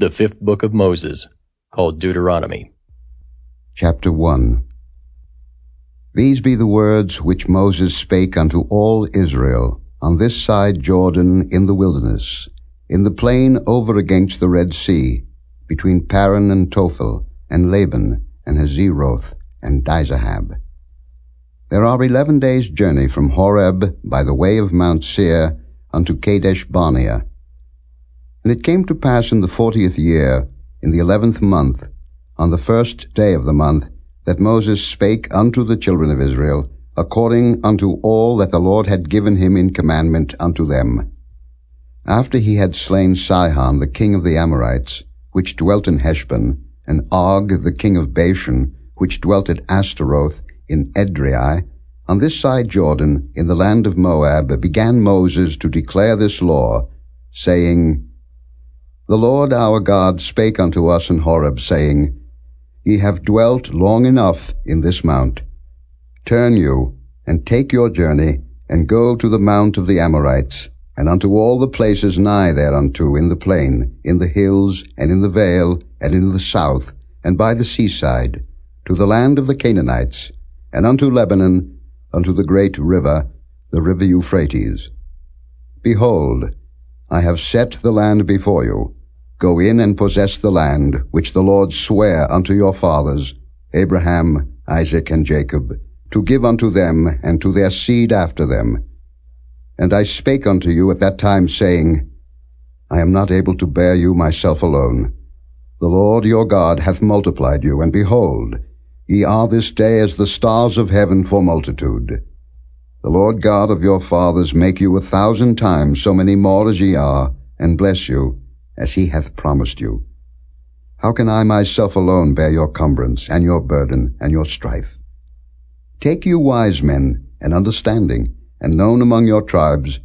the fifth book of Moses, called Deuteronomy. Chapter 1 These be the words which Moses spake unto all Israel on this side Jordan in the wilderness, in the plain over against the Red Sea, between Paran and Tophel, and Laban, and Hazeroth, and Dizahab. There are eleven days' journey from Horeb by the way of Mount Seir unto Kadesh Barnea. And it came to pass in the fortieth year, in the eleventh month, on the first day of the month, that Moses spake unto the children of Israel, according unto all that the Lord had given him in commandment unto them. After he had slain Sihon the king of the Amorites, which dwelt in Heshbon, and Og the king of Bashan, which dwelt at Ashtaroth in Edrei, on this side Jordan, in the land of Moab, began Moses to declare this law, saying, The Lord our God spake unto us in Horeb, saying, Ye have dwelt long enough in this mount. Turn you, and take your journey, and go to the mount of the Amorites, and unto all the places nigh thereunto in the plain, in the hills, and in the vale, and in the south, and by the seaside, to the land of the Canaanites, and unto Lebanon, unto the great river, the river Euphrates. Behold, I have set the land before you. Go in and possess the land which the Lord sware unto your fathers, Abraham, Isaac, and Jacob, to give unto them and to their seed after them. And I spake unto you at that time, saying, I am not able to bear you myself alone. The Lord your God hath multiplied you, and behold, Ye are this day as the stars of heaven for multitude. The Lord God of your fathers make you a thousand times so many more as ye are, and bless you, as he hath promised you. How can I myself alone bear your cumbrance, and your burden, and your strife? Take you wise men, and understanding, and known among your tribes,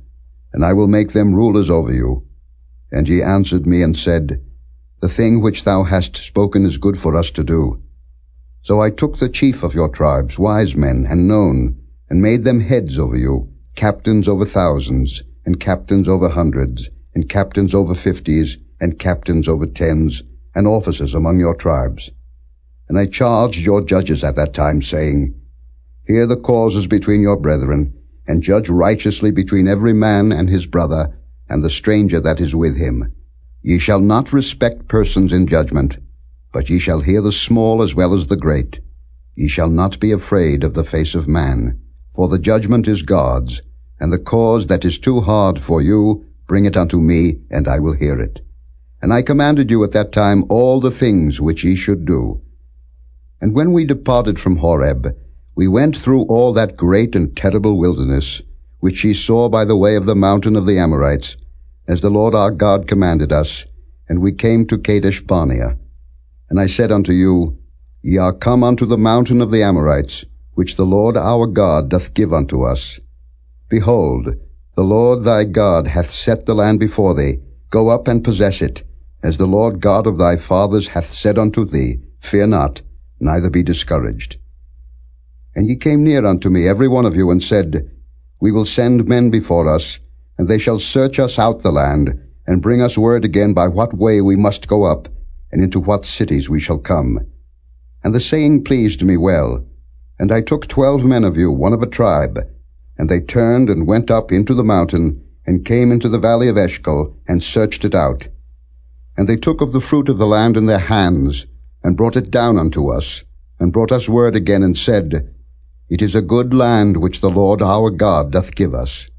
and I will make them rulers over you. And ye answered me and said, The thing which thou hast spoken is good for us to do. So I took the chief of your tribes, wise men and known, and made them heads over you, captains over thousands, and captains over hundreds, and captains over fifties, and captains over tens, and officers among your tribes. And I charged your judges at that time, saying, Hear the causes between your brethren, and judge righteously between every man and his brother, and the stranger that is with him. Ye shall not respect persons in judgment, but ye shall hear the small as well as the great. Ye shall not be afraid of the face of man, for the judgment is God's, and the cause that is too hard for you, bring it unto me, and I will hear it. And I commanded you at that time all the things which ye should do. And when we departed from Horeb, we went through all that great and terrible wilderness, which ye saw by the way of the mountain of the Amorites, as the Lord our God commanded us, and we came to Kadesh Barnea. And I said unto you, Ye are come unto the mountain of the Amorites, which the Lord our God doth give unto us. Behold, the Lord thy God hath set the land before thee. Go up and possess it, as the Lord God of thy fathers hath said unto thee, Fear not, neither be discouraged. And ye came near unto me, every one of you, and said, We will send men before us, and they shall search us out the land, and bring us word again by what way we must go up, and into what cities we shall come. And the saying pleased me well. And I took twelve men of you, one of a tribe, and they turned and went up into the mountain, and came into the valley of Eshcol, and searched it out. And they took of the fruit of the land in their hands, and brought it down unto us, and brought us word again, and said, It is a good land which the Lord our God doth give us.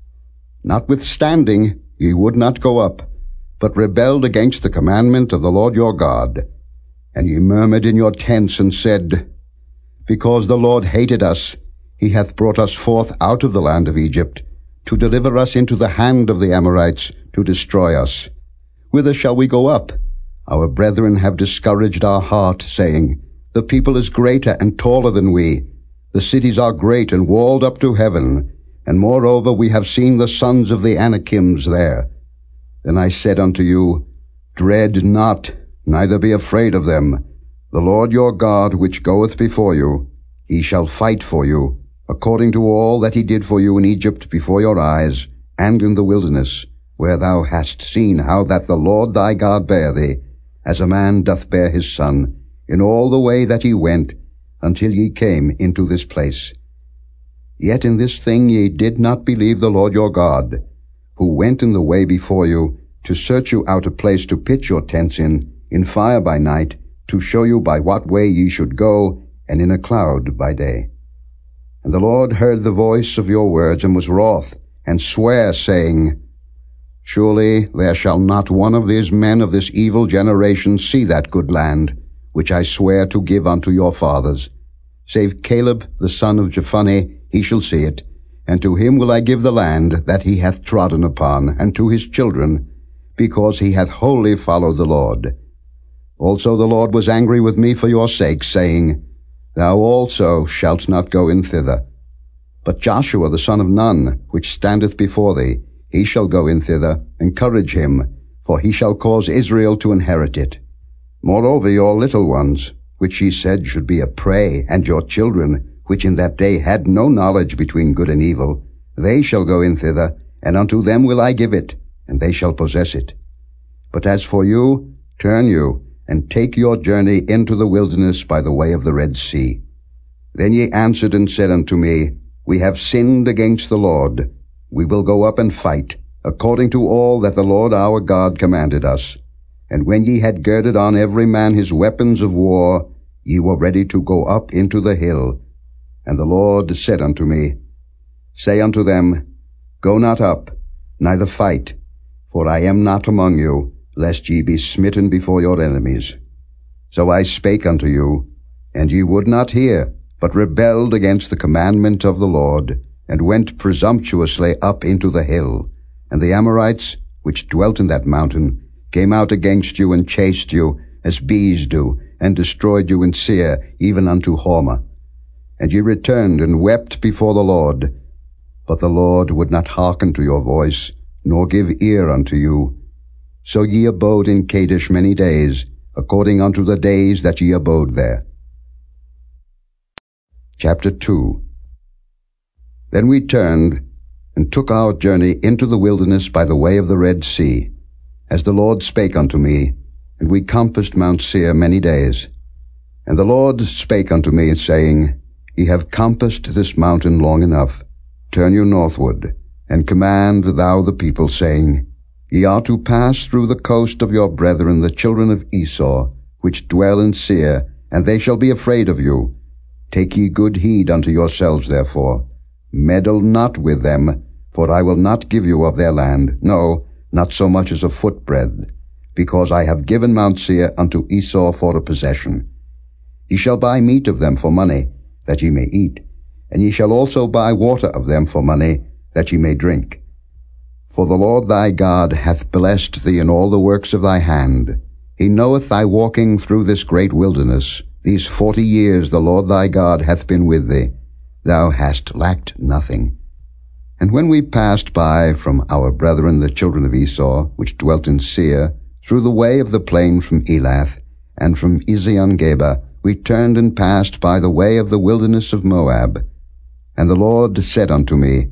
Notwithstanding, ye would not go up, but rebelled against the commandment of the Lord your God. And ye murmured in your tents and said, Because the Lord hated us, he hath brought us forth out of the land of Egypt, to deliver us into the hand of the Amorites, to destroy us. Whither shall we go up? Our brethren have discouraged our heart, saying, The people is greater and taller than we. The cities are great and walled up to heaven. And moreover we have seen the sons of the Anakims there. Then I said unto you, Dread not, neither be afraid of them. The Lord your God, which goeth before you, he shall fight for you, according to all that he did for you in Egypt before your eyes, and in the wilderness, where thou hast seen how that the Lord thy God bare thee, as a man doth bear his son, in all the way that ye went, until ye came into this place. Yet in this thing ye did not believe the Lord your God, who went in the way before you, to search you out a place to pitch your tents in, in fire by night, to show you by what way ye should go, and in a cloud by day. And the Lord heard the voice of your words, and was wroth, and sware, saying, Surely there shall not one of these men of this evil generation see that good land, which I swear to give unto your fathers. Save Caleb the son of Jephunneh, he shall see it, and to him will I give the land that he hath trodden upon, and to his children, because he hath wholly followed the Lord. Also the Lord was angry with me for your sake, saying, Thou also shalt not go in thither. But Joshua the son of Nun, which standeth before thee, he shall go in thither, encourage him, for he shall cause Israel to inherit it. Moreover, your little ones, which ye said should be a prey, and your children, which in that day had no knowledge between good and evil, they shall go in thither, and unto them will I give it, and they shall possess it. But as for you, turn you, and take your journey into the wilderness by the way of the Red Sea. Then ye answered and said unto me, We have sinned against the Lord, we will go up and fight, according to all that the Lord our God commanded us. And when ye had girded on every man his weapons of war, ye were ready to go up into the hill. And the Lord said unto me, Say unto them, Go not up, neither fight, for I am not among you, lest ye be smitten before your enemies. So I spake unto you, and ye would not hear, but rebelled against the commandment of the Lord, and went presumptuously up into the hill. And the Amorites, which dwelt in that mountain, came out against you and chased you, as bees do, and destroyed you in Seir, even unto Hormah. And ye returned and wept before the Lord. But the Lord would not hearken to your voice, nor give ear unto you. So ye abode in Kadesh many days, according unto the days that ye abode there. Chapter 2 then we turned and took our journey into the wilderness by the way of the Red Sea, as the Lord spake unto me, and we compassed Mount Seir many days. And the Lord spake unto me, saying, Ye have compassed this mountain long enough. Turn you northward, and command thou the people, saying, Ye are to pass through the coast of your brethren the children of Esau, which dwell in Seir, and they shall be afraid of you. Take ye good heed unto yourselves, therefore, Meddle not with them, for I will not give you of their land, no, not so much as a footbreadth, because I have given Mount Seir unto Esau for a possession. Ye shall buy meat of them for money, that ye may eat, and ye shall also buy water of them for money, that ye may drink. For the Lord thy God hath blessed thee in all the works of thy hand. He knoweth thy walking through this great wilderness. These forty years the Lord thy God hath been with thee thou hast lacked nothing. And when we passed by from our brethren the children of Esau, which dwelt in Seir, through the way of the plain from Elath, and from Ezion-Geber, we turned and passed by the way of the wilderness of Moab. And the Lord said unto me,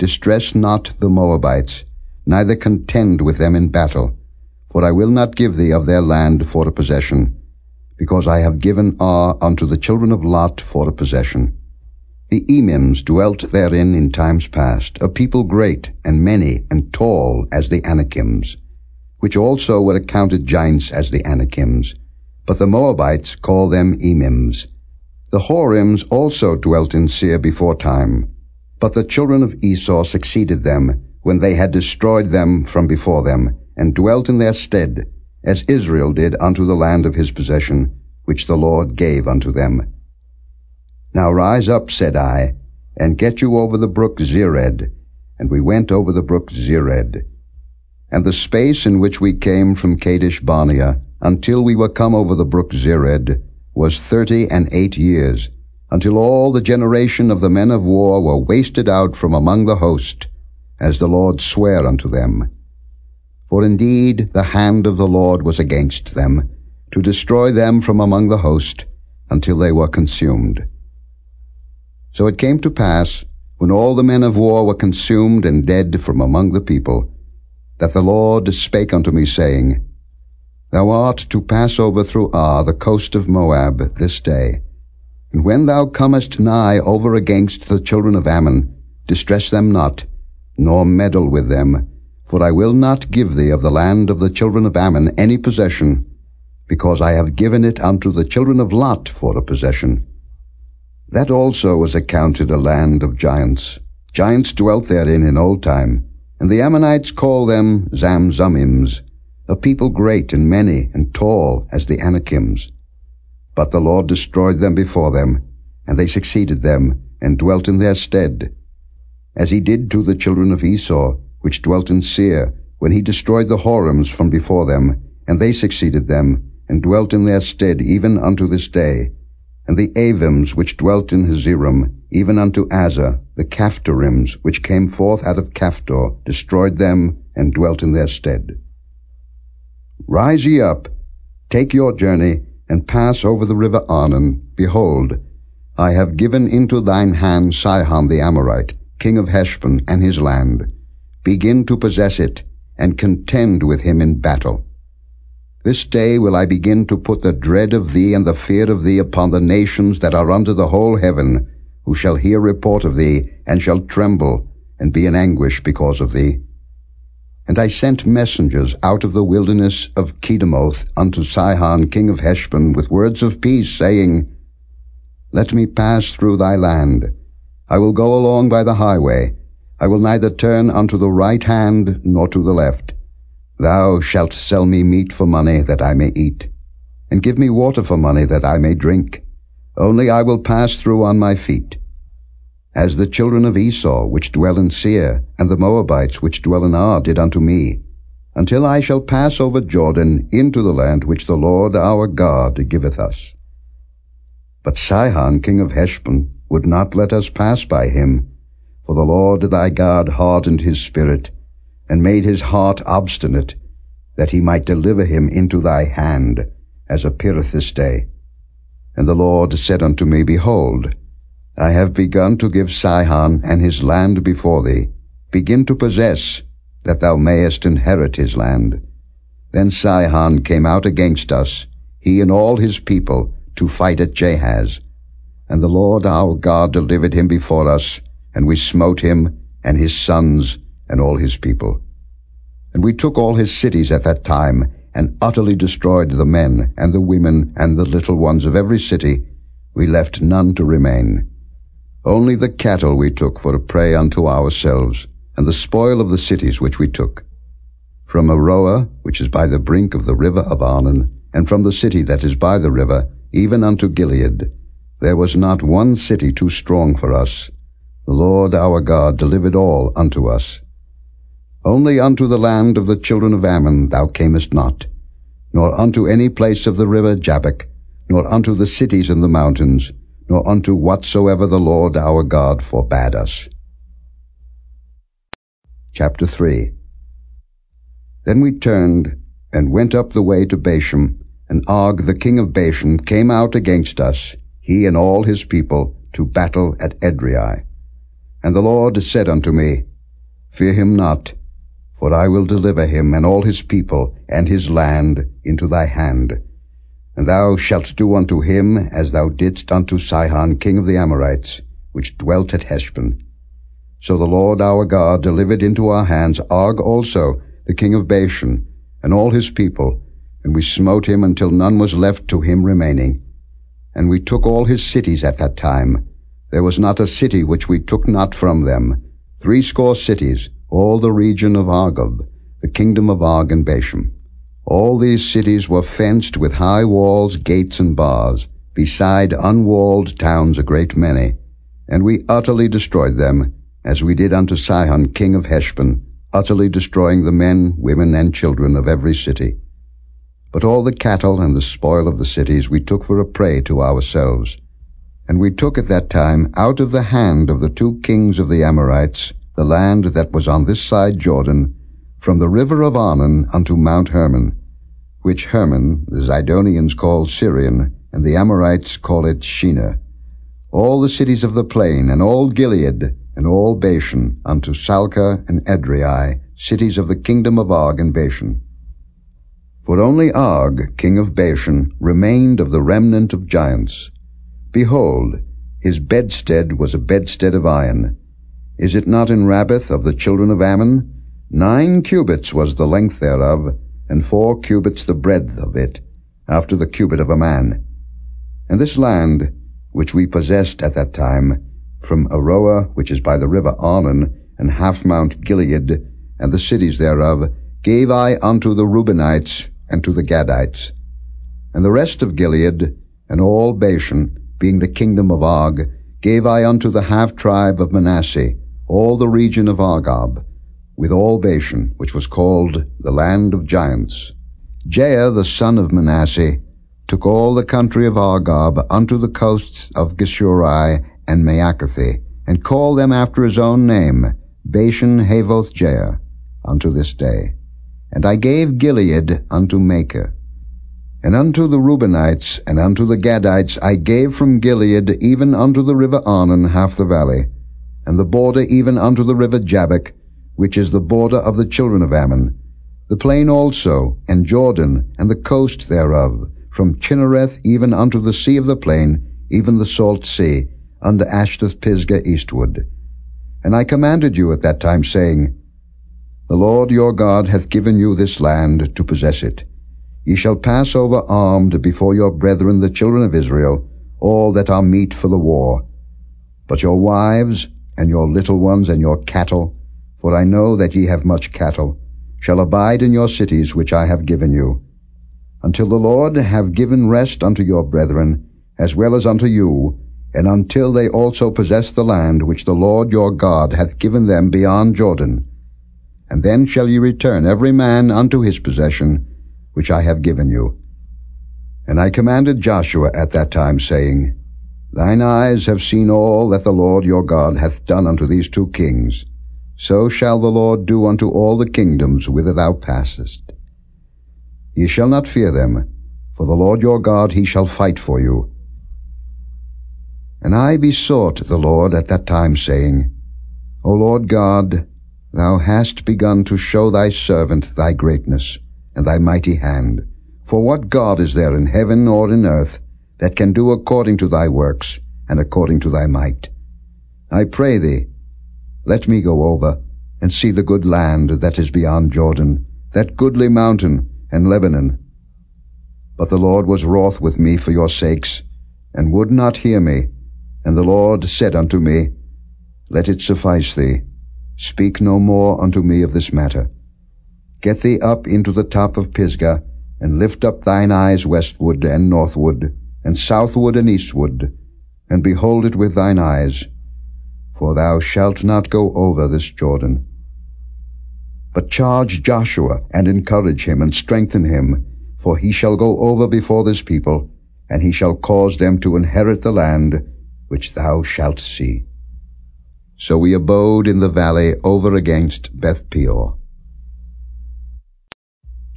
Distress not the Moabites, neither contend with them in battle, for I will not give thee of their land for a possession, because I have given Ar unto the children of Lot for a possession. The Emims dwelt therein in times past, a people great and many and tall as the Anakims, which also were accounted giants as the Anakims, but the Moabites call them Emims. The Horims also dwelt in Seir before time, but the children of Esau succeeded them when they had destroyed them from before them, and dwelt in their stead, as Israel did unto the land of his possession, which the Lord gave unto them. Now rise up, said I, and get you over the brook Zered. And we went over the brook Zered. And the space in which we came from Kadesh Barnea until we were come over the brook Zered was thirty and eight years, until all the generation of the men of war were wasted out from among the host, as the Lord sware unto them. For indeed the hand of the Lord was against them, to destroy them from among the host, until they were consumed. So it came to pass, when all the men of war were consumed and dead from among the people, that the Lord spake unto me, saying, Thou art to pass over through Ar, the coast of Moab, this day. And when thou comest nigh over against the children of Ammon, distress them not, nor meddle with them, for I will not give thee of the land of the children of Ammon any possession, because I have given it unto the children of Lot for a possession. That also was accounted a land of giants. Giants dwelt therein in old time, and the Ammonites call them Zamzummims, a people great and many and tall as the Anakims. But the Lord destroyed them before them, and they succeeded them, and dwelt in their stead. As he did to the children of Esau, which dwelt in Seir, when he destroyed the Horims from before them, and they succeeded them, and dwelt in their stead even unto this day. And the Avims which dwelt in Hazerim, even unto Azzah, the Caphtorims which came forth out of Caphtor, destroyed them, and dwelt in their stead. Rise ye up, take your journey, and pass over the river Arnon. Behold, I have given into thine hand Sihon the Amorite, king of Heshbon, and his land. Begin to possess it, and contend with him in battle. This day will I begin to put the dread of thee and the fear of thee upon the nations that are under the whole heaven, who shall hear report of thee, and shall tremble, and be in anguish because of thee. And I sent messengers out of the wilderness of Kedemoth unto Sihon king of Heshbon with words of peace, saying, Let me pass through thy land. I will go along by the highway. I will neither turn unto the right hand nor to the left. Thou shalt sell me meat for money that I may eat, and give me water for money that I may drink. Only I will pass through on my feet. As the children of Esau which dwell in Seir, and the Moabites which dwell in Ar did unto me, until I shall pass over Jordan into the land which the Lord our God giveth us. But Sihon king of Heshbon would not let us pass by him, for the Lord thy God hardened his spirit, and made his heart obstinate, that he might deliver him into thy hand, as appeareth this day. And the Lord said unto me, Behold, I have begun to give Sihon and his land before thee. Begin to possess, that thou mayest inherit his land. Then Sihon came out against us, he and all his people, to fight at Jahaz. And the Lord our God delivered him before us, and we smote him, and his sons, and all his people. And we took all his cities at that time, and utterly destroyed the men, and the women, and the little ones of every city. We left none to remain. Only the cattle we took for a prey unto ourselves, and the spoil of the cities which we took. From Aroer, which is by the brink of the river of Arnon, and from the city that is by the river, even unto Gilead, there was not one city too strong for us. The Lord our God delivered all unto us. Only unto the land of the children of Ammon thou camest not, nor unto any place of the river Jabbok, nor unto the cities in the mountains, nor unto whatsoever the Lord our God forbade us. Chapter 3 Then we turned, and went up the way to Bashan, and Og the king of Bashan came out against us, he and all his people, to battle at Edrei. And the Lord said unto me, Fear him not, for I will deliver him and all his people and his land into thy hand. And thou shalt do unto him as thou didst unto Sihon king of the Amorites, which dwelt at Heshbon. So the Lord our God delivered into our hands Og also, the king of Bashan, and all his people, and we smote him until none was left to him remaining. And we took all his cities at that time. There was not a city which we took not from them, threescore cities, all the region of Argob, the kingdom of Og and Bashan. All these cities were fenced with high walls, gates, and bars, beside unwalled towns a great many. And we utterly destroyed them, as we did unto Sihon king of Heshbon, utterly destroying the men, women, and children of every city. But all the cattle and the spoil of the cities we took for a prey to ourselves. And we took at that time out of the hand of the two kings of the Amorites the land that was on this side Jordan, from the river of Arnon unto Mount Hermon, which Hermon the Zidonians call Sirion, and the Amorites call it Shenir, all the cities of the plain, and all Gilead, and all Bashan, unto Salcah and Edrei, cities of the kingdom of Og and Bashan. For only Og, king of Bashan, remained of the remnant of giants. Behold, his bedstead was a bedstead of iron. Is it not in Rabbath of the children of Ammon? Nine cubits was the length thereof, and four cubits the breadth of it, after the cubit of a man. And this land, which we possessed at that time, from Aroer, which is by the river Arnon, and half Mount Gilead, and the cities thereof, gave I unto the Reubenites and to the Gadites. And the rest of Gilead, and all Bashan, being the kingdom of Og, gave I unto the half-tribe of Manasseh, all the region of Argob, with all Bashan, which was called the land of giants. Jair the son of Manasseh took all the country of Argob unto the coasts of Geshuri and Maachathi, and called them after his own name, Bashan Havoth Jair, unto this day. And I gave Gilead unto Machir. And unto the Reubenites and unto the Gadites I gave from Gilead even unto the river Arnon half the valley, and the border even unto the river Jabbok, which is the border of the children of Ammon, the plain also, and Jordan, and the coast thereof, from Chinnereth even unto the sea of the plain, even the salt sea, unto Ashdoth Pisgah eastward. And I commanded you at that time, saying, The Lord your God hath given you this land to possess it. Ye shall pass over armed before your brethren the children of Israel, all that are meet for the war. But your wives, and your little ones, and your cattle, for I know that ye have much cattle, shall abide in your cities which I have given you, until the Lord have given rest unto your brethren, as well as unto you, and until they also possess the land which the Lord your God hath given them beyond Jordan. And then shall ye return every man unto his possession, which I have given you. And I commanded Joshua at that time, saying, Thine eyes have seen all that the Lord your God hath done unto these two kings. So shall the Lord do unto all the kingdoms whither thou passest. Ye shall not fear them, for the Lord your God he shall fight for you. And I besought the Lord at that time, saying, O Lord God, thou hast begun to show thy servant thy greatness, and thy mighty hand. For what God is there in heaven or in earth that can do according to thy works, and according to thy might? I pray thee, let me go over, and see the good land that is beyond Jordan, that goodly mountain, and Lebanon. But the Lord was wroth with me for your sakes, and would not hear me. And the Lord said unto me, Let it suffice thee. Speak no more unto me of this matter. Get thee up into the top of Pisgah, and lift up thine eyes westward and northward, and southward and eastward, and behold it with thine eyes. For thou shalt not go over this Jordan. But charge Joshua, and encourage him, and strengthen him, for he shall go over before this people, and he shall cause them to inherit the land which thou shalt see. So we abode in the valley over against Beth Peor.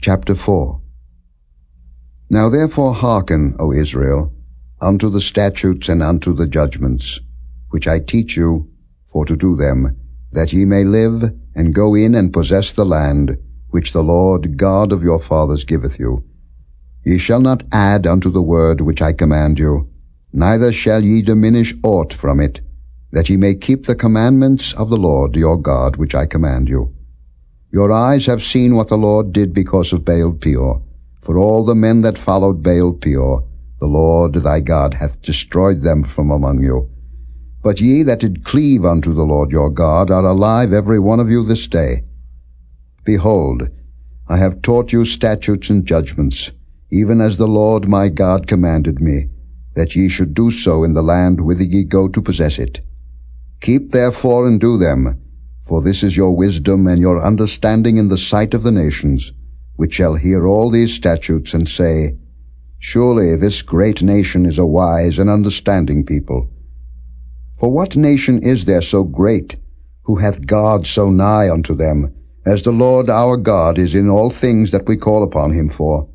Chapter 4 Now therefore hearken, O Israel, unto the statutes and unto the judgments, which I teach you, for to do them, that ye may live, and go in and possess the land, which the Lord God of your fathers giveth you. Ye shall not add unto the word which I command you, neither shall ye diminish aught from it, that ye may keep the commandments of the Lord your God which I command you. Your eyes have seen what the Lord did because of Baal Peor. For all the men that followed Baal Peor, the Lord thy God hath destroyed them from among you. But ye that did cleave unto the Lord your God are alive every one of you this day. Behold, I have taught you statutes and judgments, even as the Lord my God commanded me, that ye should do so in the land whither ye go to possess it. Keep therefore and do them, for this is your wisdom and your understanding in the sight of the nations, which shall hear all these statutes and say, Surely this great nation is a wise and understanding people. For what nation is there so great, who hath God so nigh unto them, as the Lord our God is in all things that we call upon him for?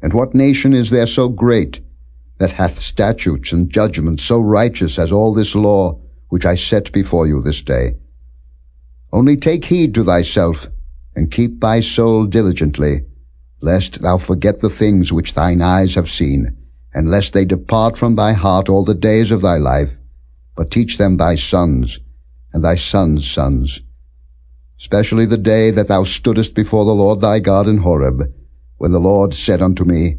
And what nation is there so great, that hath statutes and judgments so righteous as all this law, which I set before you this day? Only take heed to thyself, and keep thy soul diligently, lest thou forget the things which thine eyes have seen, and lest they depart from thy heart all the days of thy life, but teach them thy sons, and thy sons' sons, especially the day that thou stoodest before the Lord thy God in Horeb, when the Lord said unto me,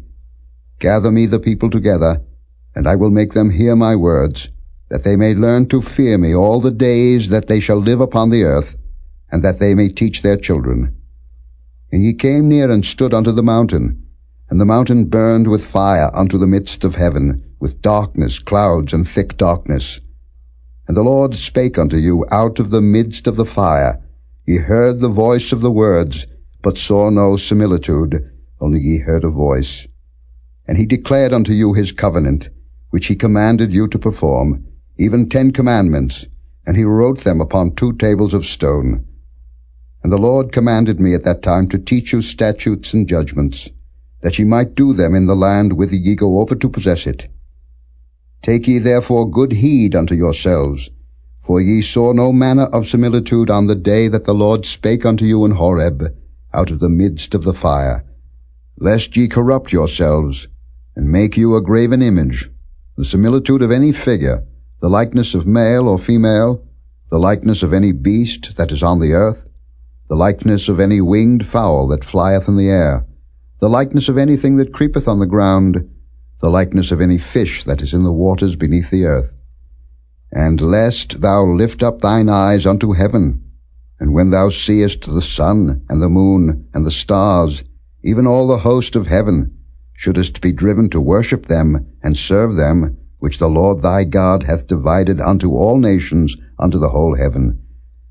Gather me the people together, and I will make them hear my words, that they may learn to fear me all the days that they shall live upon the earth, and that they may teach their children. And ye came near and stood unto the mountain, and the mountain burned with fire unto the midst of heaven, with darkness, clouds, and thick darkness. And the Lord spake unto you out of the midst of the fire. Ye heard the voice of the words, but saw no similitude, only ye heard a voice. And he declared unto you his covenant, which he commanded you to perform, even ten commandments, and he wrote them upon two tables of stone. And the Lord commanded me at that time to teach you statutes and judgments, that ye might do them in the land whither ye go over to possess it. Take ye therefore good heed unto yourselves, for ye saw no manner of similitude on the day that the Lord spake unto you in Horeb, out of the midst of the fire, lest ye corrupt yourselves, and make you a graven image, the similitude of any figure, the likeness of male or female, the likeness of any beast that is on the earth, the likeness of any winged fowl that flieth in the air, the likeness of anything that creepeth on the ground, the likeness of any fish that is in the waters beneath the earth. And lest thou lift up thine eyes unto heaven, and when thou seest the sun, and the moon, and the stars, even all the host of heaven, shouldest be driven to worship them, and serve them, which the Lord thy God hath divided unto all nations unto the whole heaven.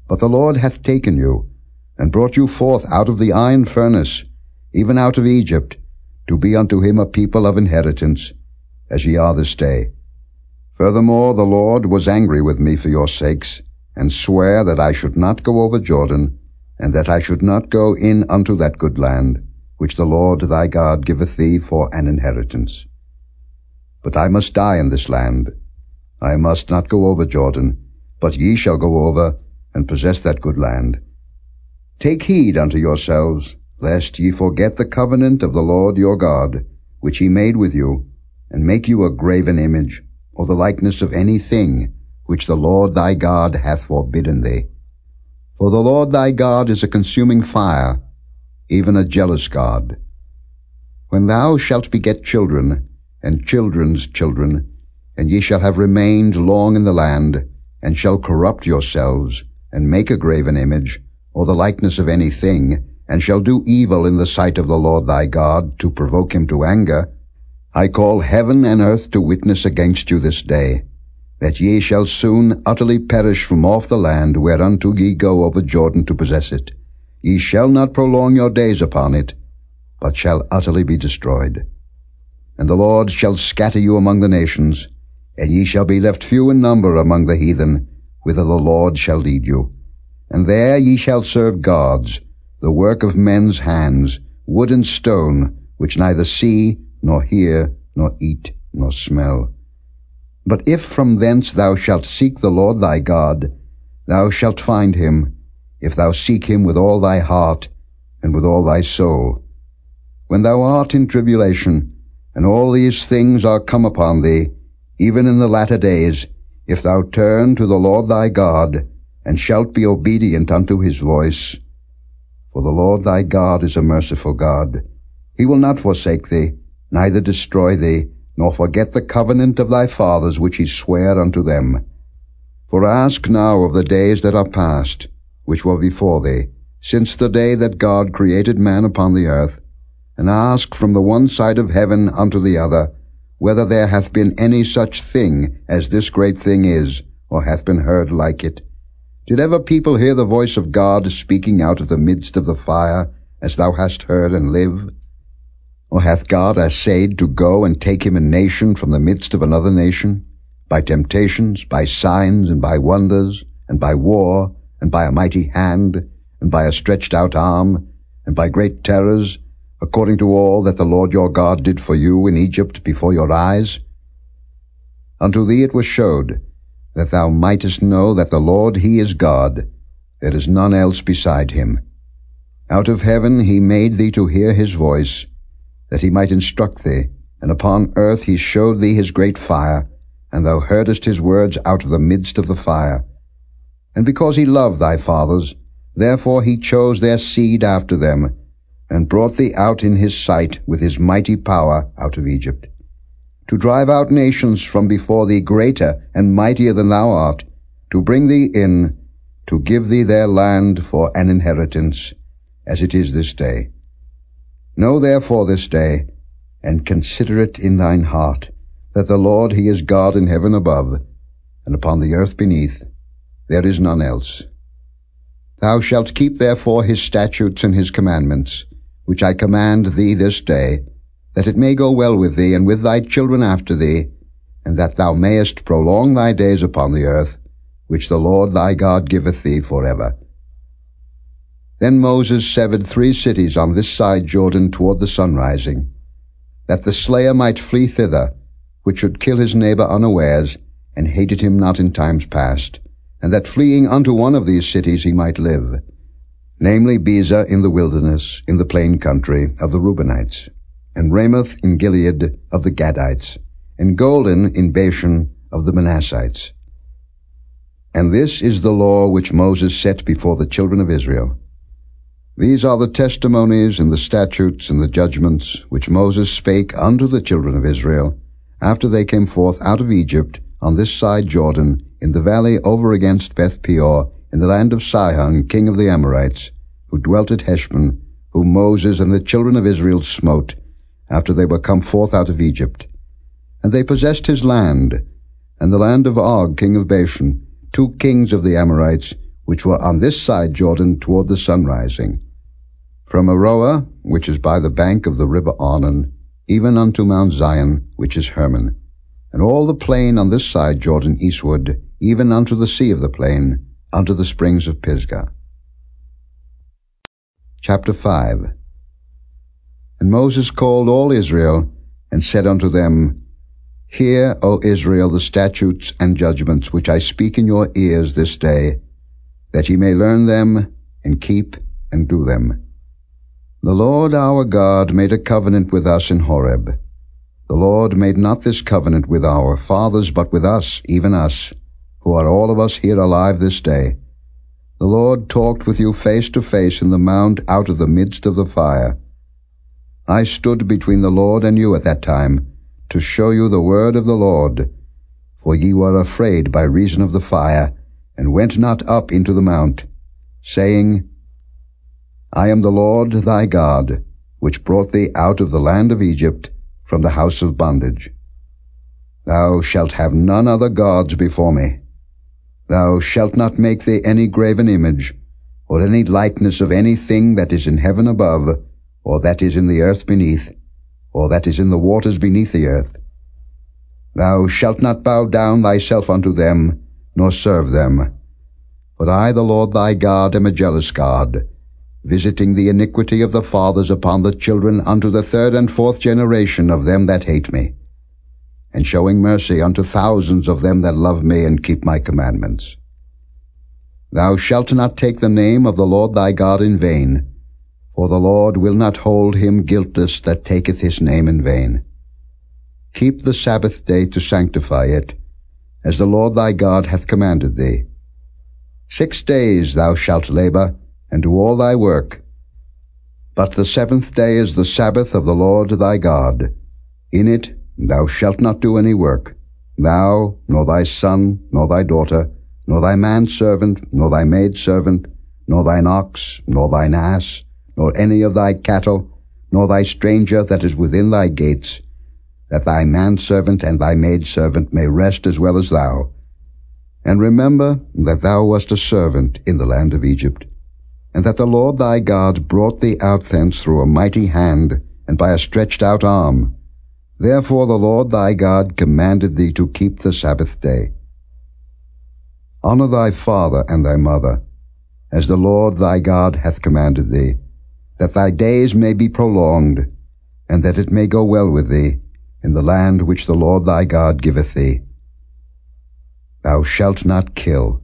But the Lord hath taken you, and brought you forth out of the iron furnace, even out of Egypt, to be unto him a people of inheritance, as ye are this day. Furthermore, the Lord was angry with me for your sakes, and sware that I should not go over Jordan, and that I should not go in unto that good land, which the Lord thy God giveth thee for an inheritance. But I must die in this land. I must not go over Jordan, but ye shall go over, and possess that good land. Take heed unto yourselves, lest ye forget the covenant of the Lord your God, which he made with you, and make you a graven image, or the likeness of any thing, which the Lord thy God hath forbidden thee. For the Lord thy God is a consuming fire, even a jealous God. When thou shalt beget children, and children's children, and ye shall have remained long in the land, and shall corrupt yourselves, and make a graven image, or the likeness of any thing, and shall do evil in the sight of the Lord thy God, to provoke him to anger, I call heaven and earth to witness against you this day, that ye shall soon utterly perish from off the land whereunto ye go over Jordan to possess it. Ye shall not prolong your days upon it, but shall utterly be destroyed. And the Lord shall scatter you among the nations, and ye shall be left few in number among the heathen, whither the Lord shall lead you. And there ye shall serve gods, the work of men's hands, wood and stone, which neither see, nor hear, nor eat, nor smell. But if from thence thou shalt seek the Lord thy God, thou shalt find him, if thou seek him with all thy heart, and with all thy soul. When thou art in tribulation, and all these things are come upon thee, even in the latter days, if thou turn to the Lord thy God, and shalt be obedient unto his voice. For the Lord thy God is a merciful God. He will not forsake thee, neither destroy thee, nor forget the covenant of thy fathers which he sware unto them. For ask now of the days that are past, which were before thee, since the day that God created man upon the earth, and ask from the one side of heaven unto the other, whether there hath been any such thing as this great thing is, or hath been heard like it. Did ever people hear the voice of God speaking out of the midst of the fire, as thou hast heard and live? Or hath God assayed to go and take him a nation from the midst of another nation, by temptations, by signs, and by wonders, and by war, and by a mighty hand, and by a stretched out arm, and by great terrors, according to all that the Lord your God did for you in Egypt before your eyes? Unto thee it was showed, that thou mightest know that the Lord he is God, there is none else beside him. Out of heaven he made thee to hear his voice, that he might instruct thee, and upon earth he showed thee his great fire, and thou heardest his words out of the midst of the fire. And because he loved thy fathers, therefore he chose their seed after them, and brought thee out in his sight with his mighty power out of Egypt, to drive out nations from before thee greater and mightier than thou art, to bring thee in, to give thee their land for an inheritance, as it is this day. Know therefore this day, and consider it in thine heart, that the Lord he is God in heaven above, and upon the earth beneath, there is none else. Thou shalt keep therefore his statutes and his commandments, which I command thee this day, that it may go well with thee and with thy children after thee, and that thou mayest prolong thy days upon the earth, which the Lord thy God giveth thee for ever. Then Moses severed three cities on this side Jordan toward the sunrising, that the slayer might flee thither, which should kill his neighbor unawares, and hated him not in times past, and that fleeing unto one of these cities he might live, namely Bezer in the wilderness, in the plain country of the Reubenites, and Ramoth in Gilead of the Gadites, and Golan in Bashan of the Manassites. And this is the law which Moses set before the children of Israel. These are the testimonies and the statutes and the judgments which Moses spake unto the children of Israel after they came forth out of Egypt on this side Jordan in the valley over against Beth Peor in the land of Sihon king of the Amorites who dwelt at Heshbon whom Moses and the children of Israel smote after they were come forth out of Egypt. And they possessed his land and the land of Og king of Bashan two kings of the Amorites, which were on this side Jordan toward the sunrising. From Aroer, which is by the bank of the river Arnon, even unto Mount Zion, which is Hermon, and all the plain on this side Jordan eastward, even unto the sea of the plain, unto the springs of Pisgah. Chapter 5 And Moses called all Israel, and said unto them, Hear, O Israel, the statutes and judgments which I speak in your ears this day, that ye may learn them, and keep, and do them. The Lord our God made a covenant with us in Horeb. The Lord made not this covenant with our fathers, but with us, even us, who are all of us here alive this day. The Lord talked with you face to face in the mount out of the midst of the fire. I stood between the Lord and you at that time, to show you the word of the Lord. For ye were afraid by reason of the fire, and went not up into the mount, saying, I am the Lord thy God, which brought thee out of the land of Egypt, from the house of bondage. Thou shalt have none other gods before me. Thou shalt not make thee any graven image, or any likeness of anything that is in heaven above, or that is in the earth beneath, or that is in the waters beneath the earth. Thou shalt not bow down thyself unto them, nor serve them. For I, the Lord thy God, am a jealous God, visiting the iniquity of the fathers upon the children unto the third and fourth generation of them that hate me, and showing mercy unto thousands of them that love me and keep my commandments. Thou shalt not take the name of the Lord thy God in vain, for the Lord will not hold him guiltless that taketh his name in vain. Keep the Sabbath day to sanctify it, as the Lord thy God hath commanded thee. Six days thou shalt labor, and do all thy work. But the seventh day is the Sabbath of the Lord thy God. In it thou shalt not do any work, thou, nor thy son, nor thy daughter, nor thy manservant, nor thy maidservant, nor thine ox, nor thine ass, nor any of thy cattle, nor thy stranger that is within thy gates, that thy manservant and thy maidservant may rest as well as thou. And remember that thou wast a servant in the land of Egypt, and that the Lord thy God brought thee out thence through a mighty hand, and by a stretched out arm. Therefore the Lord thy God commanded thee to keep the Sabbath day. Honor thy father and thy mother, as the Lord thy God hath commanded thee, that thy days may be prolonged, and that it may go well with thee, in the land which the Lord thy God giveth thee. Thou shalt not kill,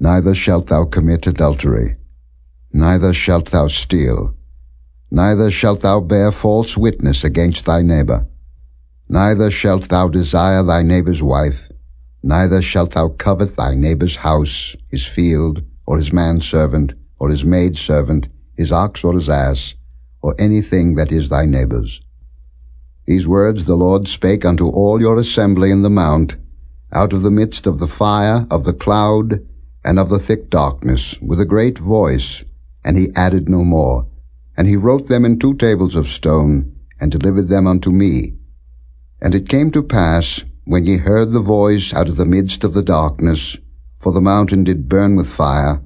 neither shalt thou commit adultery, neither shalt thou steal. Neither shalt thou bear false witness against thy neighbor. Neither shalt thou desire thy neighbor's wife, neither shalt thou covet thy neighbor's house, his field, or his manservant, or his maidservant, his ox or his ass, or anything that is thy neighbor's. These words the Lord spake unto all your assembly in the mount, out of the midst of the fire, of the cloud, and of the thick darkness, with a great voice, and he added no more. And he wrote them in two tables of stone, and delivered them unto me. And it came to pass, when ye heard the voice out of the midst of the darkness, for the mountain did burn with fire,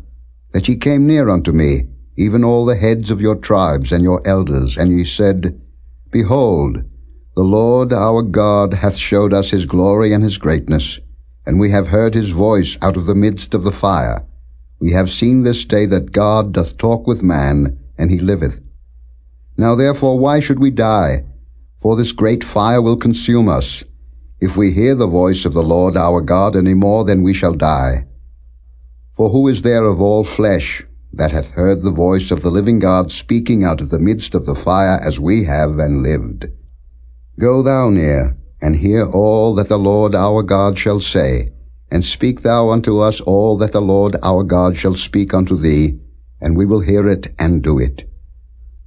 that ye came near unto me, even all the heads of your tribes and your elders, and ye said, Behold, the Lord our God hath showed us his glory and his greatness, and we have heard his voice out of the midst of the fire. We have seen this day that God doth talk with man, and he liveth. Now therefore why should we die? For this great fire will consume us. If we hear the voice of the Lord our God any more, then we shall die. For who is there of all flesh that hath heard the voice of the living God speaking out of the midst of the fire as we have and lived? Go thou near, and hear all that the Lord our God shall say, and speak thou unto us all that the Lord our God shall speak unto thee, and we will hear it and do it.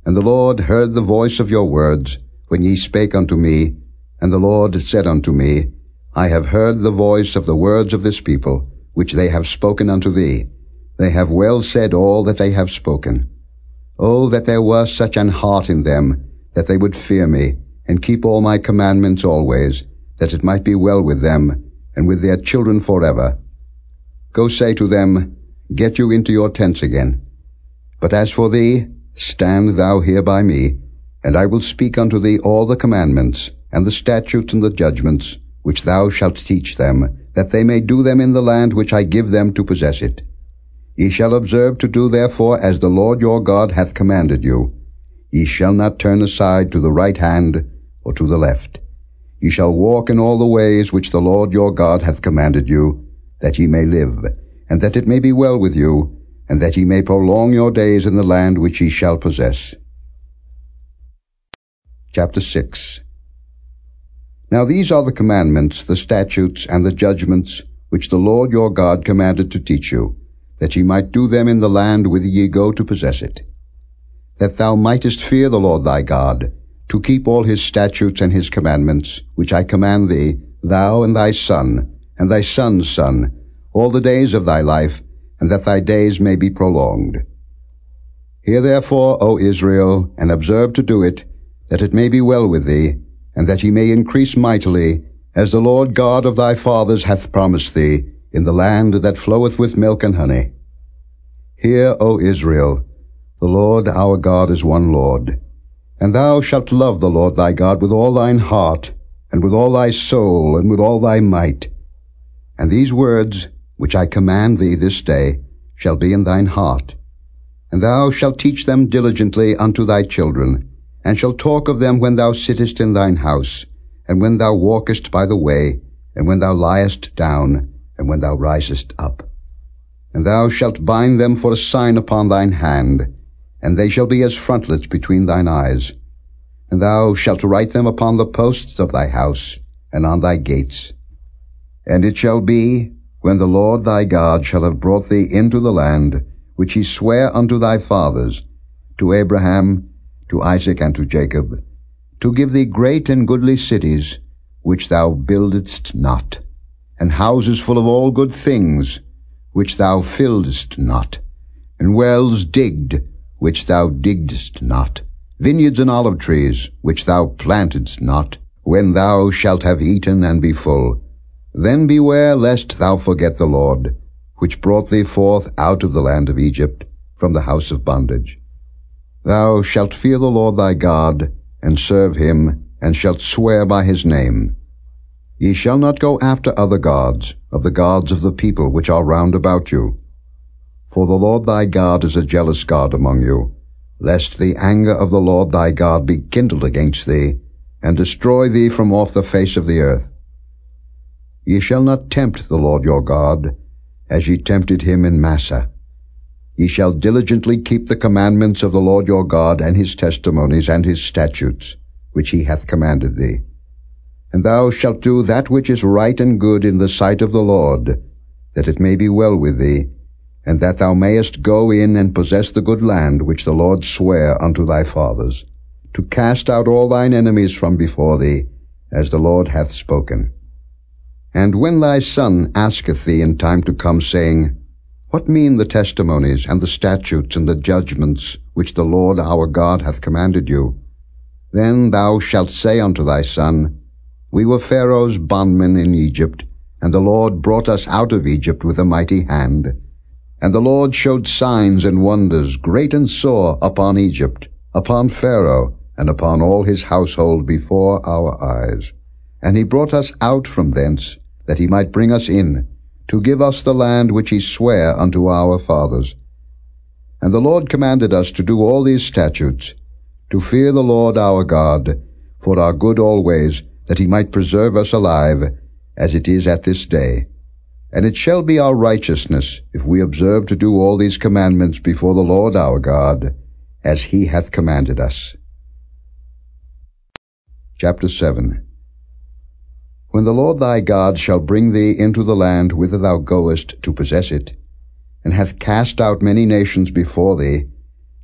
And the Lord heard the voice of your words, when ye spake unto me, and the Lord said unto me, I have heard the voice of the words of this people, which they have spoken unto thee. They have well said all that they have spoken. Oh, that there were such an heart in them, that they would fear me, and keep all my commandments always, that it might be well with them, and with their children forever. Go say to them, Get you into your tents again. But as for thee, stand thou here by me, and I will speak unto thee all the commandments, and the statutes and the judgments, which thou shalt teach them, that they may do them in the land which I give them to possess it. Ye shall observe to do therefore as the Lord your God hath commanded you. Ye shall not turn aside to the right hand or to the left. Ye shall walk in all the ways which the Lord your God hath commanded you, that ye may live, and that it may be well with you, and that ye may prolong your days in the land which ye shall possess. Chapter 6 Now these are the commandments, the statutes, and the judgments, which the Lord your God commanded to teach you, that ye might do them in the land whither ye go to possess it. That thou mightest fear the Lord thy God, to keep all his statutes and his commandments, which I command thee, thou and thy son, and thy son's son, all the days of thy life, and that thy days may be prolonged. Hear therefore, O Israel, and observe to do it, that it may be well with thee, and that ye may increase mightily, as the Lord God of thy fathers hath promised thee, in the land that floweth with milk and honey. Hear, O Israel, the Lord our God is one Lord. And thou shalt love the Lord thy God with all thine heart, and with all thy soul, and with all thy might. And these words, which I command thee this day, shall be in thine heart. And thou shalt teach them diligently unto thy children, and shalt talk of them when thou sittest in thine house, and when thou walkest by the way, and when thou liest down, and when thou risest up. And thou shalt bind them for a sign upon thine hand, and they shall be as frontlets between thine eyes. And thou shalt write them upon the posts of thy house, and on thy gates. And it shall be, when the Lord thy God shall have brought thee into the land, which he sware unto thy fathers, to Abraham, to Isaac, and to Jacob, to give thee great and goodly cities, which thou buildedst not, and houses full of all good things, which thou filledst not, and wells digged, which thou diggedst not, vineyards and olive trees, which thou plantedst not, when thou shalt have eaten and be full. Then beware lest thou forget the Lord, which brought thee forth out of the land of Egypt, from the house of bondage. Thou shalt fear the Lord thy God, and serve him, and shalt swear by his name. Ye shall not go after other gods, of the gods of the people which are round about you, for the Lord thy God is a jealous God among you, lest the anger of the Lord thy God be kindled against thee, and destroy thee from off the face of the earth. Ye shall not tempt the Lord your God, as ye tempted him in Massah. Ye shall diligently keep the commandments of the Lord your God, and his testimonies, and his statutes, which he hath commanded thee. And thou shalt do that which is right and good in the sight of the Lord, that it may be well with thee, and that thou mayest go in and possess the good land which the Lord sware unto thy fathers, to cast out all thine enemies from before thee, as the Lord hath spoken. And when thy son asketh thee in time to come, saying, What mean the testimonies, and the statutes, and the judgments, which the Lord our God hath commanded you? Then thou shalt say unto thy son, We were Pharaoh's bondmen in Egypt, and the Lord brought us out of Egypt with a mighty hand. And the Lord showed signs and wonders, great and sore, upon Egypt, upon Pharaoh, and upon all his household before our eyes. And he brought us out from thence, that he might bring us in, to give us the land which he sware unto our fathers. And the Lord commanded us to do all these statutes, to fear the Lord our God, for our good always, that he might preserve us alive, as it is at this day. And it shall be our righteousness, if we observe to do all these commandments before the Lord our God, as he hath commanded us. Chapter 7 When the Lord thy God shall bring thee into the land whither thou goest to possess it, and hath cast out many nations before thee,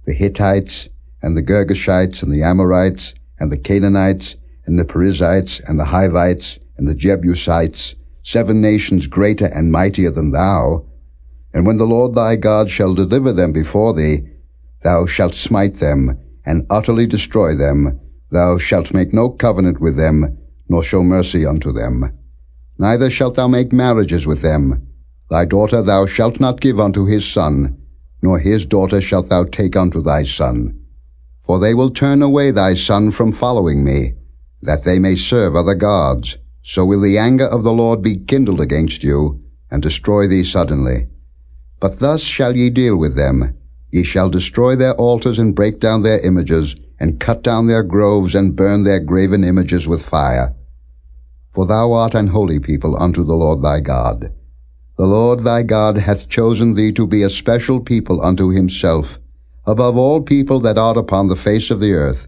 the Hittites, and the Girgashites, and the Amorites, and the Canaanites, and the Perizzites, and the Hivites, and the Jebusites, seven nations greater and mightier than thou, and when the Lord thy God shall deliver them before thee, thou shalt smite them, and utterly destroy them. Thou shalt make no covenant with them, nor show mercy unto them. Neither shalt thou make marriages with them. Thy daughter thou shalt not give unto his son, nor his daughter shalt thou take unto thy son. For they will turn away thy son from following me, that they may serve other gods. So will the anger of the Lord be kindled against you, and destroy thee suddenly. But thus shall ye deal with them. Ye shall destroy their altars and break down their images, and cut down their groves, and burn their graven images with fire. For thou art an holy people unto the Lord thy God. The Lord thy God hath chosen thee to be a special people unto himself, above all people that are upon the face of the earth.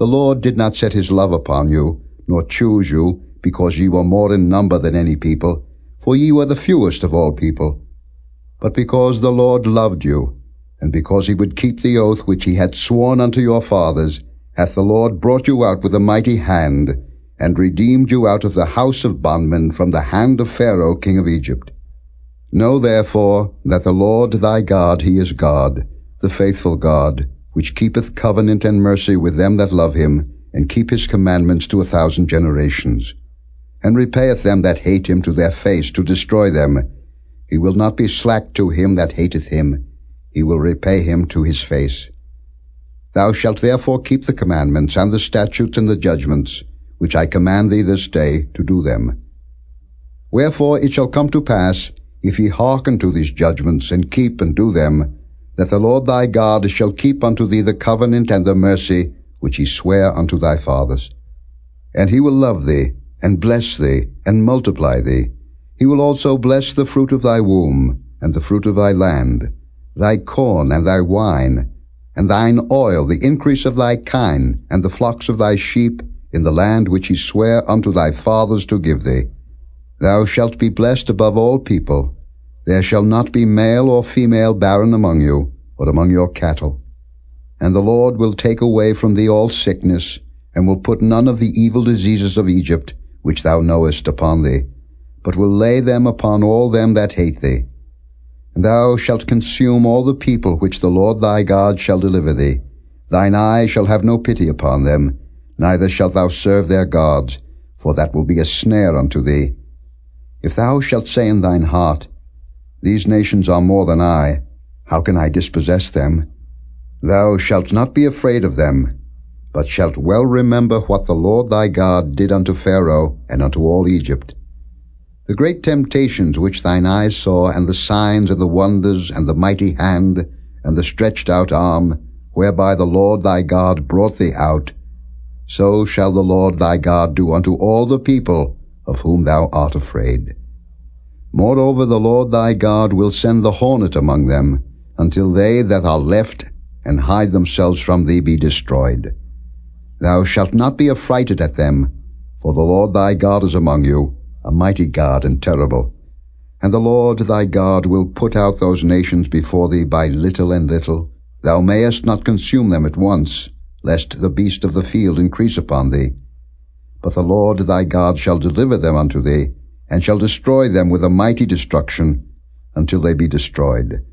The Lord did not set his love upon you, nor choose you, because ye were more in number than any people, for ye were the fewest of all people. But because the Lord loved you, and because he would keep the oath which he had sworn unto your fathers, hath the Lord brought you out with a mighty hand, and redeemed you out of the house of bondmen from the hand of Pharaoh king of Egypt. Know therefore that the Lord thy God he is God, the faithful God, which keepeth covenant and mercy with them that love him, and keep his commandments to a thousand generations, and repayeth them that hate him to their face to destroy them. He will not be slack to him that hateth him, he will repay him to his face. Thou shalt therefore keep the commandments and the statutes and the judgments, which I command thee this day to do them. Wherefore it shall come to pass, if ye hearken to these judgments, and keep and do them, that the Lord thy God shall keep unto thee the covenant and the mercy which he sware unto thy fathers. And he will love thee, and bless thee, and multiply thee. He will also bless the fruit of thy womb, and the fruit of thy land, thy corn and thy wine, and thine oil, the increase of thy kine, and the flocks of thy sheep, in the land which he sware unto thy fathers to give thee. Thou shalt be blessed above all people. There shall not be male or female barren among you, or among your cattle. And the Lord will take away from thee all sickness, and will put none of the evil diseases of Egypt, which thou knowest, upon thee, but will lay them upon all them that hate thee. And thou shalt consume all the people which the Lord thy God shall deliver thee. Thine eye shall have no pity upon them, neither shalt thou serve their gods, for that will be a snare unto thee. If thou shalt say in thine heart, These nations are more than I, how can I dispossess them? Thou shalt not be afraid of them, but shalt well remember what the Lord thy God did unto Pharaoh and unto all Egypt. The great temptations which thine eyes saw, and the signs and the wonders, and the mighty hand, and the stretched out arm, whereby the Lord thy God brought thee out, so shall the Lord thy God do unto all the people of whom thou art afraid. Moreover, the Lord thy God will send the hornet among them, until they that are left and hide themselves from thee be destroyed. Thou shalt not be affrighted at them, for the Lord thy God is among you, a mighty God and terrible. And the Lord thy God will put out those nations before thee by little and little. Thou mayest not consume them at once, lest the beast of the field increase upon thee. But the Lord thy God shall deliver them unto thee, and shall destroy them with a mighty destruction, until they be destroyed.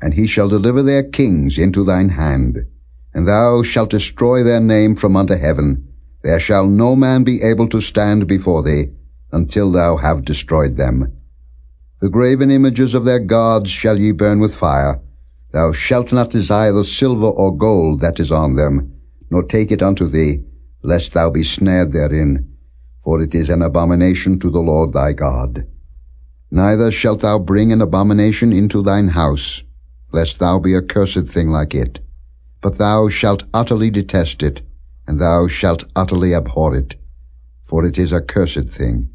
And he shall deliver their kings into thine hand, and thou shalt destroy their name from under heaven. There shall no man be able to stand before thee, until thou have destroyed them. The graven images of their gods shall ye burn with fire. Thou shalt not desire the silver or gold that is on them, nor take it unto thee, lest thou be snared therein, for it is an abomination to the Lord thy God. Neither shalt thou bring an abomination into thine house, lest thou be a cursed thing like it. But thou shalt utterly detest it, and thou shalt utterly abhor it, for it is a cursed thing.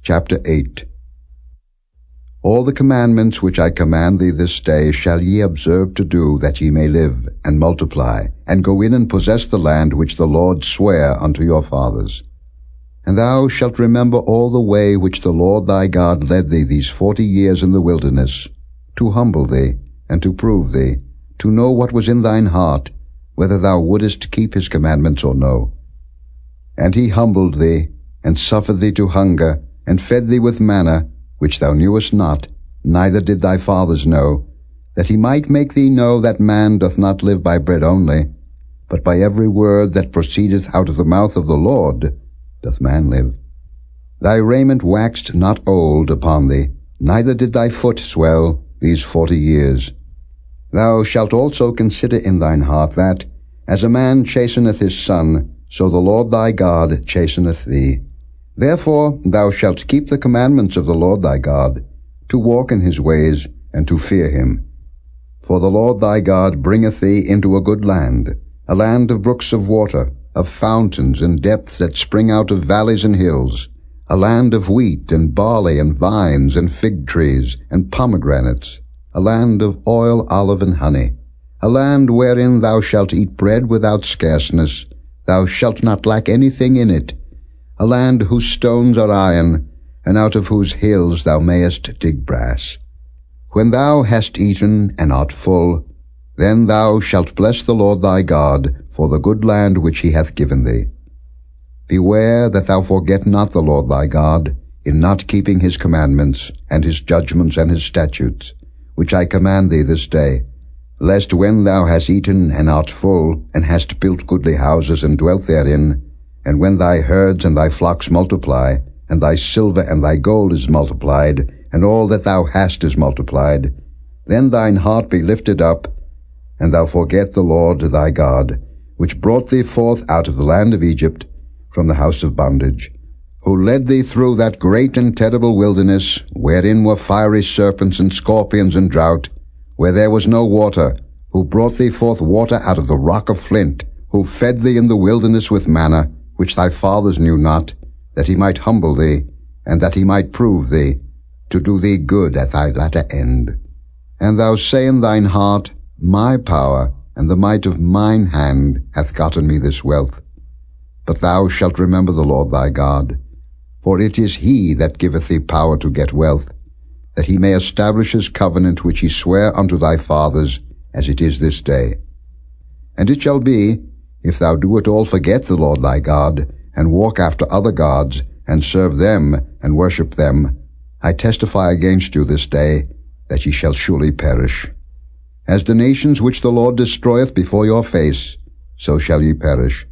Chapter 8 All the commandments which I command thee this day shall ye observe to do, that ye may live, and multiply, and go in and possess the land which the Lord sware unto your fathers. And thou shalt remember all the way which the Lord thy God led thee these forty years in the wilderness, to humble thee, and to prove thee, to know what was in thine heart, whether thou wouldest keep his commandments or no. And he humbled thee, and suffered thee to hunger, and fed thee with manna, which thou knewest not, neither did thy fathers know, that he might make thee know that man doth not live by bread only, but by every word that proceedeth out of the mouth of the Lord doth man live. Thy raiment waxed not old upon thee, neither did thy foot swell these forty years. Thou shalt also consider in thine heart that, as a man chasteneth his son, so the Lord thy God chasteneth thee. Therefore thou shalt keep the commandments of the Lord thy God, to walk in his ways, and to fear him. For the Lord thy God bringeth thee into a good land, a land of brooks of water, of fountains and depths that spring out of valleys and hills, a land of wheat and barley and vines and fig trees and pomegranates, a land of oil, olive, and honey, a land wherein thou shalt eat bread without scarceness, thou shalt not lack anything in it, a land whose stones are iron, and out of whose hills thou mayest dig brass. When thou hast eaten and art full, then thou shalt bless the Lord thy God for the good land which he hath given thee. Beware that thou forget not the Lord thy God, in not keeping his commandments, and his judgments, and his statutes, which I command thee this day, lest when thou hast eaten and art full, and hast built goodly houses and dwelt therein, and when thy herds and thy flocks multiply, and thy silver and thy gold is multiplied, and all that thou hast is multiplied, then thine heart be lifted up, and thou forget the Lord thy God, which brought thee forth out of the land of Egypt, from the house of bondage, who led thee through that great and terrible wilderness, wherein were fiery serpents and scorpions and drought, where there was no water, who brought thee forth water out of the rock of flint, who fed thee in the wilderness with manna, which thy fathers knew not, that he might humble thee, and that he might prove thee, to do thee good at thy latter end. And thou say in thine heart, My power and the might of mine hand hath gotten me this wealth. But thou shalt remember the Lord thy God, for it is he that giveth thee power to get wealth, that he may establish his covenant which he sware unto thy fathers, as it is this day. And it shall be, if thou do at all forget the Lord thy God, and walk after other gods, and serve them, and worship them, I testify against you this day, that ye shall surely perish. As the nations which the Lord destroyeth before your face, so shall ye perish,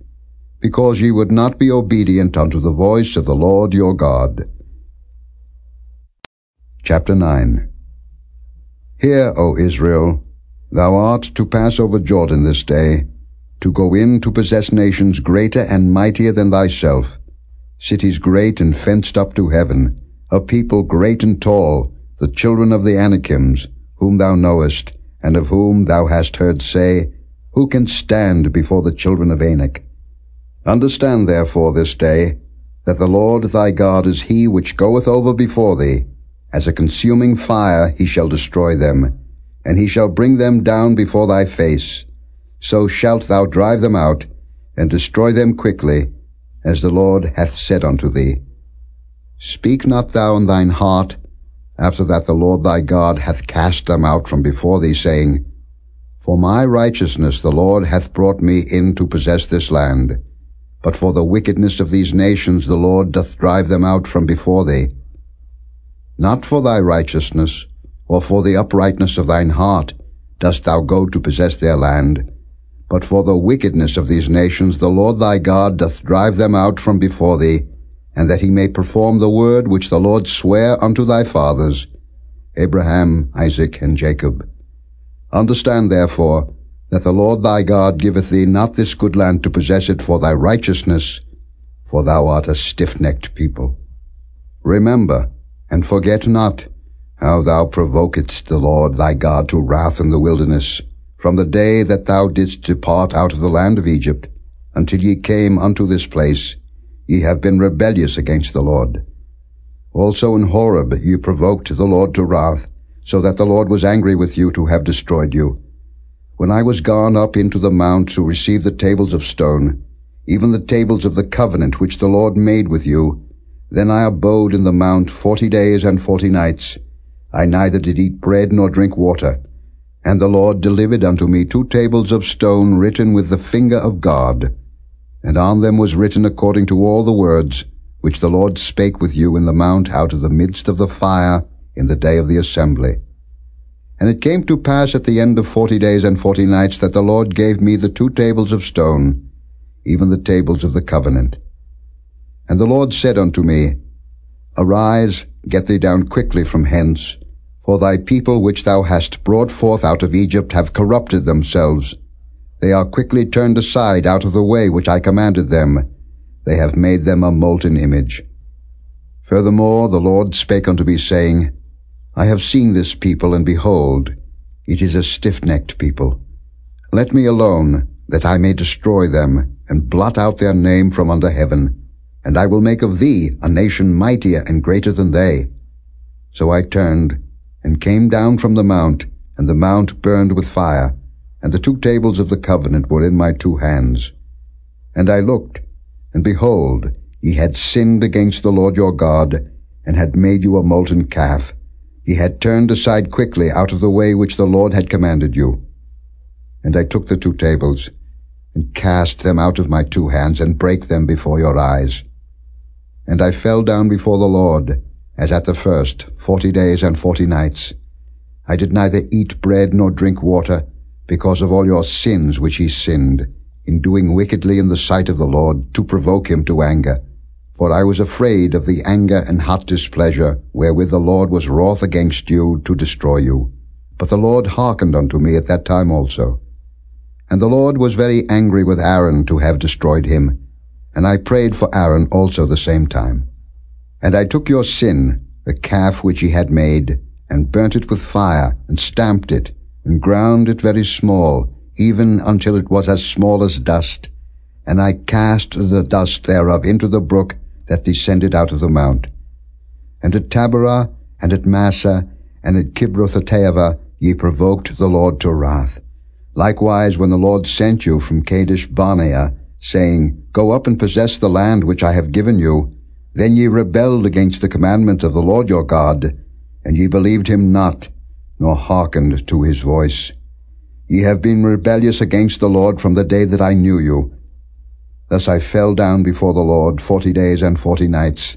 because ye would not be obedient unto the voice of the Lord your God. Chapter 9 Hear, O Israel, thou art to pass over Jordan this day, to go in to possess nations greater and mightier than thyself, cities great and fenced up to heaven, a people great and tall, the children of the Anakims, whom thou knowest, and of whom thou hast heard say, Who can stand before the children of Anak? Understand therefore this day, that the Lord thy God is he which goeth over before thee, As a consuming fire he shall destroy them, and he shall bring them down before thy face. So shalt thou drive them out, and destroy them quickly, as the Lord hath said unto thee. Speak not thou in thine heart, after that the Lord thy God hath cast them out from before thee, saying, For my righteousness the Lord hath brought me in to possess this land. But for the wickedness of these nations the Lord doth drive them out from before thee. Not for thy righteousness, or for the uprightness of thine heart, dost thou go to possess their land, but for the wickedness of these nations the Lord thy God doth drive them out from before thee, and that he may perform the word which the Lord sware unto thy fathers, Abraham, Isaac, and Jacob. Understand therefore that the Lord thy God giveth thee not this good land to possess it for thy righteousness, for thou art a stiff-necked people. Remember, and forget not, how thou provokedst the Lord thy God to wrath in the wilderness, from the day that thou didst depart out of the land of Egypt, until ye came unto this place, Ye have been rebellious against the Lord. Also in Horeb ye provoked the Lord to wrath, so that the Lord was angry with you to have destroyed you. When I was gone up into the mount to receive the tables of stone, even the tables of the covenant which the Lord made with you, then I abode in the mount forty days and forty nights. I neither did eat bread nor drink water. And the Lord delivered unto me two tables of stone written with the finger of God, and on them was written according to all the words which the Lord spake with you in the mount out of the midst of the fire in the day of the assembly. And it came to pass at the end of forty days and forty nights that the Lord gave me the two tables of stone, even the tables of the covenant. And the Lord said unto me, Arise, get thee down quickly from hence, for thy people which thou hast brought forth out of Egypt have corrupted themselves, they are quickly turned aside out of the way which I commanded them. They have made them a molten image. Furthermore the Lord spake unto me, saying, I have seen this people, and behold, it is a stiff-necked people. Let me alone, that I may destroy them, and blot out their name from under heaven, and I will make of thee a nation mightier and greater than they. So I turned, and came down from the mount, and the mount burned with fire, and the two tables of the covenant were in my two hands. And I looked, and behold, ye had sinned against the Lord your God, and had made you a molten calf. Ye had turned aside quickly out of the way which the Lord had commanded you. And I took the two tables, and cast them out of my two hands, and brake them before your eyes. And I fell down before the Lord, as at the first, forty days and forty nights. I did neither eat bread nor drink water, because of all your sins which he sinned, in doing wickedly in the sight of the Lord, to provoke him to anger. For I was afraid of the anger and hot displeasure wherewith the Lord was wroth against you to destroy you. But the Lord hearkened unto me at that time also. And the Lord was very angry with Aaron to have destroyed him, and I prayed for Aaron also the same time. And I took your sin, the calf which ye had made, and burnt it with fire, and stamped it, and ground it very small, even until it was as small as dust. And I cast the dust thereof into the brook that descended out of the mount. And at Taberah, and at Massah, and at Kibroth ye provoked the Lord to wrath. Likewise, when the Lord sent you from Kadesh Barnea, saying, Go up and possess the land which I have given you, then ye rebelled against the commandment of the Lord your God, and ye believed him not, nor hearkened to his voice. Ye have been rebellious against the Lord from the day that I knew you. Thus I fell down before the Lord forty days and forty nights,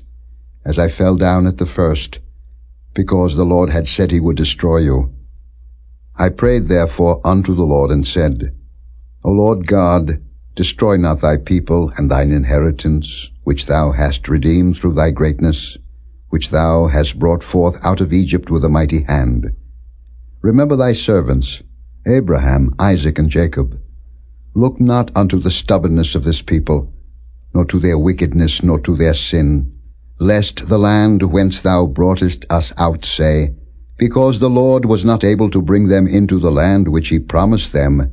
as I fell down at the first, because the Lord had said he would destroy you. I prayed therefore unto the Lord, and said, O Lord God, destroy not thy people and thine inheritance, which thou hast redeemed through thy greatness, which thou hast brought forth out of Egypt with a mighty hand. Remember thy servants, Abraham, Isaac, and Jacob. Look not unto the stubbornness of this people, nor to their wickedness, nor to their sin, lest the land whence thou broughtest us out say, Because the Lord was not able to bring them into the land which he promised them,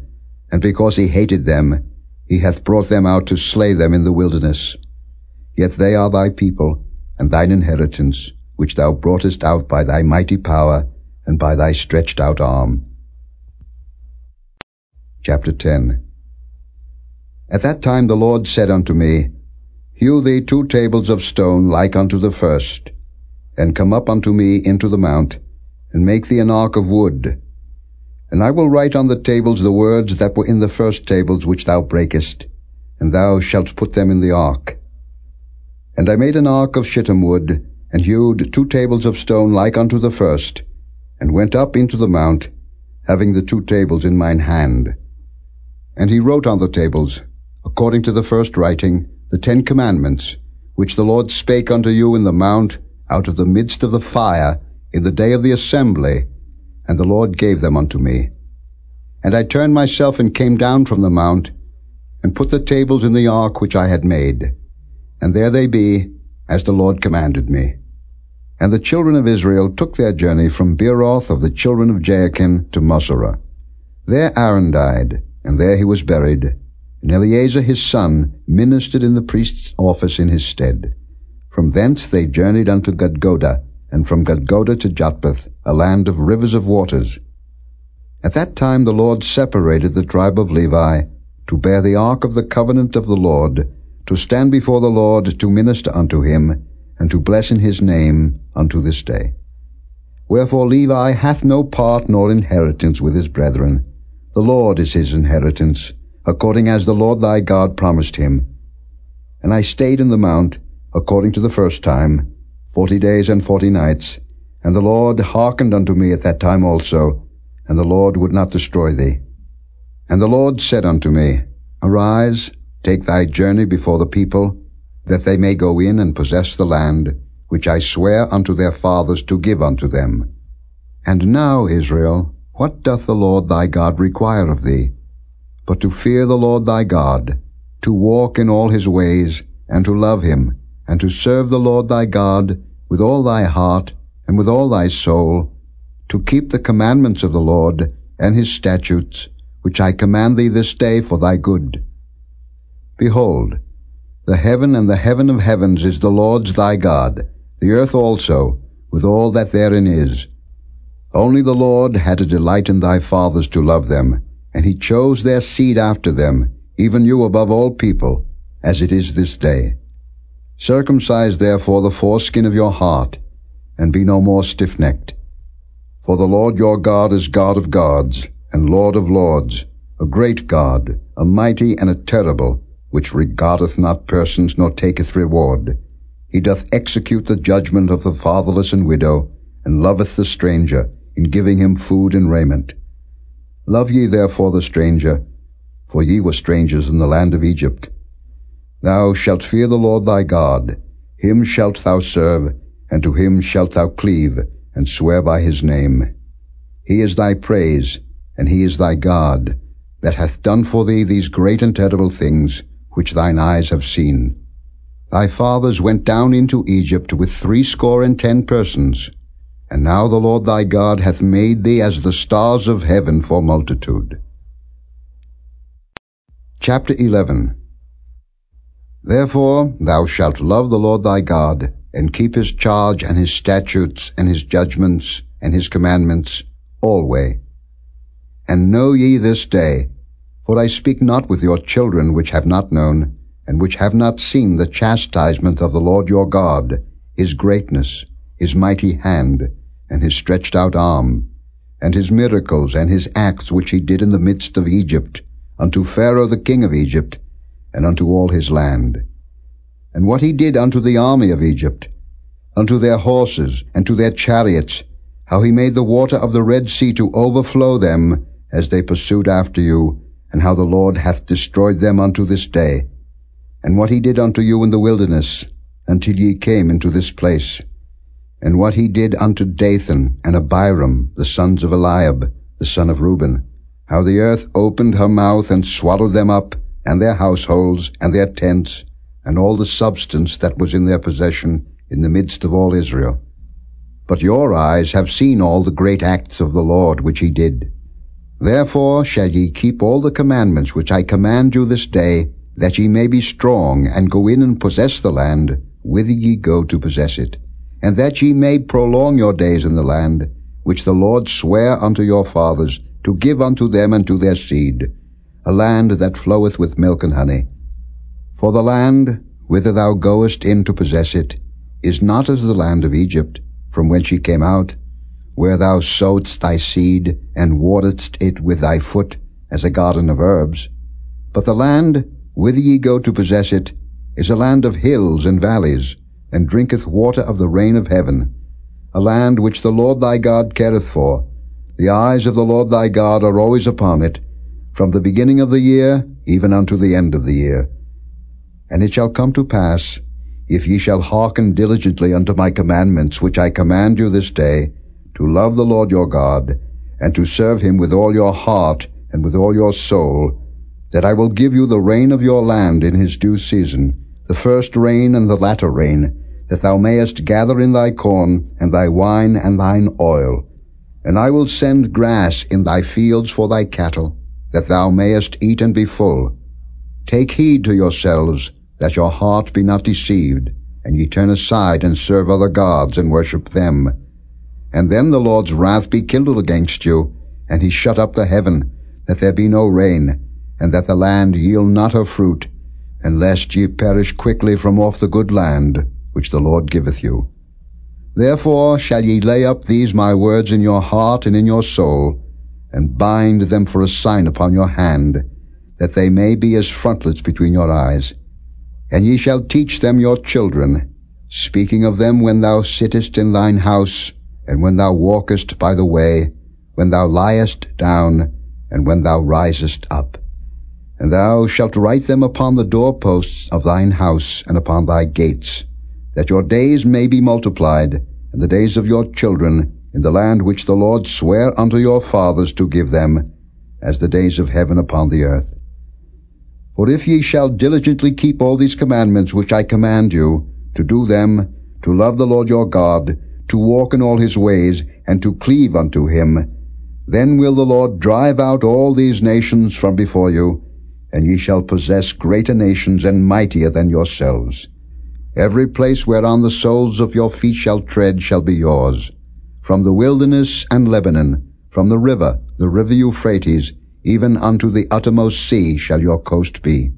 and because he hated them, he hath brought them out to slay them in the wilderness. Yet they are thy people, and thine inheritance, which thou broughtest out by thy mighty power and by thy stretched out arm. Chapter 10 At that time the Lord said unto me, Hew thee two tables of stone like unto the first, and come up unto me into the mount, and make thee an ark of wood. And I will write on the tables the words that were in the first tables which thou breakest, and thou shalt put them in the ark. And I made an ark of shittim wood, and hewed two tables of stone like unto the first, and went up into the mount, having the two tables in mine hand. And he wrote on the tables, according to the first writing, the Ten Commandments, which the Lord spake unto you in the mount, out of the midst of the fire, in the day of the assembly, and the Lord gave them unto me. And I turned myself and came down from the mount, and put the tables in the ark which I had made. And there they be, as the Lord commanded me. And the children of Israel took their journey from Beeroth of the children of Jaakan to Moserah. There Aaron died, and there he was buried, and Eleazar his son ministered in the priest's office in his stead. From thence they journeyed unto Gudgodah, and from Gudgodah to Jotbath, a land of rivers of waters. At that time the Lord separated the tribe of Levi to bear the ark of the covenant of the Lord, to stand before the Lord to minister unto him, and to bless in his name unto this day. Wherefore Levi hath no part nor inheritance with his brethren. The Lord is his inheritance, according as the Lord thy God promised him. And I stayed in the mount, according to the first time, forty days and forty nights, and the Lord hearkened unto me at that time also, and the Lord would not destroy thee. And the Lord said unto me, Arise, take thy journey before the people, that they may go in and possess the land, which I swear unto their fathers to give unto them. And now, Israel, what doth the Lord thy God require of thee? But to fear the Lord thy God, to walk in all his ways, and to love him, and to serve the Lord thy God with all thy heart and with all thy soul, to keep the commandments of the Lord and his statutes, which I command thee this day for thy good. Behold, the heaven and the heaven of heavens is the Lord's thy God, the earth also, with all that therein is. Only the Lord had a delight in thy fathers to love them, and he chose their seed after them, even you above all people, as it is this day. Circumcise therefore the foreskin of your heart, and be no more stiff-necked. For the Lord your God is God of gods, and Lord of lords, a great God, a mighty and a terrible, which regardeth not persons nor taketh reward. He doth execute the judgment of the fatherless and widow, and loveth the stranger, in giving him food and raiment. Love ye therefore the stranger, for ye were strangers in the land of Egypt. Thou shalt fear the Lord thy God, him shalt thou serve, and to him shalt thou cleave, and swear by his name. He is thy praise, and he is thy God, that hath done for thee these great and terrible things, which thine eyes have seen. Thy fathers went down into Egypt with threescore and ten persons, and now the Lord thy God hath made thee as the stars of heaven for multitude. Chapter 11 Therefore thou shalt love the Lord thy God, and keep his charge and his statutes and his judgments and his commandments alway. And know ye this day, for I speak not with your children which have not known, and which have not seen the chastisement of the Lord your God, his greatness, his mighty hand, and his stretched out arm, and his miracles and his acts which he did in the midst of Egypt, unto Pharaoh the king of Egypt, and unto all his land. And what he did unto the army of Egypt, unto their horses, and to their chariots, how he made the water of the Red Sea to overflow them, as they pursued after you, and how the Lord hath destroyed them unto this day, and what he did unto you in the wilderness, until ye came into this place, and what he did unto Dathan and Abiram, the sons of Eliab, the son of Reuben, how the earth opened her mouth and swallowed them up, and their households, and their tents, and all the substance that was in their possession in the midst of all Israel. But your eyes have seen all the great acts of the Lord which he did. Therefore shall ye keep all the commandments which I command you this day, that ye may be strong, and go in and possess the land, whither ye go to possess it, and that ye may prolong your days in the land, which the Lord sware unto your fathers, to give unto them and to their seed, a land that floweth with milk and honey. For the land, whither thou goest in to possess it, is not as the land of Egypt, from whence ye came out, where thou sowedst thy seed, and wateredst it with thy foot, as a garden of herbs. But the land, whither ye go to possess it, is a land of hills and valleys, and drinketh water of the rain of heaven, a land which the Lord thy God careth for. The eyes of the Lord thy God are always upon it, from the beginning of the year even unto the end of the year. And it shall come to pass, if ye shall hearken diligently unto my commandments which I command you this day, to love the Lord your God, and to serve him with all your heart and with all your soul, that I will give you the rain of your land in his due season, the first rain and the latter rain, that thou mayest gather in thy corn, and thy wine, and thine oil. And I will send grass in thy fields for thy cattle, that thou mayest eat and be full. Take heed to yourselves, that your heart be not deceived, and ye turn aside and serve other gods, and worship them. And then the Lord's wrath be kindled against you, and he shut up the heaven, that there be no rain, and that the land yield not her fruit, and lest ye perish quickly from off the good land, which the Lord giveth you. Therefore shall ye lay up these my words in your heart and in your soul, and bind them for a sign upon your hand, that they may be as frontlets between your eyes. And ye shall teach them your children, speaking of them when thou sittest in thine house, and when thou walkest by the way, when thou liest down, and when thou risest up. And thou shalt write them upon the doorposts of thine house and upon thy gates, that your days may be multiplied, and the days of your children, in the land which the Lord sware unto your fathers to give them, as the days of heaven upon the earth. For if ye shall diligently keep all these commandments which I command you, to do them, to love the Lord your God, to walk in all his ways, and to cleave unto him, then will the Lord drive out all these nations from before you, and ye shall possess greater nations and mightier than yourselves. Every place whereon the soles of your feet shall tread shall be yours. From the wilderness and Lebanon, from the river, the river Euphrates, even unto the uttermost sea shall your coast be.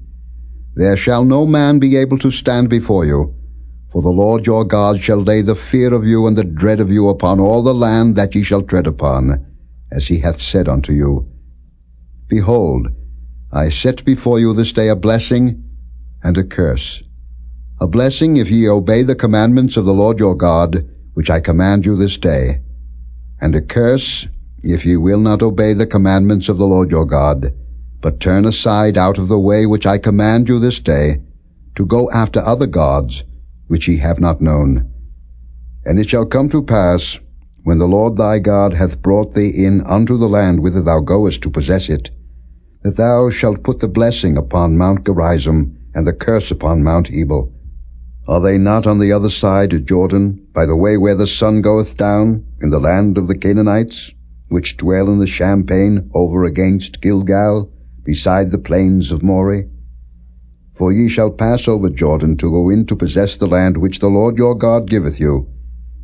There shall no man be able to stand before you, for the Lord your God shall lay the fear of you and the dread of you upon all the land that ye shall tread upon, as he hath said unto you. Behold, I set before you this day a blessing and a curse. A blessing if ye obey the commandments of the Lord your God, which I command you this day, and a curse if ye will not obey the commandments of the Lord your God, but turn aside out of the way which I command you this day, to go after other gods, which ye have not known. And it shall come to pass, when the Lord thy God hath brought thee in unto the land whither thou goest to possess it, that thou shalt put the blessing upon Mount Gerizim, and the curse upon Mount Ebal, are they not on the other side of Jordan, by the way where the sun goeth down, in the land of the Canaanites, which dwell in the champaign over against Gilgal, beside the plains of Moreh? For ye shall pass over Jordan to go in to possess the land which the Lord your God giveth you,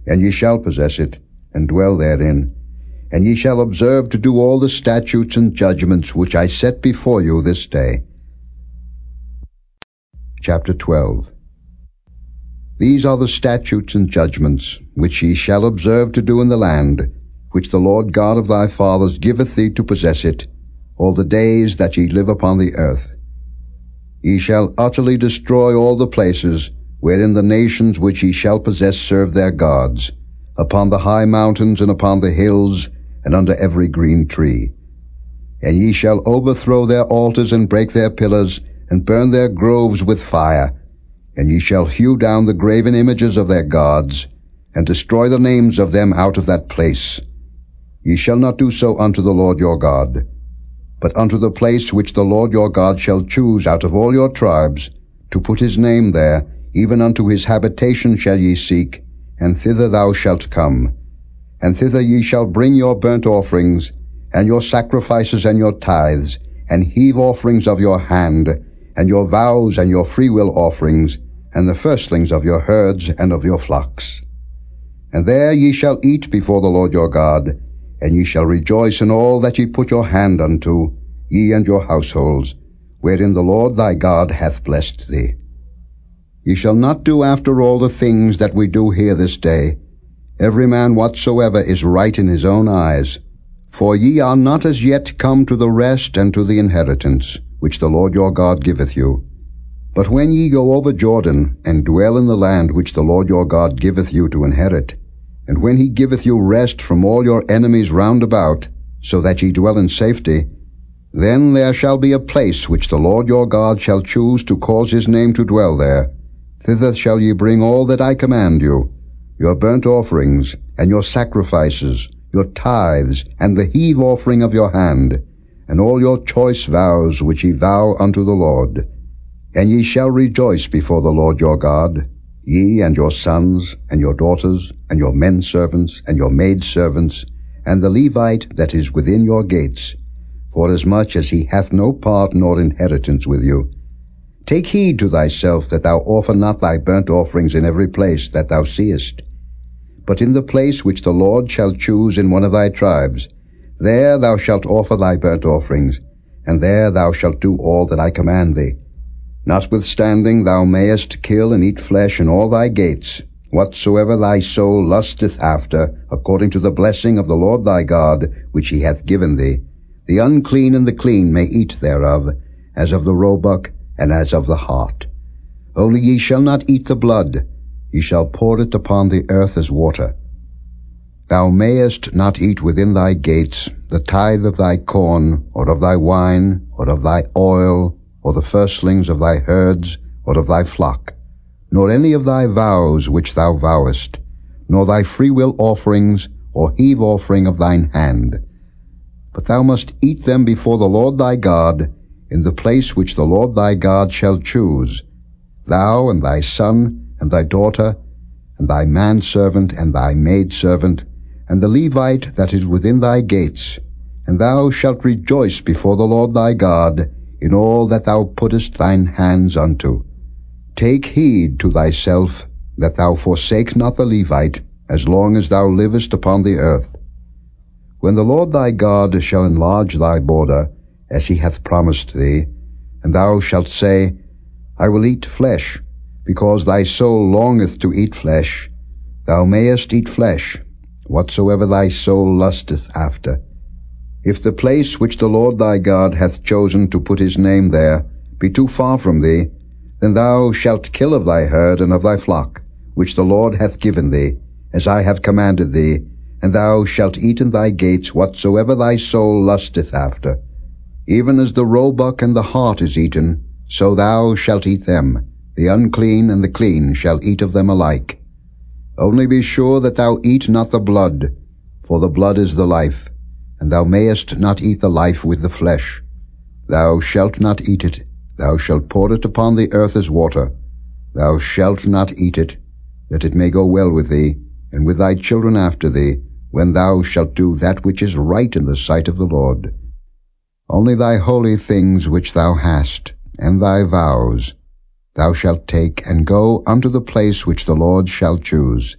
and ye shall possess it, and dwell therein. And ye shall observe to do all the statutes and judgments which I set before you this day. Chapter 12 these are the statutes and judgments which ye shall observe to do in the land, which the Lord God of thy fathers giveth thee to possess it, all the days that ye live upon the earth. Ye shall utterly destroy all the places wherein the nations which ye shall possess serve their gods, upon the high mountains and upon the hills, and under every green tree. And ye shall overthrow their altars and break their pillars, and burn their groves with fire, and ye shall hew down the graven images of their gods, and destroy the names of them out of that place. Ye shall not do so unto the Lord your God, but unto the place which the Lord your God shall choose out of all your tribes, to put his name there, even unto his habitation shall ye seek, and thither thou shalt come. And thither ye shall bring your burnt offerings, and your sacrifices and your tithes, and heave offerings of your hand, and your vows and your freewill offerings, and the firstlings of your herds and of your flocks. And there ye shall eat before the Lord your God, and ye shall rejoice in all that ye put your hand unto, ye and your households, wherein the Lord thy God hath blessed thee. Ye shall not do after all the things that we do here this day, every man whatsoever is right in his own eyes. For ye are not as yet come to the rest and to the inheritance, which the Lord your God giveth you. But when ye go over Jordan, and dwell in the land which the Lord your God giveth you to inherit, and when he giveth you rest from all your enemies round about, so that ye dwell in safety, then there shall be a place which the Lord your God shall choose to cause his name to dwell there. Thither shall ye bring all that I command you, your burnt offerings, and your sacrifices, your tithes, and the heave offering of your hand, and all your choice vows which ye vow unto the Lord. And ye shall rejoice before the Lord your God, ye and your sons, and your daughters, and your men servants, and your maid servants, and the Levite that is within your gates, forasmuch as he hath no part nor inheritance with you. Take heed to thyself that thou offer not thy burnt offerings in every place that thou seest, but in the place which the Lord shall choose in one of thy tribes, there thou shalt offer thy burnt offerings, and there thou shalt do all that I command thee. Notwithstanding thou mayest kill and eat flesh in all thy gates, whatsoever thy soul lusteth after, according to the blessing of the Lord thy God, which he hath given thee. The unclean and the clean may eat thereof, as of the roebuck, and as of the hart. Only ye shall not eat the blood, ye shall pour it upon the earth as water. Thou mayest not eat within thy gates the tithe of thy corn, or of thy wine, or of thy oil, or the firstlings of thy herds, or of thy flock, nor any of thy vows which thou vowest, nor thy freewill offerings, or heave offering of thine hand. But thou must eat them before the Lord thy God, in the place which the Lord thy God shall choose, thou and thy son, and thy daughter, and thy manservant, and thy maidservant, and the Levite that is within thy gates, and thou shalt rejoice before the Lord thy God, in all that thou puttest thine hands unto. Take heed to thyself that thou forsake not the Levite, as long as thou livest upon the earth. When the Lord thy God shall enlarge thy border, as he hath promised thee, and thou shalt say, I will eat flesh, because thy soul longeth to eat flesh, thou mayest eat flesh, whatsoever thy soul lusteth after. If the place which the Lord thy God hath chosen to put his name there be too far from thee, then thou shalt kill of thy herd and of thy flock, which the Lord hath given thee, as I have commanded thee, and thou shalt eat in thy gates whatsoever thy soul lusteth after. Even as the roebuck and the hart is eaten, so thou shalt eat them. The unclean and the clean shall eat of them alike. Only be sure that thou eat not the blood, for the blood is the life, and thou mayest not eat the life with the flesh. Thou shalt not eat it, thou shalt pour it upon the earth as water. Thou shalt not eat it, that it may go well with thee, and with thy children after thee, when thou shalt do that which is right in the sight of the Lord. Only thy holy things which thou hast, and thy vows, thou shalt take, and go unto the place which the Lord shall choose.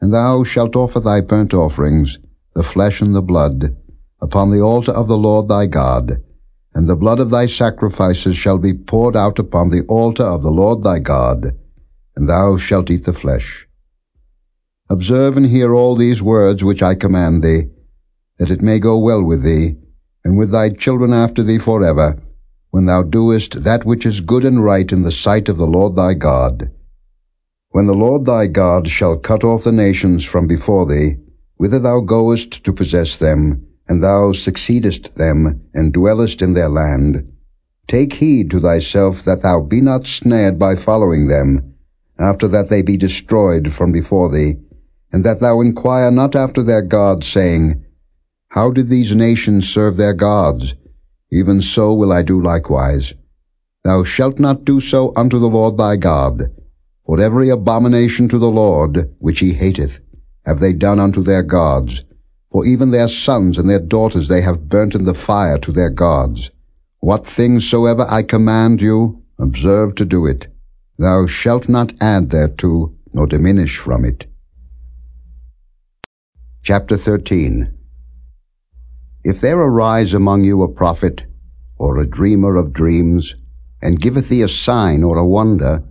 And thou shalt offer thy burnt offerings, the flesh and the blood, upon the altar of the Lord thy God, and the blood of thy sacrifices shall be poured out upon the altar of the Lord thy God, and thou shalt eat the flesh. Observe and hear all these words which I command thee, that it may go well with thee, and with thy children after thee for ever, when thou doest that which is good and right in the sight of the Lord thy God. When the Lord thy God shall cut off the nations from before thee, whither thou goest to possess them, and thou succeedest them, and dwellest in their land. Take heed to thyself that thou be not snared by following them, after that they be destroyed from before thee, and that thou inquire not after their gods, saying, How did these nations serve their gods? Even so will I do likewise. Thou shalt not do so unto the Lord thy God, for every abomination to the Lord, which he hateth, have they done unto their gods, for even their sons and their daughters they have burnt in the fire to their gods. What things soever I command you, observe to do it. Thou shalt not add thereto, nor diminish from it. Chapter 13 If there arise among you a prophet, or a dreamer of dreams, and giveth thee a sign or a wonder,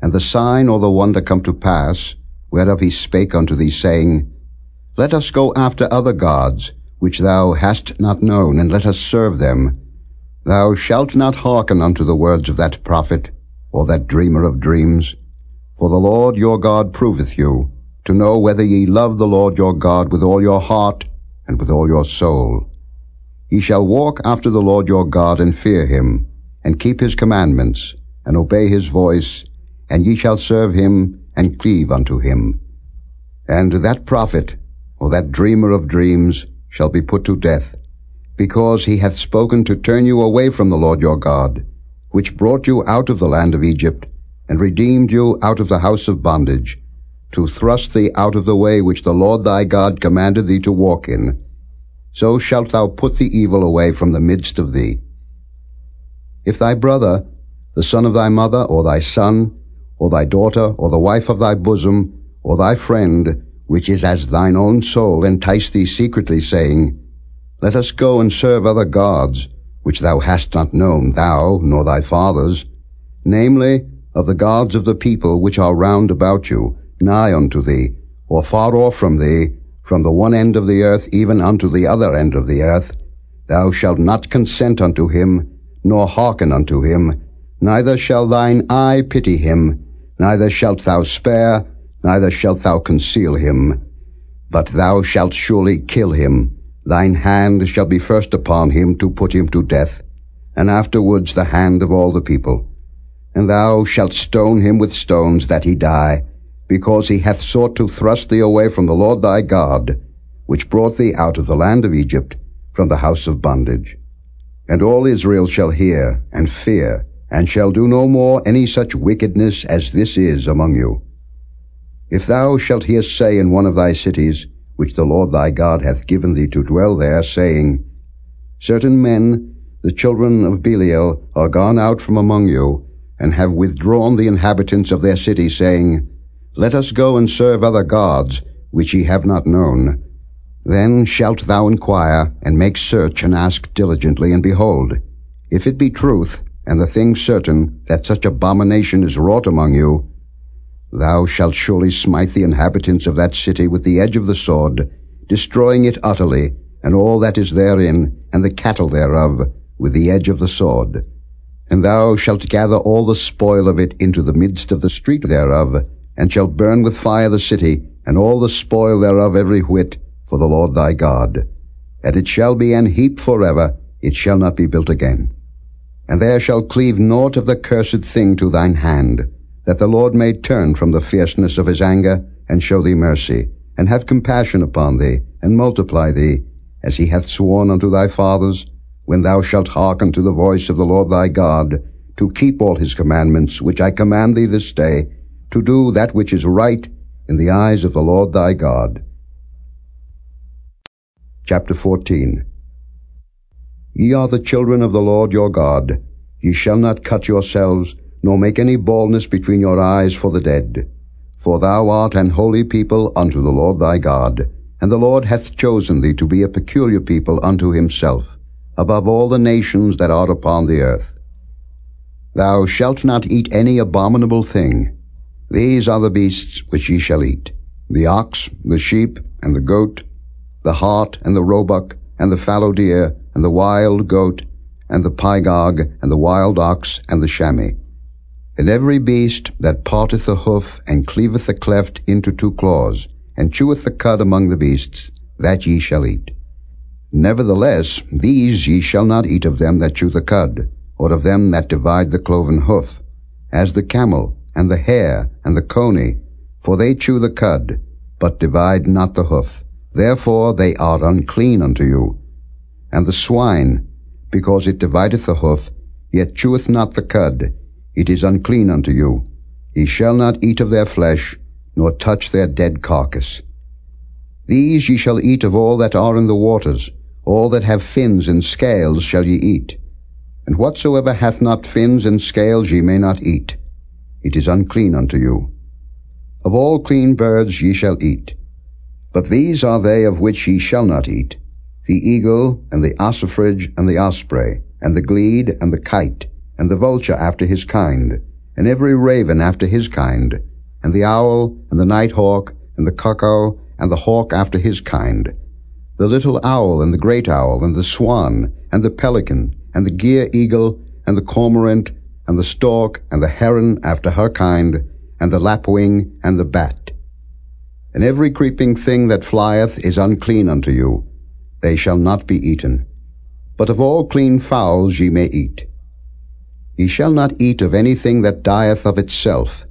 and the sign or the wonder come to pass, whereof he spake unto thee, saying, Let us go after other gods, which thou hast not known, and let us serve them. Thou shalt not hearken unto the words of that prophet, or that dreamer of dreams. For the Lord your God proveth you, to know whether ye love the Lord your God with all your heart and with all your soul. Ye shall walk after the Lord your God, and fear him, and keep his commandments, and obey his voice, and ye shall serve him, and cleave unto him. And that prophet, or that dreamer of dreams, shall be put to death, because he hath spoken to turn you away from the Lord your God, which brought you out of the land of Egypt, and redeemed you out of the house of bondage, to thrust thee out of the way which the Lord thy God commanded thee to walk in. So shalt thou put the evil away from the midst of thee. If thy brother, the son of thy mother, or thy son, or thy daughter, or the wife of thy bosom, or thy friend, which is as thine own soul, entice thee secretly, saying, Let us go and serve other gods, which thou hast not known, thou, nor thy fathers, namely, of the gods of the people which are round about you, nigh unto thee, or far off from thee, from the one end of the earth even unto the other end of the earth, thou shalt not consent unto him, nor hearken unto him, neither shall thine eye pity him, neither shalt thou spare, neither shalt thou conceal him. But thou shalt surely kill him, thine hand shall be first upon him to put him to death, and afterwards the hand of all the people. And thou shalt stone him with stones that he die, because he hath sought to thrust thee away from the Lord thy God, which brought thee out of the land of Egypt, from the house of bondage. And all Israel shall hear and fear, and shall do no more any such wickedness as this is among you. If thou shalt hear say in one of thy cities, which the Lord thy God hath given thee to dwell there, saying, Certain men, the children of Belial, are gone out from among you, and have withdrawn the inhabitants of their city, saying, Let us go and serve other gods, which ye have not known. Then shalt thou inquire, and make search, and ask diligently, and behold, if it be truth, and the thing certain, that such abomination is wrought among you, Thou shalt surely smite the inhabitants of that city with the edge of the sword, destroying it utterly, and all that is therein, and the cattle thereof, with the edge of the sword. And thou shalt gather all the spoil of it into the midst of the street thereof, and shalt burn with fire the city, and all the spoil thereof every whit, for the Lord thy God. And it shall be an heap forever, it shall not be built again. And there shall cleave naught of the cursed thing to thine hand, that the Lord may turn from the fierceness of his anger, and show thee mercy, and have compassion upon thee, and multiply thee, as he hath sworn unto thy fathers, when thou shalt hearken to the voice of the Lord thy God, to keep all his commandments, which I command thee this day, to do that which is right in the eyes of the Lord thy God. Chapter 14 Ye are the children of the Lord your God. Ye shall not cut yourselves, nor make any baldness between your eyes for the dead. For thou art an holy people unto the Lord thy God, and the Lord hath chosen thee to be a peculiar people unto himself, above all the nations that are upon the earth. Thou shalt not eat any abominable thing. These are the beasts which ye shall eat, the ox, the sheep, and the goat, the hart, and the roebuck, and the fallow deer, and the wild goat, and the pygarg, and the wild ox, and the chamois and every beast that parteth the hoof, and cleaveth the cleft into two claws, and cheweth the cud among the beasts, that ye shall eat. Nevertheless, these ye shall not eat of them that chew the cud, or of them that divide the cloven hoof, as the camel, and the hare, and the coney, for they chew the cud, but divide not the hoof. Therefore they are unclean unto you. And the swine, because it divideth the hoof, yet cheweth not the cud, it is unclean unto you. Ye shall not eat of their flesh, nor touch their dead carcass. These ye shall eat of all that are in the waters, all that have fins and scales shall ye eat. And whatsoever hath not fins and scales ye may not eat. It is unclean unto you. Of all clean birds ye shall eat. But these are they of which ye shall not eat, the eagle, and the ossifrage, and the osprey, and the glede, and the kite, and the vulture after his kind, and every raven after his kind, and the owl, and the night hawk, and the cuckoo, and the hawk after his kind, the little owl, and the great owl, and the swan, and the pelican, and the gier eagle, and the cormorant, and the stork, and the heron after her kind, and the lapwing, and the bat. And every creeping thing that flieth is unclean unto you. They shall not be eaten. But of all clean fowls ye may eat. Ye shall not eat of anything that dieth of itself.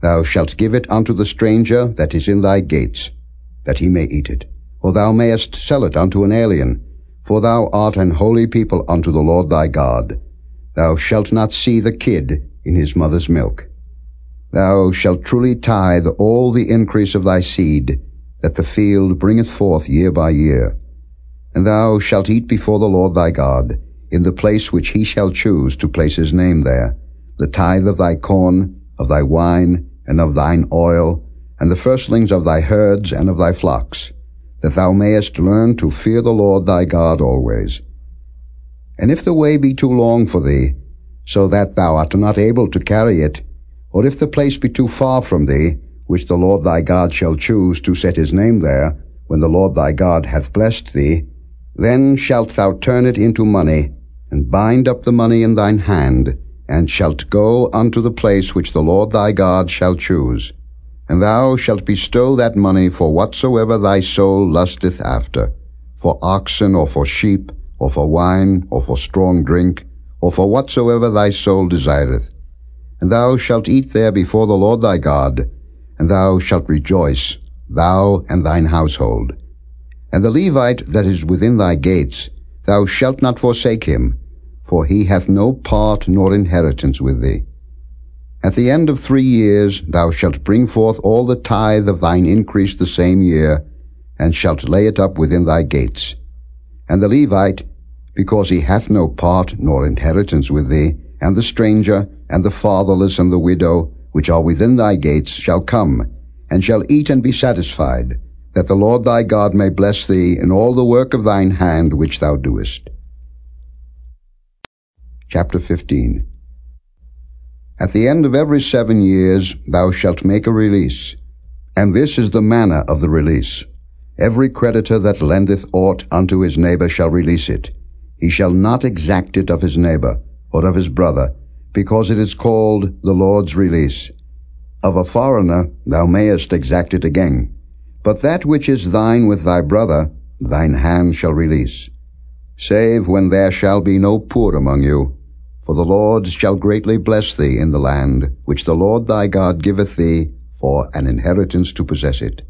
Thou shalt give it unto the stranger that is in thy gates, that he may eat it. Or thou mayest sell it unto an alien, for thou art an holy people unto the Lord thy God. Thou shalt not see the kid in his mother's milk. Thou shalt truly tithe all the increase of thy seed, that the field bringeth forth year by year. And thou shalt eat before the Lord thy God, in the place which he shall choose to place his name there, the tithe of thy corn, of thy wine, and of thine oil, and the firstlings of thy herds and of thy flocks, that thou mayest learn to fear the Lord thy God always. And if the way be too long for thee, so that thou art not able to carry it, or if the place be too far from thee, which the Lord thy God shall choose to set his name there, when the Lord thy God hath blessed thee, then shalt thou turn it into money, and bind up the money in thine hand, and shalt go unto the place which the Lord thy God shall choose. And thou shalt bestow that money for whatsoever thy soul lusteth after, for oxen, or for sheep, or for wine, or for strong drink, or for whatsoever thy soul desireth and thou shalt eat there before the Lord thy God, and thou shalt rejoice, thou and thine household. And the Levite that is within thy gates, thou shalt not forsake him, for he hath no part nor inheritance with thee. At the end of three years thou shalt bring forth all the tithe of thine increase the same year, and shalt lay it up within thy gates. And the Levite, because he hath no part nor inheritance with thee, and the stranger, and the fatherless, and the widow, which are within thy gates, shall come, and shall eat and be satisfied, that the Lord thy God may bless thee in all the work of thine hand which thou doest. Chapter 15 At the end of every seven years thou shalt make a release, and this is the manner of the release. Every creditor that lendeth aught unto his neighbor shall release it. He shall not exact it of his neighbor, or of his brother, because it is called the Lord's release. Of a foreigner thou mayest exact it again, but that which is thine with thy brother thine hand shall release. Save when there shall be no poor among you, for the Lord shall greatly bless thee in the land which the Lord thy God giveth thee for an inheritance to possess it.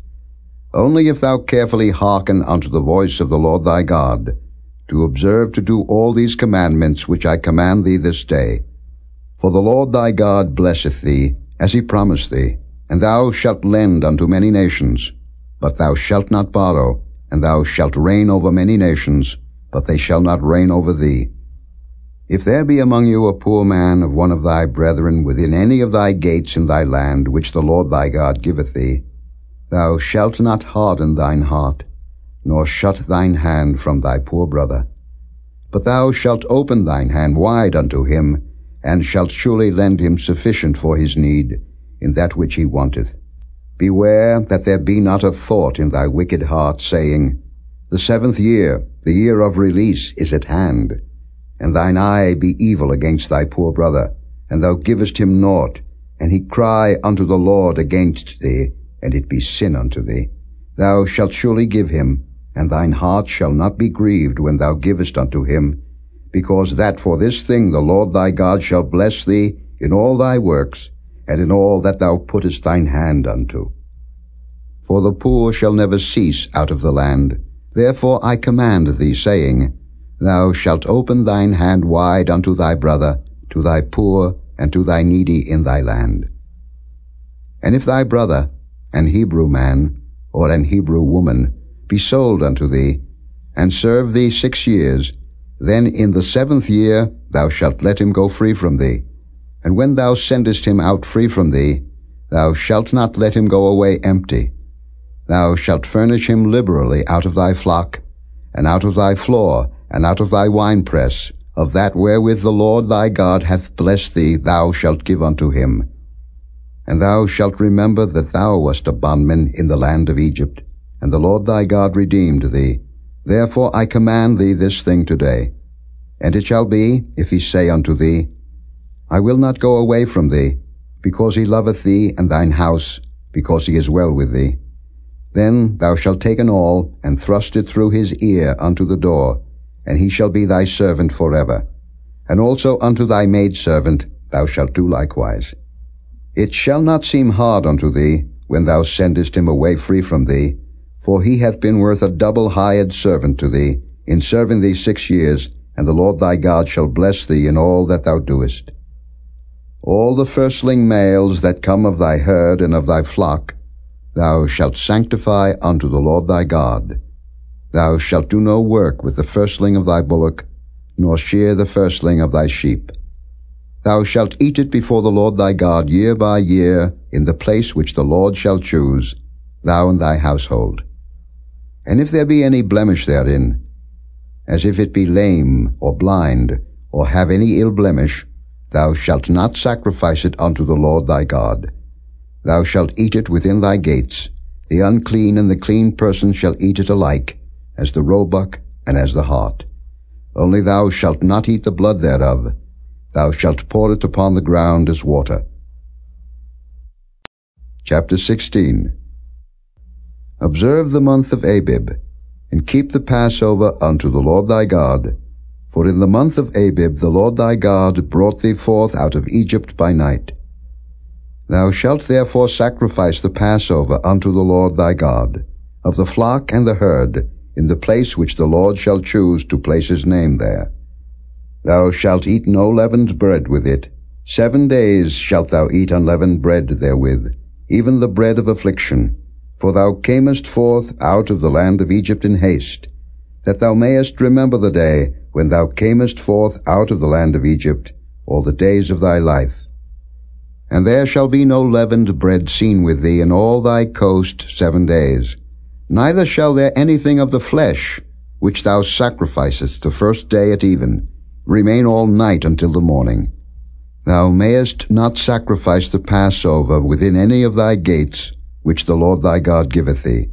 Only if thou carefully hearken unto the voice of the Lord thy God, to observe to do all these commandments which I command thee this day. For the Lord thy God blesseth thee, as he promised thee, and thou shalt lend unto many nations, but thou shalt not borrow, and thou shalt reign over many nations, but they shall not reign over thee. If there be among you a poor man of one of thy brethren within any of thy gates in thy land, which the Lord thy God giveth thee, thou shalt not harden thine heart, nor shut thine hand from thy poor brother. But thou shalt open thine hand wide unto him, and shalt surely lend him sufficient for his need, in that which he wanteth. Beware that there be not a thought in thy wicked heart, saying, The seventh year, the year of release, is at hand, and thine eye be evil against thy poor brother, and thou givest him naught, and he cry unto the Lord against thee, and it be sin unto thee. Thou shalt surely give him, and thine heart shall not be grieved when thou givest unto him, because that for this thing the Lord thy God shall bless thee in all thy works, and in all that thou puttest thine hand unto. For the poor shall never cease out of the land. Therefore I command thee, saying, Thou shalt open thine hand wide unto thy brother, to thy poor, and to thy needy in thy land. And if thy brother, an Hebrew man, or an Hebrew woman, be sold unto thee, and serve thee six years, then in the seventh year thou shalt let him go free from thee. And when thou sendest him out free from thee, thou shalt not let him go away empty. Thou shalt furnish him liberally out of thy flock, and out of thy floor, and out of thy winepress, of that wherewith the Lord thy God hath blessed thee, thou shalt give unto him. And thou shalt remember that thou wast a bondman in the land of Egypt, and the Lord thy God redeemed thee. Therefore I command thee this thing today. And it shall be, if he say unto thee, I will not go away from thee, because he loveth thee and thine house, because he is well with thee. Then thou shalt take an awl, and thrust it through his ear unto the door, and he shall be thy servant for ever. And also unto thy maidservant thou shalt do likewise. It shall not seem hard unto thee, when thou sendest him away free from thee, for he hath been worth a double hired servant to thee, in serving thee six years, and the Lord thy God shall bless thee in all that thou doest. All the firstling males that come of thy herd and of thy flock, thou shalt sanctify unto the Lord thy God. Thou shalt do no work with the firstling of thy bullock, nor shear the firstling of thy sheep. Thou shalt eat it before the Lord thy God year by year in the place which the Lord shall choose, thou and thy household. And if there be any blemish therein, as if it be lame or blind, or have any ill blemish, thou shalt not sacrifice it unto the Lord thy God. Thou shalt eat it within thy gates. The unclean and the clean person shall eat it alike, as the roebuck and as the hart. Only thou shalt not eat the blood thereof. Thou shalt pour it upon the ground as water. Chapter 16 Observe the month of Abib, and keep the Passover unto the Lord thy God. For in the month of Abib the Lord thy God brought thee forth out of Egypt by night. Thou shalt therefore sacrifice the Passover unto the Lord thy God, of the flock and the herd, in the place which the Lord shall choose to place his name there. Thou shalt eat no leavened bread with it. Seven days shalt thou eat unleavened bread therewith, even the bread of affliction, for thou camest forth out of the land of Egypt in haste, that thou mayest remember the day when thou camest forth out of the land of Egypt, all the days of thy life. And there shall be no leavened bread seen with thee in all thy coast seven days. Neither shall there anything of the flesh, which thou sacrificest the first day at even, remain all night until the morning. Thou mayest not sacrifice the Passover within any of thy gates, which the Lord thy God giveth thee,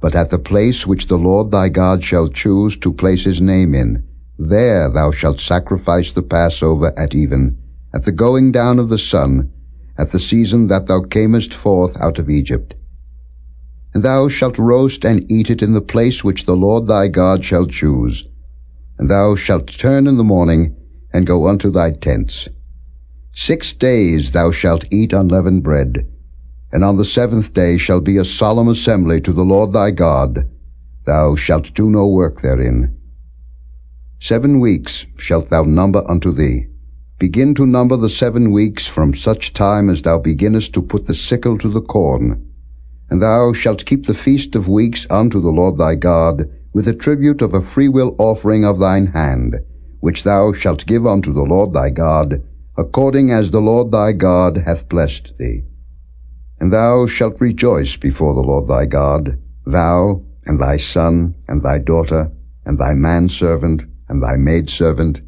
but at the place which the Lord thy God shall choose to place his name in, there thou shalt sacrifice the Passover at even, at the going down of the sun, at the season that thou camest forth out of Egypt. And thou shalt roast and eat it in the place which the Lord thy God shall choose. And thou shalt turn in the morning, and go unto thy tents. Six days thou shalt eat unleavened bread, and on the seventh day shall be a solemn assembly to the Lord thy God. Thou shalt do no work therein. Seven weeks shalt thou number unto thee. Begin to number the seven weeks from such time as thou beginnest to put the sickle to the corn. And thou shalt keep the feast of weeks unto the Lord thy God, with a tribute of a freewill offering of thine hand, which thou shalt give unto the Lord thy God, according as the Lord thy God hath blessed thee. And thou shalt rejoice before the Lord thy God, thou, and thy son, and thy daughter, and thy manservant, and thy maidservant,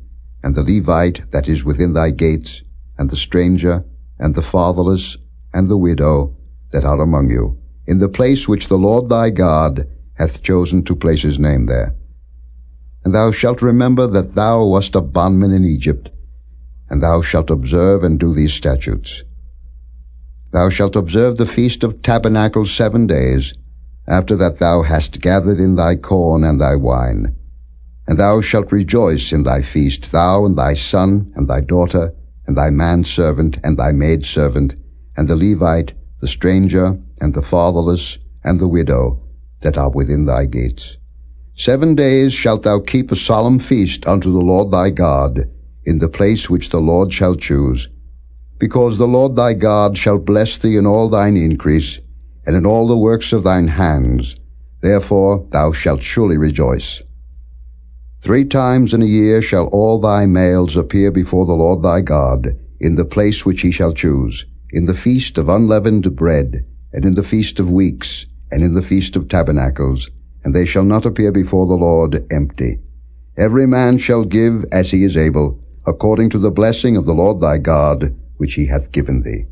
and the Levite that is within thy gates, and the stranger, and the fatherless, and the widow that are among you, in the place which the Lord thy God hath chosen to place his name there. And thou shalt remember that thou wast a bondman in Egypt, and thou shalt observe and do these statutes. Thou shalt observe the feast of tabernacles seven days, after that thou hast gathered in thy corn and thy wine. And thou shalt rejoice in thy feast, thou and thy son, and thy daughter, and thy manservant, and thy maidservant, and the Levite, the stranger, and the fatherless, and the widow, that are within thy gates. Seven days shalt thou keep a solemn feast unto the Lord thy God, in the place which the Lord shall choose, because the Lord thy God shall bless thee in all thine increase, and in all the works of thine hands. Therefore thou shalt surely rejoice. Three times in a year shall all thy males appear before the Lord thy God, in the place which he shall choose, in the feast of unleavened bread, and in the feast of weeks, and in the feast of tabernacles, and they shall not appear before the Lord empty. Every man shall give as he is able, according to the blessing of the Lord thy God, which he hath given thee.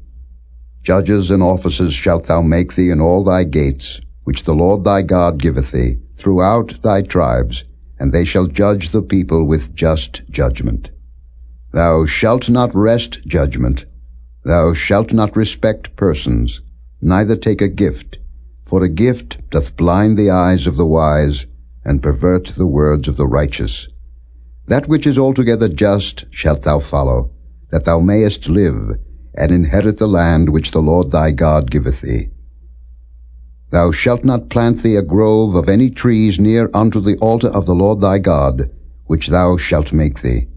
Judges and officers shalt thou make thee in all thy gates, which the Lord thy God giveth thee, throughout thy tribes, and they shall judge the people with just judgment. Thou shalt not wrest judgment. Thou shalt not respect persons, neither take a gift, for a gift doth blind the eyes of the wise, and pervert the words of the righteous. That which is altogether just shalt thou follow, that thou mayest live, and inherit the land which the Lord thy God giveth thee. Thou shalt not plant thee a grove of any trees near unto the altar of the Lord thy God, which thou shalt make thee.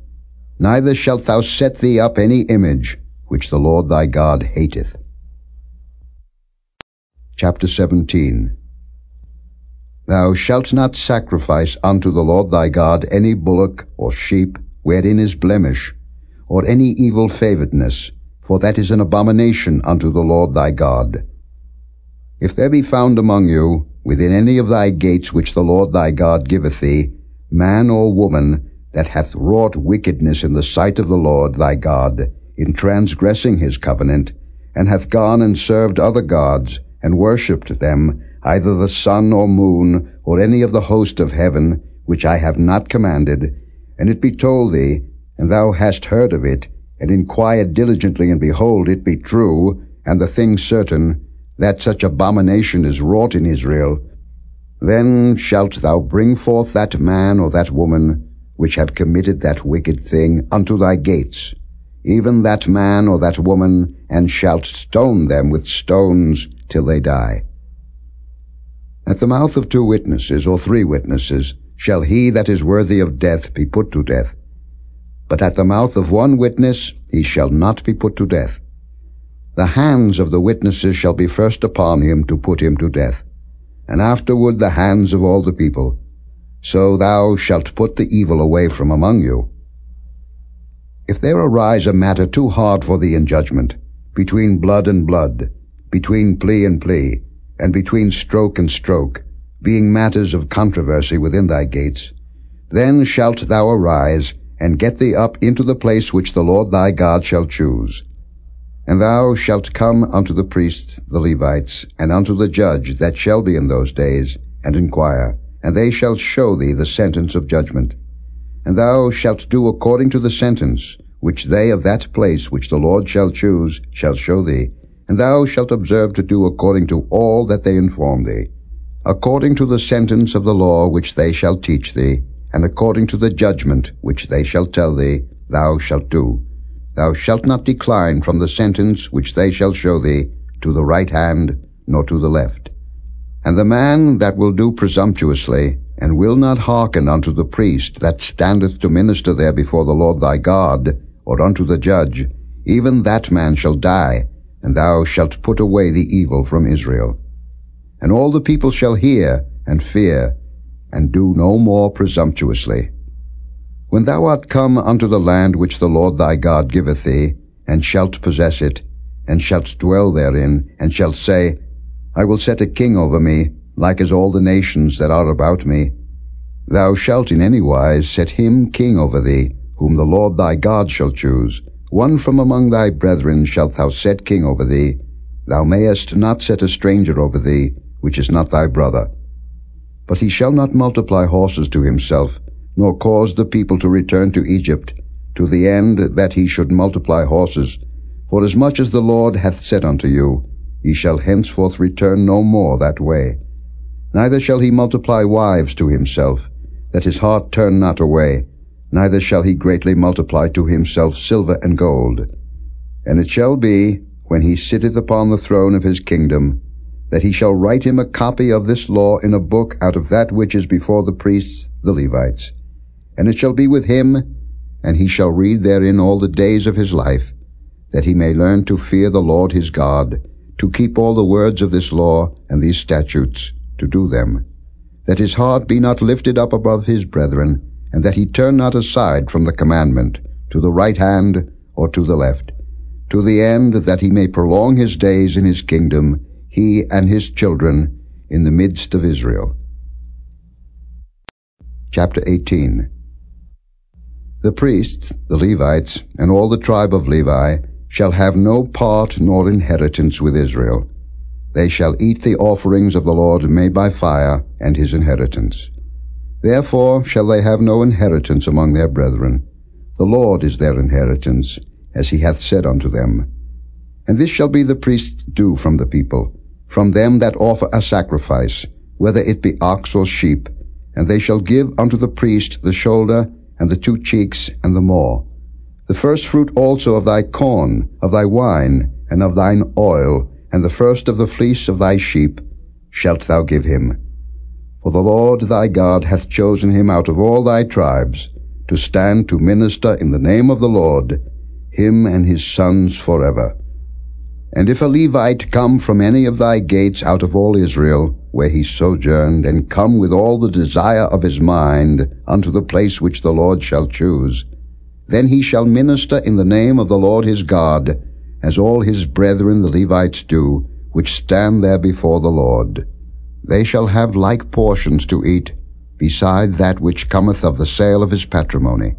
Neither shalt thou set thee up any image, which the Lord thy God hateth. Chapter 17 Thou shalt not sacrifice unto the Lord thy God any bullock or sheep wherein is blemish, or any evil favoredness, for that is an abomination unto the Lord thy God. If there be found among you, within any of thy gates which the Lord thy God giveth thee, man or woman that hath wrought wickedness in the sight of the Lord thy God, in transgressing his covenant, and hath gone and served other gods, and worshipped them, either the sun or moon, or any of the host of heaven, which I have not commanded, and it be told thee, and thou hast heard of it, and inquired diligently, and behold, it be true, and the thing certain, that such abomination is wrought in Israel, then shalt thou bring forth that man or that woman, which have committed that wicked thing, unto thy gates, even that man or that woman, and shalt stone them with stones, till they die. At the mouth of two witnesses or three witnesses shall he that is worthy of death be put to death. But at the mouth of one witness he shall not be put to death. The hands of the witnesses shall be first upon him to put him to death, and afterward the hands of all the people. So thou shalt put the evil away from among you. If there arise a matter too hard for thee in judgment, between blood and blood, between plea and plea, and between stroke and stroke, being matters of controversy within thy gates, then shalt thou arise, and get thee up into the place which the Lord thy God shall choose. And thou shalt come unto the priests, the Levites, and unto the judge that shall be in those days, and inquire, and they shall show thee the sentence of judgment. And thou shalt do according to the sentence, which they of that place which the Lord shall choose shall show thee, and thou shalt observe to do according to all that they inform thee, according to the sentence of the law which they shall teach thee, and according to the judgment which they shall tell thee, thou shalt do. Thou shalt not decline from the sentence which they shall show thee, to the right hand, nor to the left. And the man that will do presumptuously, and will not hearken unto the priest that standeth to minister there before the Lord thy God, or unto the judge, even that man shall die, and thou shalt put away the evil from Israel. And all the people shall hear and fear, and do no more presumptuously. When thou art come unto the land which the Lord thy God giveth thee, and shalt possess it, and shalt dwell therein, and shalt say, I will set a king over me, like as all the nations that are about me. Thou shalt in any wise set him king over thee, whom the Lord thy God shall choose, one from among thy brethren shalt thou set king over thee. Thou mayest not set a stranger over thee, which is not thy brother. But he shall not multiply horses to himself, nor cause the people to return to Egypt, to the end that he should multiply horses. For as much as the Lord hath said unto you, ye shall henceforth return no more that way. Neither shall he multiply wives to himself, that his heart turn not away, neither shall he greatly multiply to himself silver and gold. And it shall be, when he sitteth upon the throne of his kingdom, that he shall write him a copy of this law in a book out of that which is before the priests, the Levites. And it shall be with him, and he shall read therein all the days of his life, that he may learn to fear the Lord his God, to keep all the words of this law and these statutes, to do them, that his heart be not lifted up above his brethren, and that he turn not aside from the commandment, to the right hand or to the left, to the end that he may prolong his days in his kingdom, he and his children, in the midst of Israel. Chapter 18 The priests, the Levites, and all the tribe of Levi shall have no part nor inheritance with Israel. They shall eat the offerings of the Lord made by fire, and his inheritance. Therefore shall they have no inheritance among their brethren. The Lord is their inheritance, as he hath said unto them. And this shall be the priest's due from the people, from them that offer a sacrifice, whether it be ox or sheep, and they shall give unto the priest the shoulder, and the two cheeks, and the maw. The first fruit also of thy corn, of thy wine, and of thine oil, and the first of the fleece of thy sheep, shalt thou give him. For the Lord thy God hath chosen him out of all thy tribes, to stand to minister in the name of the Lord, him and his sons forever. And if a Levite come from any of thy gates out of all Israel, where he sojourned, and come with all the desire of his mind unto the place which the Lord shall choose, then he shall minister in the name of the Lord his God, as all his brethren the Levites do, which stand there before the Lord. They shall have like portions to eat, beside that which cometh of the sale of his patrimony.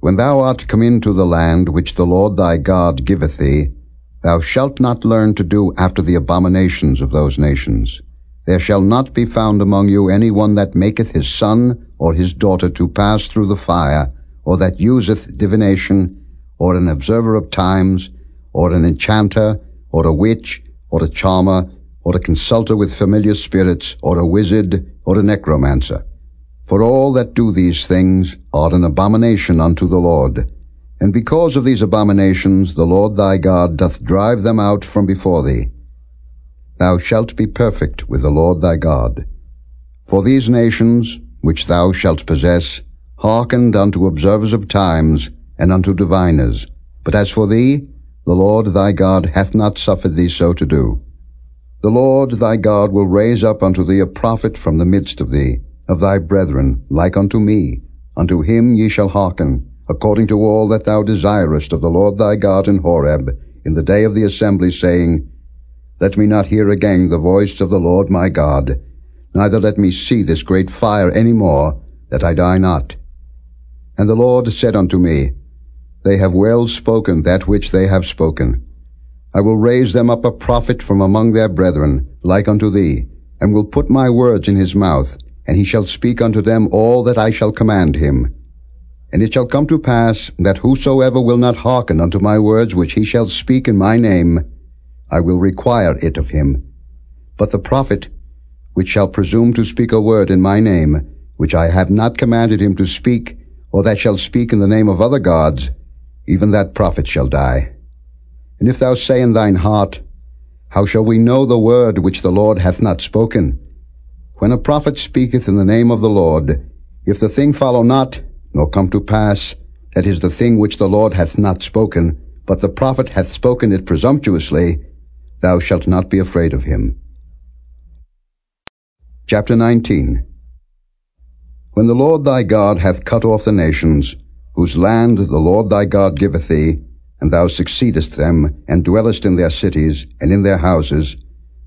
When thou art come into the land which the Lord thy God giveth thee, Thou shalt not learn to do after the abominations of those nations. There shall not be found among you any one that maketh his son or his daughter to pass through the fire, or that useth divination, or an observer of times, or an enchanter, or a witch, or a charmer, or a consulter with familiar spirits, or a wizard, or a necromancer. For all that do these things are an abomination unto the Lord, and because of these abominations the Lord thy God doth drive them out from before thee. Thou shalt be perfect with the Lord thy God. For these nations, which thou shalt possess, hearkened unto observers of times, and unto diviners. But as for thee, the Lord thy God hath not suffered thee so to do. The Lord thy God will raise up unto thee a prophet from the midst of thee, of thy brethren, like unto me. Unto him ye shall hearken, according to all that thou desirest of the Lord thy God in Horeb, in the day of the assembly, saying, Let me not hear again the voice of the Lord my God, neither let me see this great fire any more, that I die not. And the Lord said unto me, They have well spoken that which they have spoken. I will raise them up a prophet from among their brethren, like unto thee, and will put my words in his mouth, and he shall speak unto them all that I shall command him. And it shall come to pass that whosoever will not hearken unto my words which he shall speak in my name, I will require it of him. But the prophet, which shall presume to speak a word in my name, which I have not commanded him to speak, or that shall speak in the name of other gods, even that prophet shall die. And if thou say in thine heart, How shall we know the word which the Lord hath not spoken? When a prophet speaketh in the name of the Lord, if the thing follow not, nor come to pass, that is the thing which the Lord hath not spoken, but the prophet hath spoken it presumptuously, thou shalt not be afraid of him. Chapter 19 When the Lord thy God hath cut off the nations, whose land the Lord thy God giveth thee, and thou succeedest them, and dwellest in their cities, and in their houses,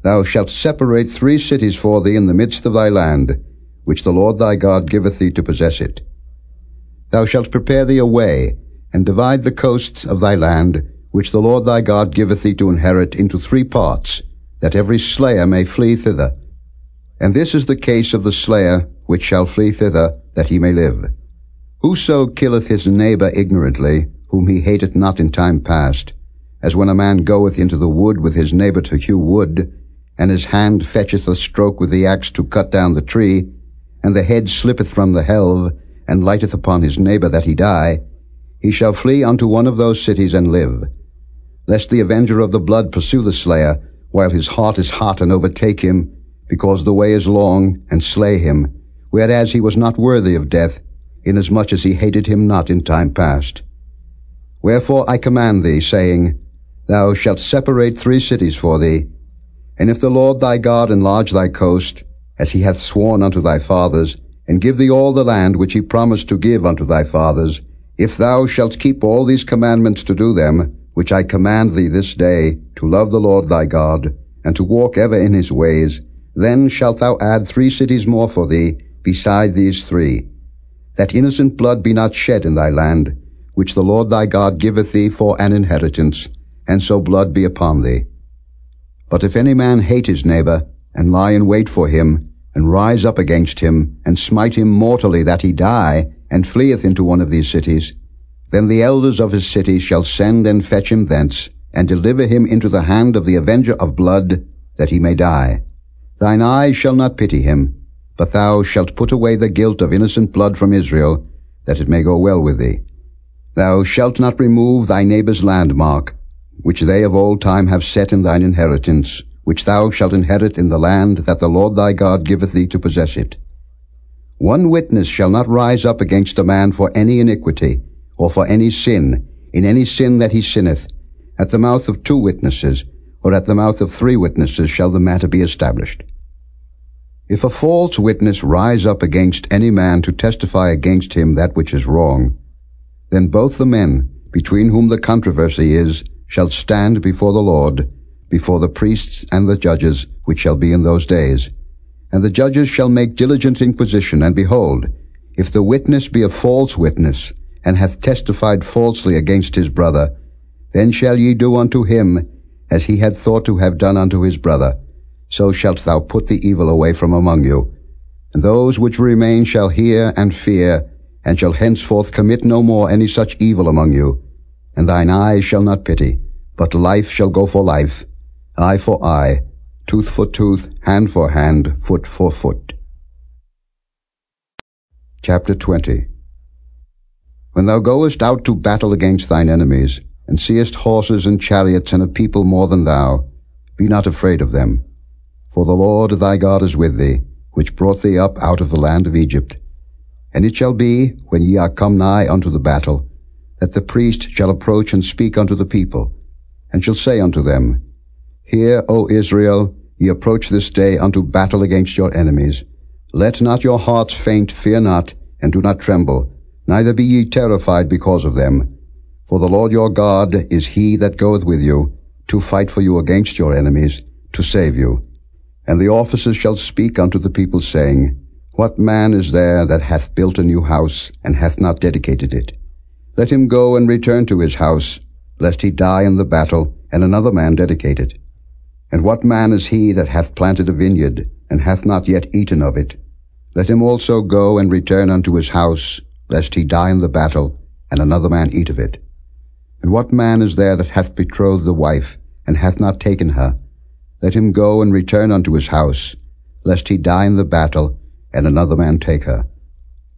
thou shalt separate three cities for thee in the midst of thy land, which the Lord thy God giveth thee to possess it. Thou shalt prepare thee a way, and divide the coasts of thy land, which the Lord thy God giveth thee to inherit, into three parts, that every slayer may flee thither. And this is the case of the slayer which shall flee thither, that he may live. Whoso killeth his neighbor ignorantly, whom he hateth not in time past, as when a man goeth into the wood with his neighbor to hew wood, and his hand fetcheth a stroke with the axe to cut down the tree, and the head slippeth from the helve, and lighteth upon his neighbor that he die, he shall flee unto one of those cities and live. Lest the avenger of the blood pursue the slayer, while his heart is hot and overtake him, because the way is long, and slay him, whereas he was not worthy of death, inasmuch as he hated him not in time past. Wherefore I command thee, saying, Thou shalt separate three cities for thee, and if the Lord thy God enlarge thy coast, as he hath sworn unto thy fathers, and give thee all the land which he promised to give unto thy fathers, if thou shalt keep all these commandments to do them, which I command thee this day, to love the Lord thy God, and to walk ever in his ways, then shalt thou add three cities more for thee, beside these three, that innocent blood be not shed in thy land, which the Lord thy God giveth thee for an inheritance, and so blood be upon thee. But if any man hate his neighbor, and lie in wait for him, and rise up against him, and smite him mortally that he die, and fleeth into one of these cities, then the elders of his city shall send and fetch him thence, and deliver him into the hand of the avenger of blood, that he may die. Thine eyes shall not pity him, but thou shalt put away the guilt of innocent blood from Israel, that it may go well with thee. Thou shalt not remove thy neighbour's landmark, which they of old time have set in thine inheritance, which thou shalt inherit in the land that the Lord thy God giveth thee to possess it. One witness shall not rise up against a man for any iniquity, or for any sin, in any sin that he sinneth. At the mouth of two witnesses, or at the mouth of three witnesses shall the matter be established. If a false witness rise up against any man to testify against him that which is wrong, then both the men, between whom the controversy is, shall stand before the Lord, before the priests and the judges, which shall be in those days. And the judges shall make diligent inquisition, and behold, if the witness be a false witness, and hath testified falsely against his brother, then shall ye do unto him as he had thought to have done unto his brother. So shalt thou put the evil away from among you. And those which remain shall hear and fear, and shall henceforth commit no more any such evil among you. And thine eyes shall not pity, but life shall go for life, eye for eye, tooth for tooth, hand for hand, foot for foot. Chapter 20 When thou goest out to battle against thine enemies, and seest horses and chariots and a people more than thou, be not afraid of them. For the Lord thy God is with thee, which brought thee up out of the land of Egypt. And it shall be, when ye are come nigh unto the battle, that the priest shall approach and speak unto the people, and shall say unto them, Hear, O Israel, ye approach this day unto battle against your enemies. Let not your hearts faint, fear not, and do not tremble, neither be ye terrified because of them. For the Lord your God is he that goeth with you, to fight for you against your enemies, to save you. And the officers shall speak unto the people, saying, What man is there that hath built a new house, and hath not dedicated it? Let him go and return to his house, lest he die in the battle, and another man dedicate it. And what man is he that hath planted a vineyard, and hath not yet eaten of it? Let him also go and return unto his house, lest he die in the battle, and another man eat of it. And what man is there that hath betrothed the wife, and hath not taken her? Let him go and return unto his house, lest he die in the battle, and another man take her.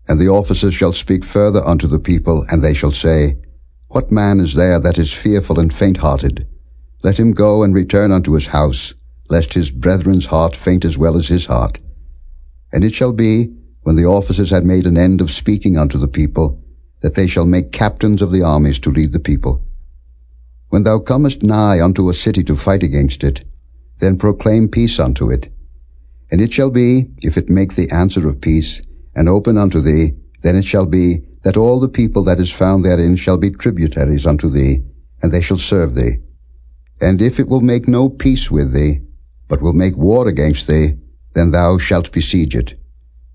And the officers shall speak further unto the people, and they shall say, What man is there that is fearful and faint-hearted? Let him go and return unto his house, lest his brethren's heart faint as well as his heart. And it shall be, when the officers had made an end of speaking unto the people, that they shall make captains of the armies to lead the people. When thou comest nigh unto a city to fight against it, then proclaim peace unto it. And it shall be, if it make the answer of peace, and open unto thee, then it shall be, that all the people that is found therein shall be tributaries unto thee, and they shall serve thee. And if it will make no peace with thee, but will make war against thee, then thou shalt besiege it.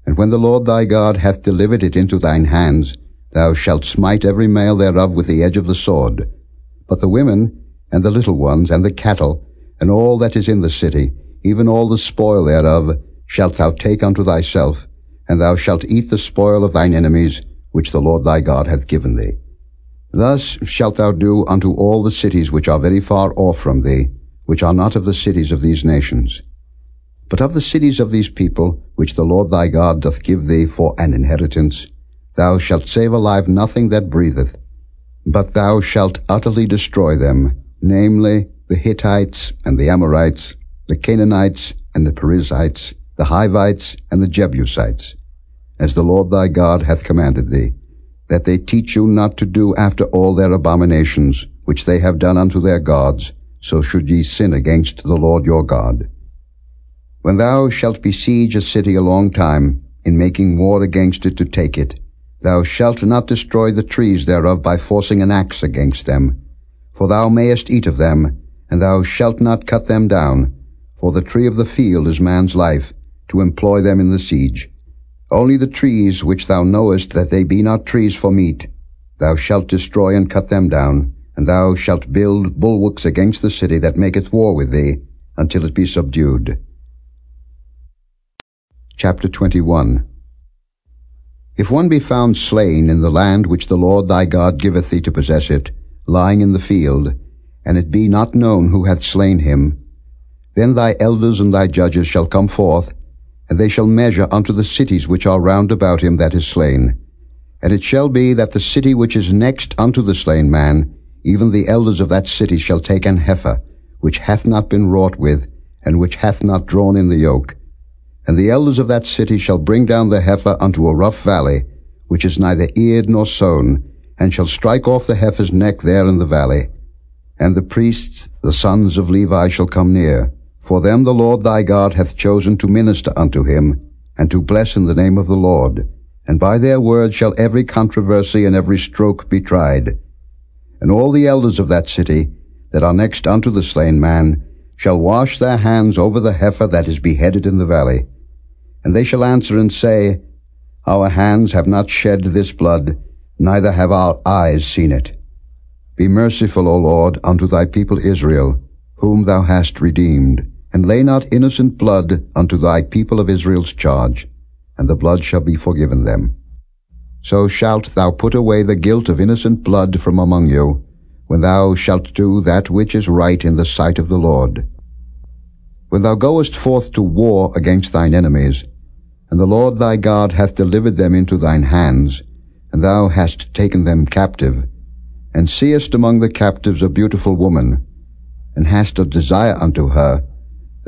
And when the Lord thy God hath delivered it into thine hands, thou shalt smite every male thereof with the edge of the sword. But the women, and the little ones, and the cattle, and all that is in the city, even all the spoil thereof, shalt thou take unto thyself, and thou shalt eat the spoil of thine enemies, which the Lord thy God hath given thee. Thus shalt thou do unto all the cities which are very far off from thee, which are not of the cities of these nations. But of the cities of these people, which the Lord thy God doth give thee for an inheritance, thou shalt save alive nothing that breatheth, but thou shalt utterly destroy them, namely, the Hittites and the Amorites, the Canaanites and the Perizzites, the Hivites and the Jebusites, as the Lord thy God hath commanded thee, that they teach you not to do after all their abominations, which they have done unto their gods, so should ye sin against the Lord your God. When thou shalt besiege a city a long time, in making war against it to take it, thou shalt not destroy the trees thereof by forcing an axe against them. For thou mayest eat of them, and thou shalt not cut them down, For the tree of the field is man's life, to employ them in the siege. Only the trees which thou knowest that they be not trees for meat, thou shalt destroy and cut them down, and thou shalt build bulwarks against the city that maketh war with thee, until it be subdued. Chapter 21 If one be found slain in the land which the Lord thy God giveth thee to possess it, lying in the field, and it be not known who hath slain him, then thy elders and thy judges shall come forth, and they shall measure unto the cities which are round about him that is slain. And it shall be that the city which is next unto the slain man, even the elders of that city shall take an heifer, which hath not been wrought with, and which hath not drawn in the yoke. And the elders of that city shall bring down the heifer unto a rough valley, which is neither eared nor sown, and shall strike off the heifer's neck there in the valley. And the priests, the sons of Levi, shall come near, for them the Lord thy God hath chosen to minister unto him, and to bless in the name of the Lord. And by their word shall every controversy and every stroke be tried. And all the elders of that city, that are next unto the slain man, shall wash their hands over the heifer that is beheaded in the valley. And they shall answer and say, Our hands have not shed this blood, neither have our eyes seen it. Be merciful, O Lord, unto thy people Israel, whom thou hast redeemed and lay not innocent blood unto thy people of Israel's charge, and the blood shall be forgiven them. So shalt thou put away the guilt of innocent blood from among you, when thou shalt do that which is right in the sight of the Lord. When thou goest forth to war against thine enemies, and the Lord thy God hath delivered them into thine hands, and thou hast taken them captive, and seest among the captives a beautiful woman, and hast a desire unto her,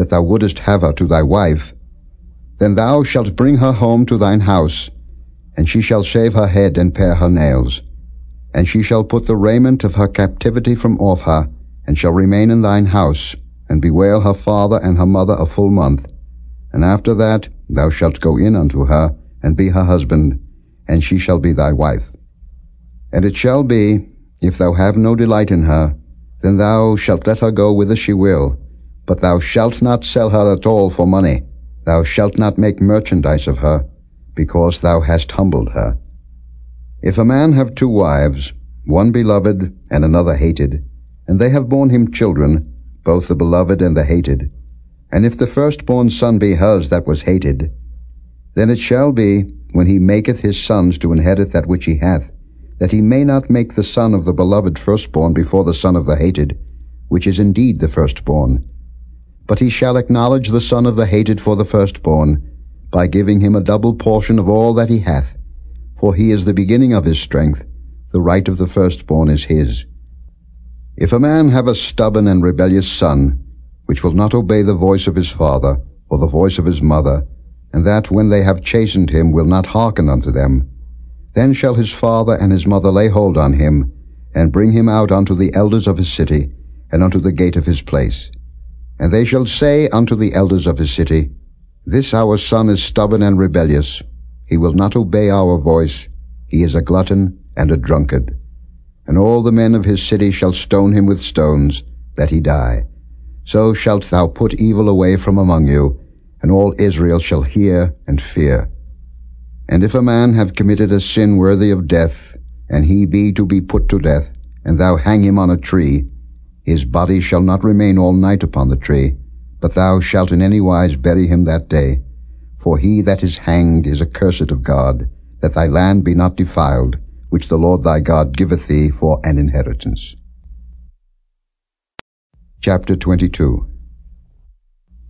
that thou wouldest have her to thy wife, then thou shalt bring her home to thine house, and she shall shave her head and pare her nails. And she shall put the raiment of her captivity from off her, and shall remain in thine house, and bewail her father and her mother a full month. And after that thou shalt go in unto her, and be her husband, and she shall be thy wife. And it shall be, if thou have no delight in her, then thou shalt let her go whither she will, but thou shalt not sell her at all for money. Thou shalt not make merchandise of her, because thou hast humbled her. If a man have two wives, one beloved and another hated, and they have borne him children, both the beloved and the hated, and if the firstborn son be hers that was hated, then it shall be, when he maketh his sons to inherit that which he hath, that he may not make the son of the beloved firstborn before the son of the hated, which is indeed the firstborn, but he shall acknowledge the son of the hated for the firstborn, by giving him a double portion of all that he hath. For he is the beginning of his strength, the right of the firstborn is his. If a man have a stubborn and rebellious son, which will not obey the voice of his father, or the voice of his mother, and that when they have chastened him will not hearken unto them, then shall his father and his mother lay hold on him, and bring him out unto the elders of his city, and unto the gate of his place. And they shall say unto the elders of his city, This our son is stubborn and rebellious. He will not obey our voice. He is a glutton and a drunkard. And all the men of his city shall stone him with stones, that he die. So shalt thou put evil away from among you, and all Israel shall hear and fear. And if a man have committed a sin worthy of death, and he be to be put to death, and thou hang him on a tree, his body shall not remain all night upon the tree, but thou shalt in any wise bury him that day. For he that is hanged is accursed of God, that thy land be not defiled, which the Lord thy God giveth thee for an inheritance. Chapter 22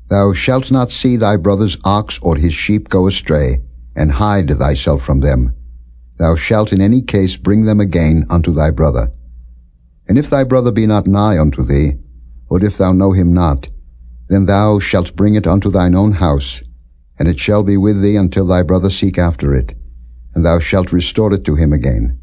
Thou shalt not see thy brother's ox or his sheep go astray, and hide thyself from them. Thou shalt in any case bring them again unto thy brother. And if thy brother be not nigh unto thee, or if thou know him not, then thou shalt bring it unto thine own house, and it shall be with thee until thy brother seek after it, and thou shalt restore it to him again.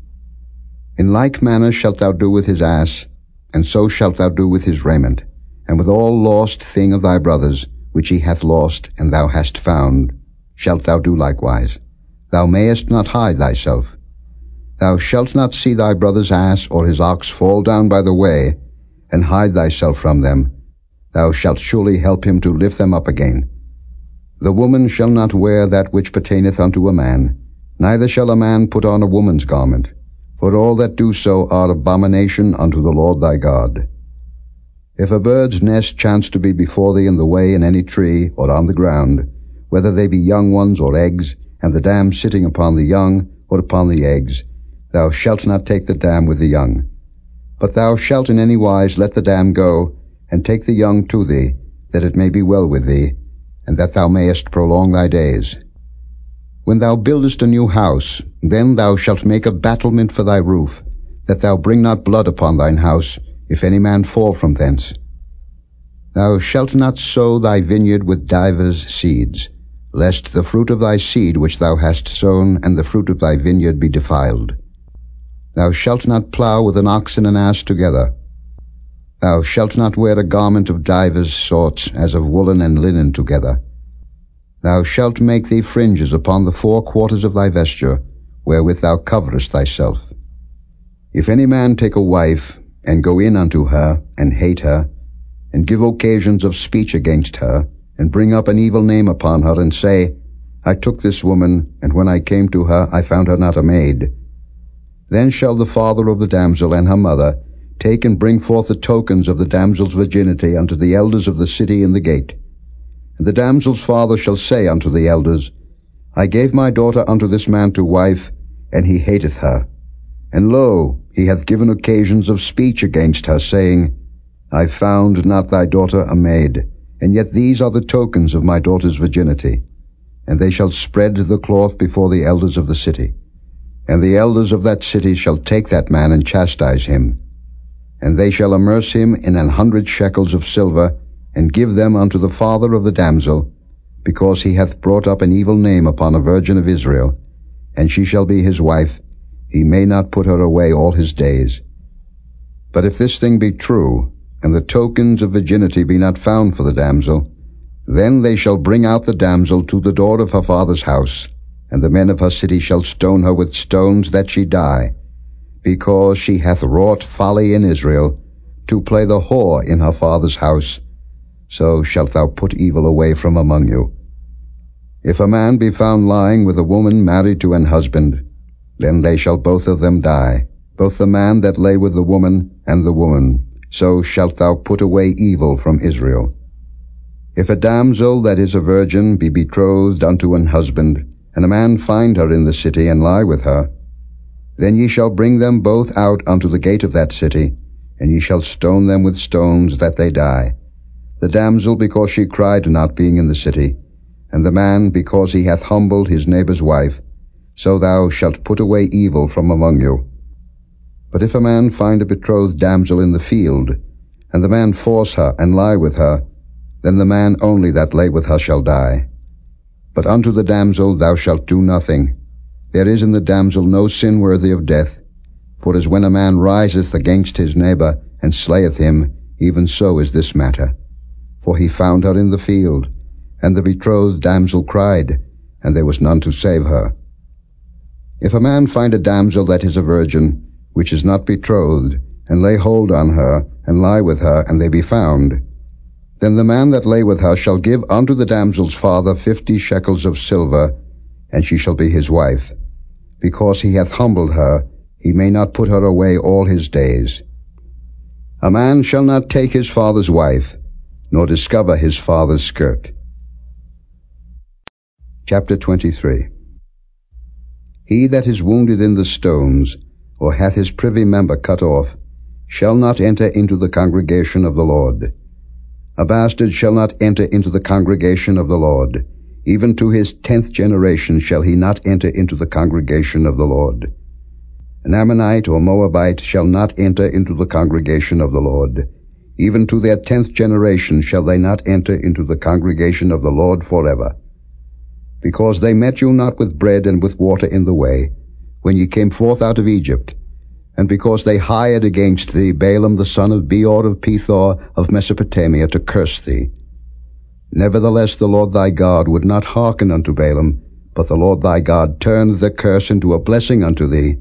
In like manner shalt thou do with his ass, and so shalt thou do with his raiment, and with all lost thing of thy brother's, which he hath lost, and thou hast found, shalt thou do likewise. Thou mayest not hide thyself. Thou shalt not see thy brother's ass or his ox fall down by the way, and hide thyself from them, thou shalt surely help him to lift them up again. The woman shall not wear that which pertaineth unto a man, neither shall a man put on a woman's garment, for all that do so are abomination unto the Lord thy God. If a bird's nest chance to be before thee in the way in any tree, or on the ground, whether they be young ones or eggs, and the dam sitting upon the young or upon the eggs, thou shalt not take the dam with the young. But thou shalt in any wise let the dam go, and take the young to thee, that it may be well with thee, and that thou mayest prolong thy days. When thou buildest a new house, then thou shalt make a battlement for thy roof, that thou bring not blood upon thine house, if any man fall from thence. Thou shalt not sow thy vineyard with divers seeds, lest the fruit of thy seed which thou hast sown and the fruit of thy vineyard be defiled. Thou shalt not plough with an ox and an ass together, Thou shalt not wear a garment of divers sorts, as of woolen and linen together. Thou shalt make thee fringes upon the four quarters of thy vesture, wherewith thou coverest thyself. If any man take a wife, and go in unto her, and hate her, and give occasions of speech against her, and bring up an evil name upon her, and say, I took this woman, and when I came to her, I found her not a maid. Then shall the father of the damsel and her mother Take and bring forth the tokens of the damsel's virginity unto the elders of the city in the gate. And the damsel's father shall say unto the elders, I gave my daughter unto this man to wife, and he hateth her. And lo, he hath given occasions of speech against her, saying, I found not thy daughter a maid, and yet these are the tokens of my daughter's virginity. And they shall spread the cloth before the elders of the city. And the elders of that city shall take that man and chastise him, and they shall amerce him in an hundred shekels of silver, and give them unto the father of the damsel, because he hath brought up an evil name upon a virgin of Israel, and she shall be his wife, he may not put her away all his days. But if this thing be true, and the tokens of virginity be not found for the damsel, then they shall bring out the damsel to the door of her father's house, and the men of her city shall stone her with stones that she die, because she hath wrought folly in Israel, to play the whore in her father's house, so shalt thou put evil away from among you. If a man be found lying with a woman married to an husband, then they shall both of them die, both the man that lay with the woman and the woman. So shalt thou put away evil from Israel. If a damsel that is a virgin be betrothed unto an husband, and a man find her in the city and lie with her, then ye shall bring them both out unto the gate of that city, and ye shall stone them with stones that they die. The damsel because she cried not being in the city, and the man because he hath humbled his neighbour's wife, so thou shalt put away evil from among you. But if a man find a betrothed damsel in the field, and the man force her and lie with her, then the man only that lay with her shall die. But unto the damsel thou shalt do nothing, there is in the damsel no sin worthy of death, for as when a man riseth against his neighbour, and slayeth him, even so is this matter. For he found her in the field, and the betrothed damsel cried, and there was none to save her. If a man find a damsel that is a virgin, which is not betrothed, and lay hold on her, and lie with her, and they be found, then the man that lay with her shall give unto the damsel's father fifty shekels of silver, and she shall be his wife because he hath humbled her, he may not put her away all his days. A man shall not take his father's wife, nor discover his father's skirt. Chapter 23 He that is wounded in the stones, or hath his privy member cut off, shall not enter into the congregation of the Lord. A bastard shall not enter into the congregation of the Lord, even to his tenth generation shall he not enter into the congregation of the Lord. An Ammonite or Moabite shall not enter into the congregation of the Lord. Even to their tenth generation shall they not enter into the congregation of the Lord forever. Because they met you not with bread and with water in the way, when ye came forth out of Egypt, and because they hired against thee Balaam the son of Beor of Pethor of Mesopotamia to curse thee, Nevertheless the Lord thy God would not hearken unto Balaam, but the Lord thy God turned the curse into a blessing unto thee,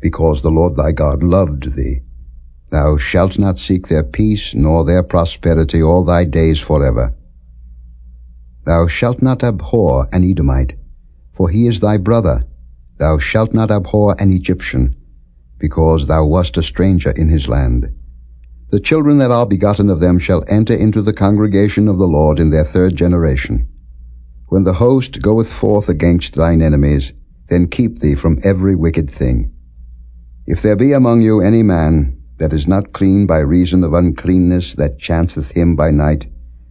because the Lord thy God loved thee. Thou shalt not seek their peace nor their prosperity all thy days forever. Thou shalt not abhor an Edomite, for he is thy brother. Thou shalt not abhor an Egyptian, because thou wast a stranger in his land. The children that are begotten of them shall enter into the congregation of the Lord in their third generation. When the host goeth forth against thine enemies, then keep thee from every wicked thing. If there be among you any man that is not clean by reason of uncleanness that chanceth him by night,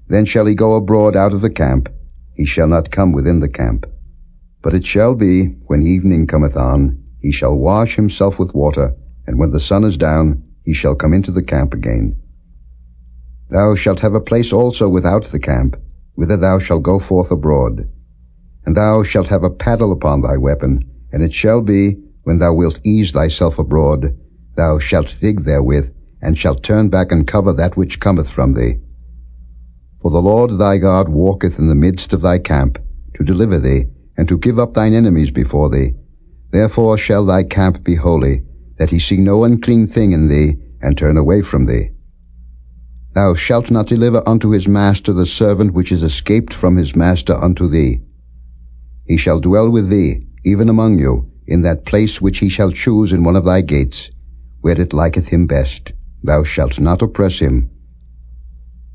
then shall he go abroad out of the camp, he shall not come within the camp. But it shall be, when evening cometh on, he shall wash himself with water, and when the sun is down, he shall come into the camp again. Thou shalt have a place also without the camp, whither thou shalt go forth abroad. And thou shalt have a paddle upon thy weapon, and it shall be, when thou wilt ease thyself abroad, thou shalt dig therewith, and shalt turn back and cover that which cometh from thee. For the Lord thy God walketh in the midst of thy camp, to deliver thee, and to give up thine enemies before thee. Therefore shall thy camp be holy, that he see no unclean thing in thee, and turn away from thee. Thou shalt not deliver unto his master the servant which is escaped from his master unto thee. He shall dwell with thee, even among you, in that place which he shall choose in one of thy gates, where it liketh him best. Thou shalt not oppress him.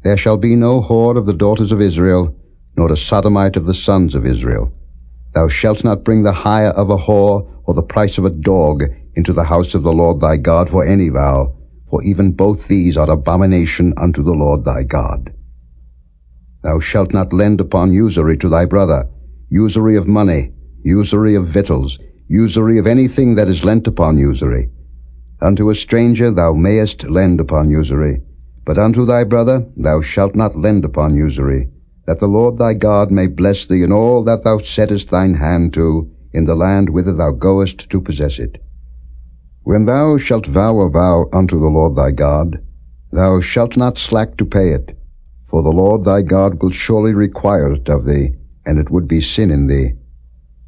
There shall be no whore of the daughters of Israel, nor a sodomite of the sons of Israel. Thou shalt not bring the hire of a whore, or the price of a dog, into the house of the Lord thy God for any vow, for even both these are abomination unto the Lord thy God. Thou shalt not lend upon usury to thy brother, usury of money, usury of victuals, usury of anything that is lent upon usury. Unto a stranger thou mayest lend upon usury, but unto thy brother thou shalt not lend upon usury, that the Lord thy God may bless thee in all that thou settest thine hand to, in the land whither thou goest to possess it. When thou shalt vow a vow unto the Lord thy God, thou shalt not slack to pay it, for the Lord thy God will surely require it of thee, and it would be sin in thee.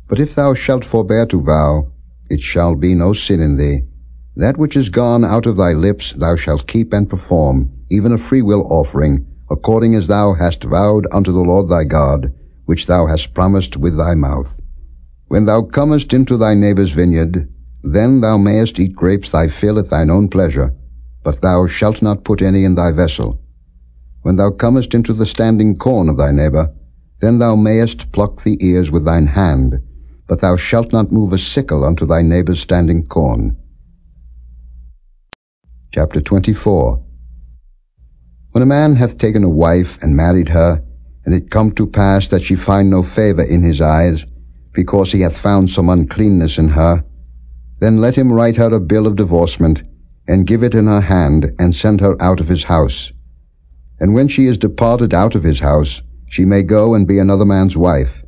But if thou shalt forbear to vow, it shall be no sin in thee, that which is gone out of thy lips thou shalt keep and perform, even a freewill offering, according as thou hast vowed unto the Lord thy God, which thou hast promised with thy mouth. When thou comest into thy neighbour's vineyard, then thou mayest eat grapes thy fill at thine own pleasure, but thou shalt not put any in thy vessel. When thou comest into the standing corn of thy neighbour, then thou mayest pluck the ears with thine hand, but thou shalt not move a sickle unto thy neighbour's standing corn. Chapter 24 When a man hath taken a wife and married her, and it come to pass that she find no favour in his eyes, because he hath found some uncleanness in her, then let him write her a bill of divorcement, and give it in her hand, and send her out of his house. And when she is departed out of his house, she may go and be another man's wife.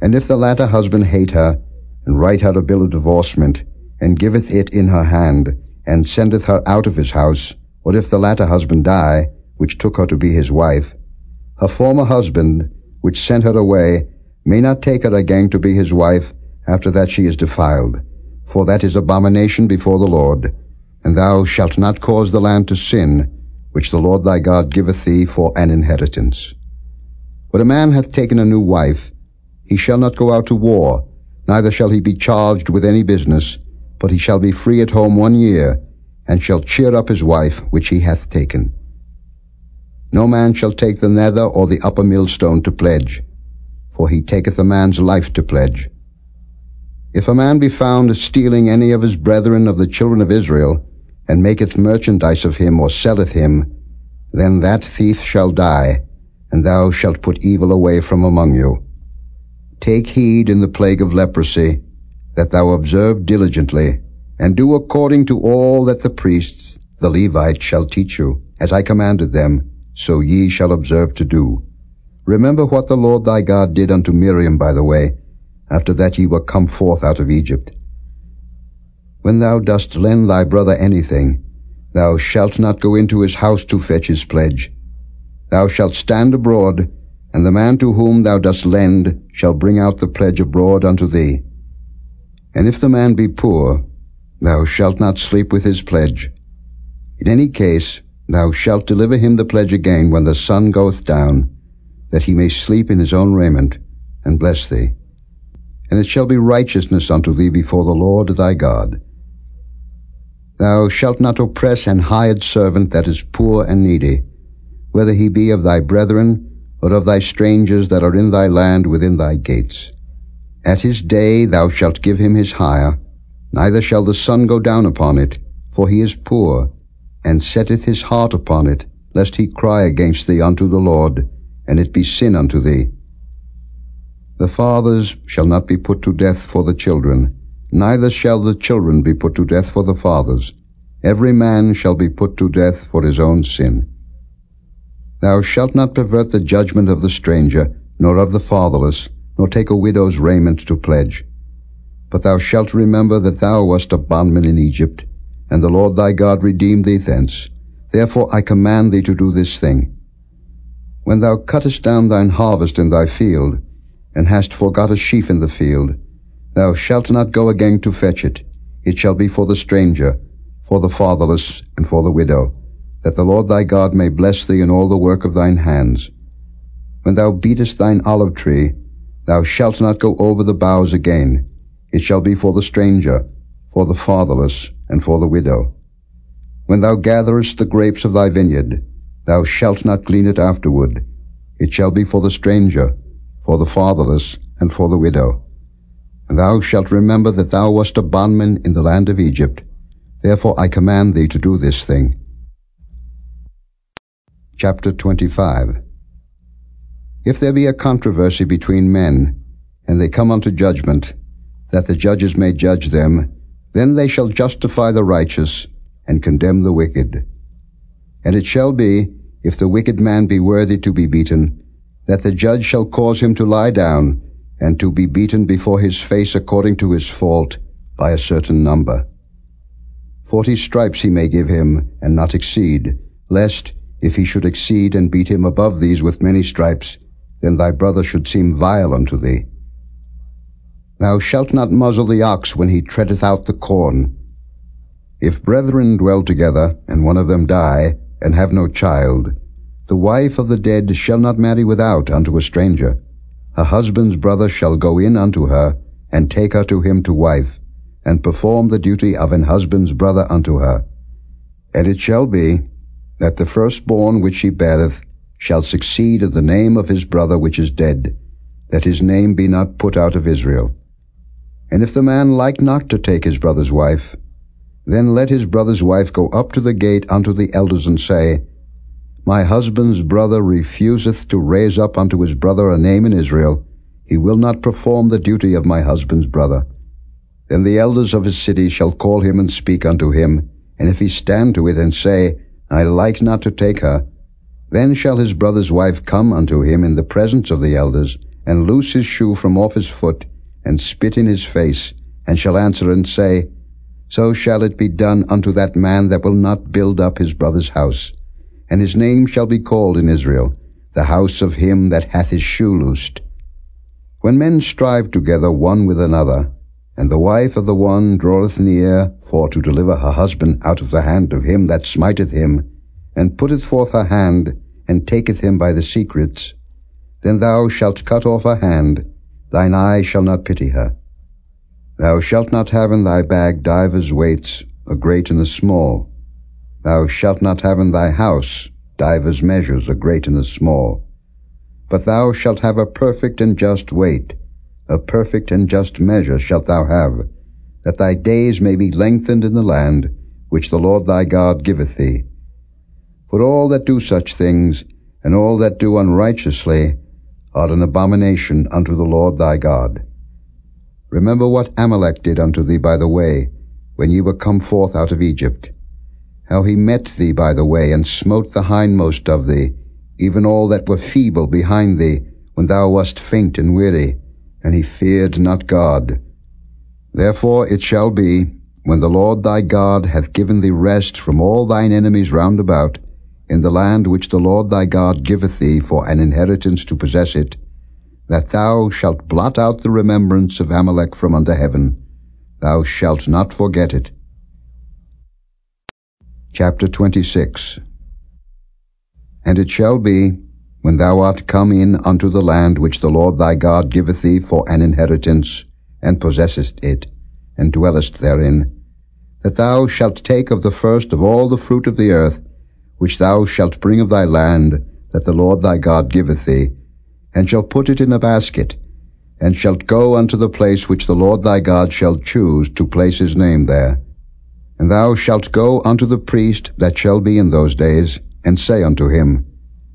And if the latter husband hate her, and write her a bill of divorcement, and giveth it in her hand, and sendeth her out of his house, or if the latter husband die, which took her to be his wife, her former husband, which sent her away, may not take her again to be his wife after that she is defiled, for that is abomination before the Lord. And thou shalt not cause the land to sin, which the Lord thy God giveth thee for an inheritance. But a man hath taken a new wife, he shall not go out to war, neither shall he be charged with any business, but he shall be free at home one year, and shall cheer up his wife which he hath taken. No man shall take the nether or the upper millstone to pledge, for he taketh a man's life to pledge. If a man be found stealing any of his brethren of the children of Israel, and maketh merchandise of him, or selleth him, then that thief shall die, and thou shalt put evil away from among you. Take heed in the plague of leprosy, that thou observe diligently, and do according to all that the priests, the Levites, shall teach you, as I commanded them, so ye shall observe to do. Remember what the Lord thy God did unto Miriam by the way, after that ye were come forth out of Egypt. When thou dost lend thy brother anything, thou shalt not go into his house to fetch his pledge. Thou shalt stand abroad, and the man to whom thou dost lend shall bring out the pledge abroad unto thee. And if the man be poor, thou shalt not sleep with his pledge. In any case, thou shalt deliver him the pledge again when the sun goeth down, that he may sleep in his own raiment, and bless thee. And it shall be righteousness unto thee before the Lord thy God. Thou shalt not oppress an hired servant that is poor and needy, whether he be of thy brethren, or of thy strangers that are in thy land within thy gates. At his day thou shalt give him his hire, neither shall the sun go down upon it, for he is poor, and setteth his heart upon it, lest he cry against thee unto the Lord, and it be sin unto thee. The fathers shall not be put to death for the children, neither shall the children be put to death for the fathers. Every man shall be put to death for his own sin. Thou shalt not pervert the judgment of the stranger, nor of the fatherless, nor take a widow's raiment to pledge. But thou shalt remember that thou wast a bondman in Egypt, and the Lord thy God redeemed thee thence. Therefore I command thee to do this thing. When thou cuttest down thine harvest in thy field, and hast forgot a sheaf in the field, thou shalt not go again to fetch it. It shall be for the stranger, for the fatherless, and for the widow, that the Lord thy God may bless thee in all the work of thine hands. When thou beatest thine olive tree, thou shalt not go over the boughs again. It shall be for the stranger, for the fatherless, and for the widow. When thou gatherest the grapes of thy vineyard, thou shalt not glean it afterward. It shall be for the stranger, for the fatherless, and for the widow. And thou shalt remember that thou wast a bondman in the land of Egypt. Therefore I command thee to do this thing. Chapter 25 If there be a controversy between men, and they come unto judgment, that the judges may judge them, then they shall justify the righteous, and condemn the wicked. And it shall be, if the wicked man be worthy to be beaten, that the judge shall cause him to lie down, and to be beaten before his face according to his fault, by a certain number. Forty stripes he may give him, and not exceed, lest, if he should exceed and beat him above these with many stripes, then thy brother should seem vile unto thee. Thou shalt not muzzle the ox when he treadeth out the corn. If brethren dwell together, and one of them die, and have no child, the wife of the dead shall not marry without unto a stranger. Her husband's brother shall go in unto her, and take her to him to wife, and perform the duty of an husband's brother unto her. And it shall be, that the firstborn which she beareth shall succeed in the name of his brother which is dead, that his name be not put out of Israel. And if the man like not to take his brother's wife, then let his brother's wife go up to the gate unto the elders and say, My husband's brother refuseth to raise up unto his brother a name in Israel. He will not perform the duty of my husband's brother. Then the elders of his city shall call him and speak unto him, and if he stand to it and say, I like not to take her. Then shall his brother's wife come unto him in the presence of the elders, and loose his shoe from off his foot, and spit in his face, and shall answer and say, So shall it be done unto that man that will not build up his brother's house. And his name shall be called in Israel, the house of him that hath his shoe loosed. When men strive together one with another, and the wife of the one draweth near for to deliver her husband out of the hand of him that smiteth him, and putteth forth her hand, and taketh him by the secrets, then thou shalt cut off her hand, thine eye shall not pity her. Thou shalt not have in thy bag divers weights, a great and a small. Thou shalt not have in thy house divers measures, a great and a small. But thou shalt have a perfect and just weight, a perfect and just measure shalt thou have, that thy days may be lengthened in the land which the Lord thy God giveth thee. For all that do such things, and all that do unrighteously, are an abomination unto the Lord thy God. Remember what Amalek did unto thee by the way, when ye were come forth out of Egypt, how he met thee by the way, and smote the hindmost of thee, even all that were feeble behind thee, when thou wast faint and weary, and he feared not God. Therefore it shall be, when the Lord thy God hath given thee rest from all thine enemies round about, in the land which the Lord thy God giveth thee for an inheritance to possess it, that thou shalt blot out the remembrance of Amalek from under heaven. Thou shalt not forget it. Chapter 26 And it shall be, when thou art come in unto the land which the Lord thy God giveth thee for an inheritance, and possessest it, and dwellest therein, that thou shalt take of the first of all the fruit of the earth, which thou shalt bring of thy land, that the Lord thy God giveth thee, and shalt put it in a basket, and shalt go unto the place which the Lord thy God shall choose to place his name there. And thou shalt go unto the priest that shall be in those days, and say unto him,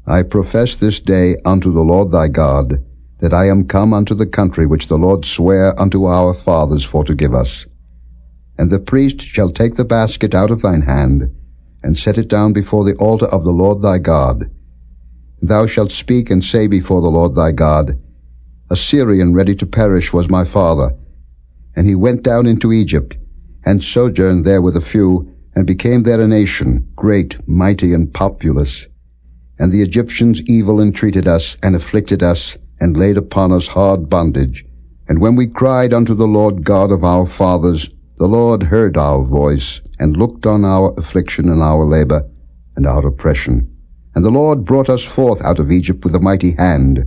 I profess this day unto the Lord thy God, that I am come unto the country which the Lord sware unto our fathers for to give us. And the priest shall take the basket out of thine hand, and set it down before the altar of the Lord thy God. Thou shalt speak and say before the Lord thy God, A Syrian ready to perish was my father, and he went down into Egypt, and sojourned there with a few, and became there a nation, great, mighty, and populous. And the Egyptians evil entreated us, and afflicted us, and laid upon us hard bondage. And when we cried unto the Lord God of our fathers, the Lord heard our voice, and looked on our affliction and our labor, and our oppression. And the Lord brought us forth out of Egypt with a mighty hand,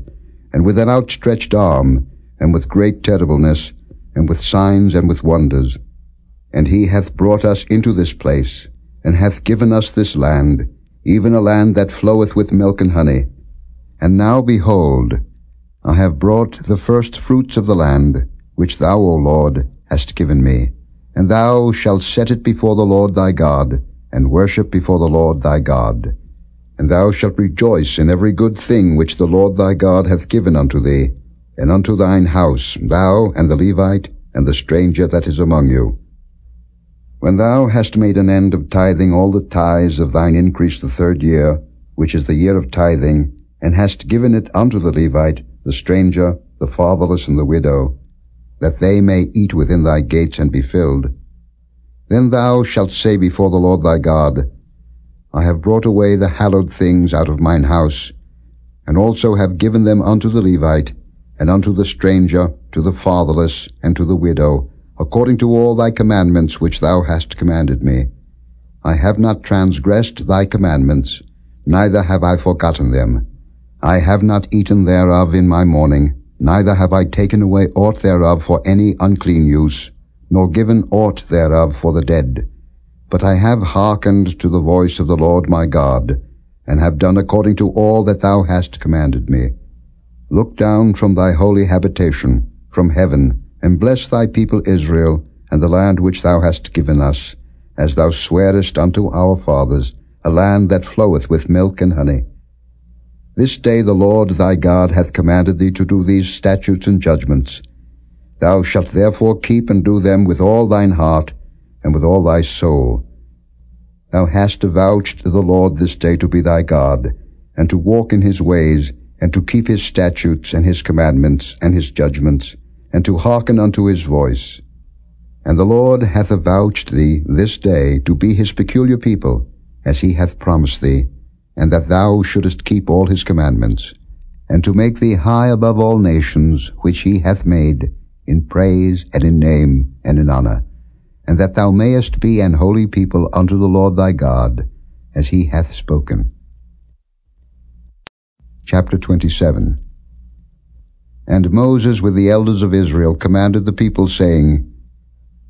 and with an outstretched arm, and with great terribleness, and with signs and with wonders. And he hath brought us into this place, and hath given us this land, even a land that floweth with milk and honey. And now, behold, I have brought the first fruits of the land, which thou, O Lord, hast given me. And thou shalt set it before the Lord thy God, and worship before the Lord thy God. And thou shalt rejoice in every good thing which the Lord thy God hath given unto thee, and unto thine house, thou and the Levite, and the stranger that is among you. When thou hast made an end of tithing all the tithes of thine increase the third year, which is the year of tithing, and hast given it unto the Levite, the stranger, the fatherless, and the widow, that they may eat within thy gates and be filled, then thou shalt say before the Lord thy God, I have brought away the hallowed things out of mine house, and also have given them unto the Levite, and unto the stranger, to the fatherless, and to the widow, according to all thy commandments which thou hast commanded me. I have not transgressed thy commandments, neither have I forgotten them. I have not eaten thereof in my mourning, neither have I taken away aught thereof for any unclean use, nor given aught thereof for the dead. But I have hearkened to the voice of the Lord my God, and have done according to all that thou hast commanded me. Look down from thy holy habitation, from heaven, and bless thy people Israel, and the land which thou hast given us, as thou swarest unto our fathers, a land that floweth with milk and honey. This day the Lord thy God hath commanded thee to do these statutes and judgments. Thou shalt therefore keep and do them with all thine heart, and with all thy soul. Thou hast avouched the Lord this day to be thy God, and to walk in his ways, and to keep his statutes, and his commandments, and his judgments, and to hearken unto his voice. And the Lord hath avouched thee this day to be his peculiar people, as he hath promised thee, and that thou shouldest keep all his commandments, and to make thee high above all nations which he hath made, in praise and in name and in honour, and that thou mayest be an holy people unto the Lord thy God, as he hath spoken. Chapter 27 and Moses with the elders of Israel commanded the people, saying,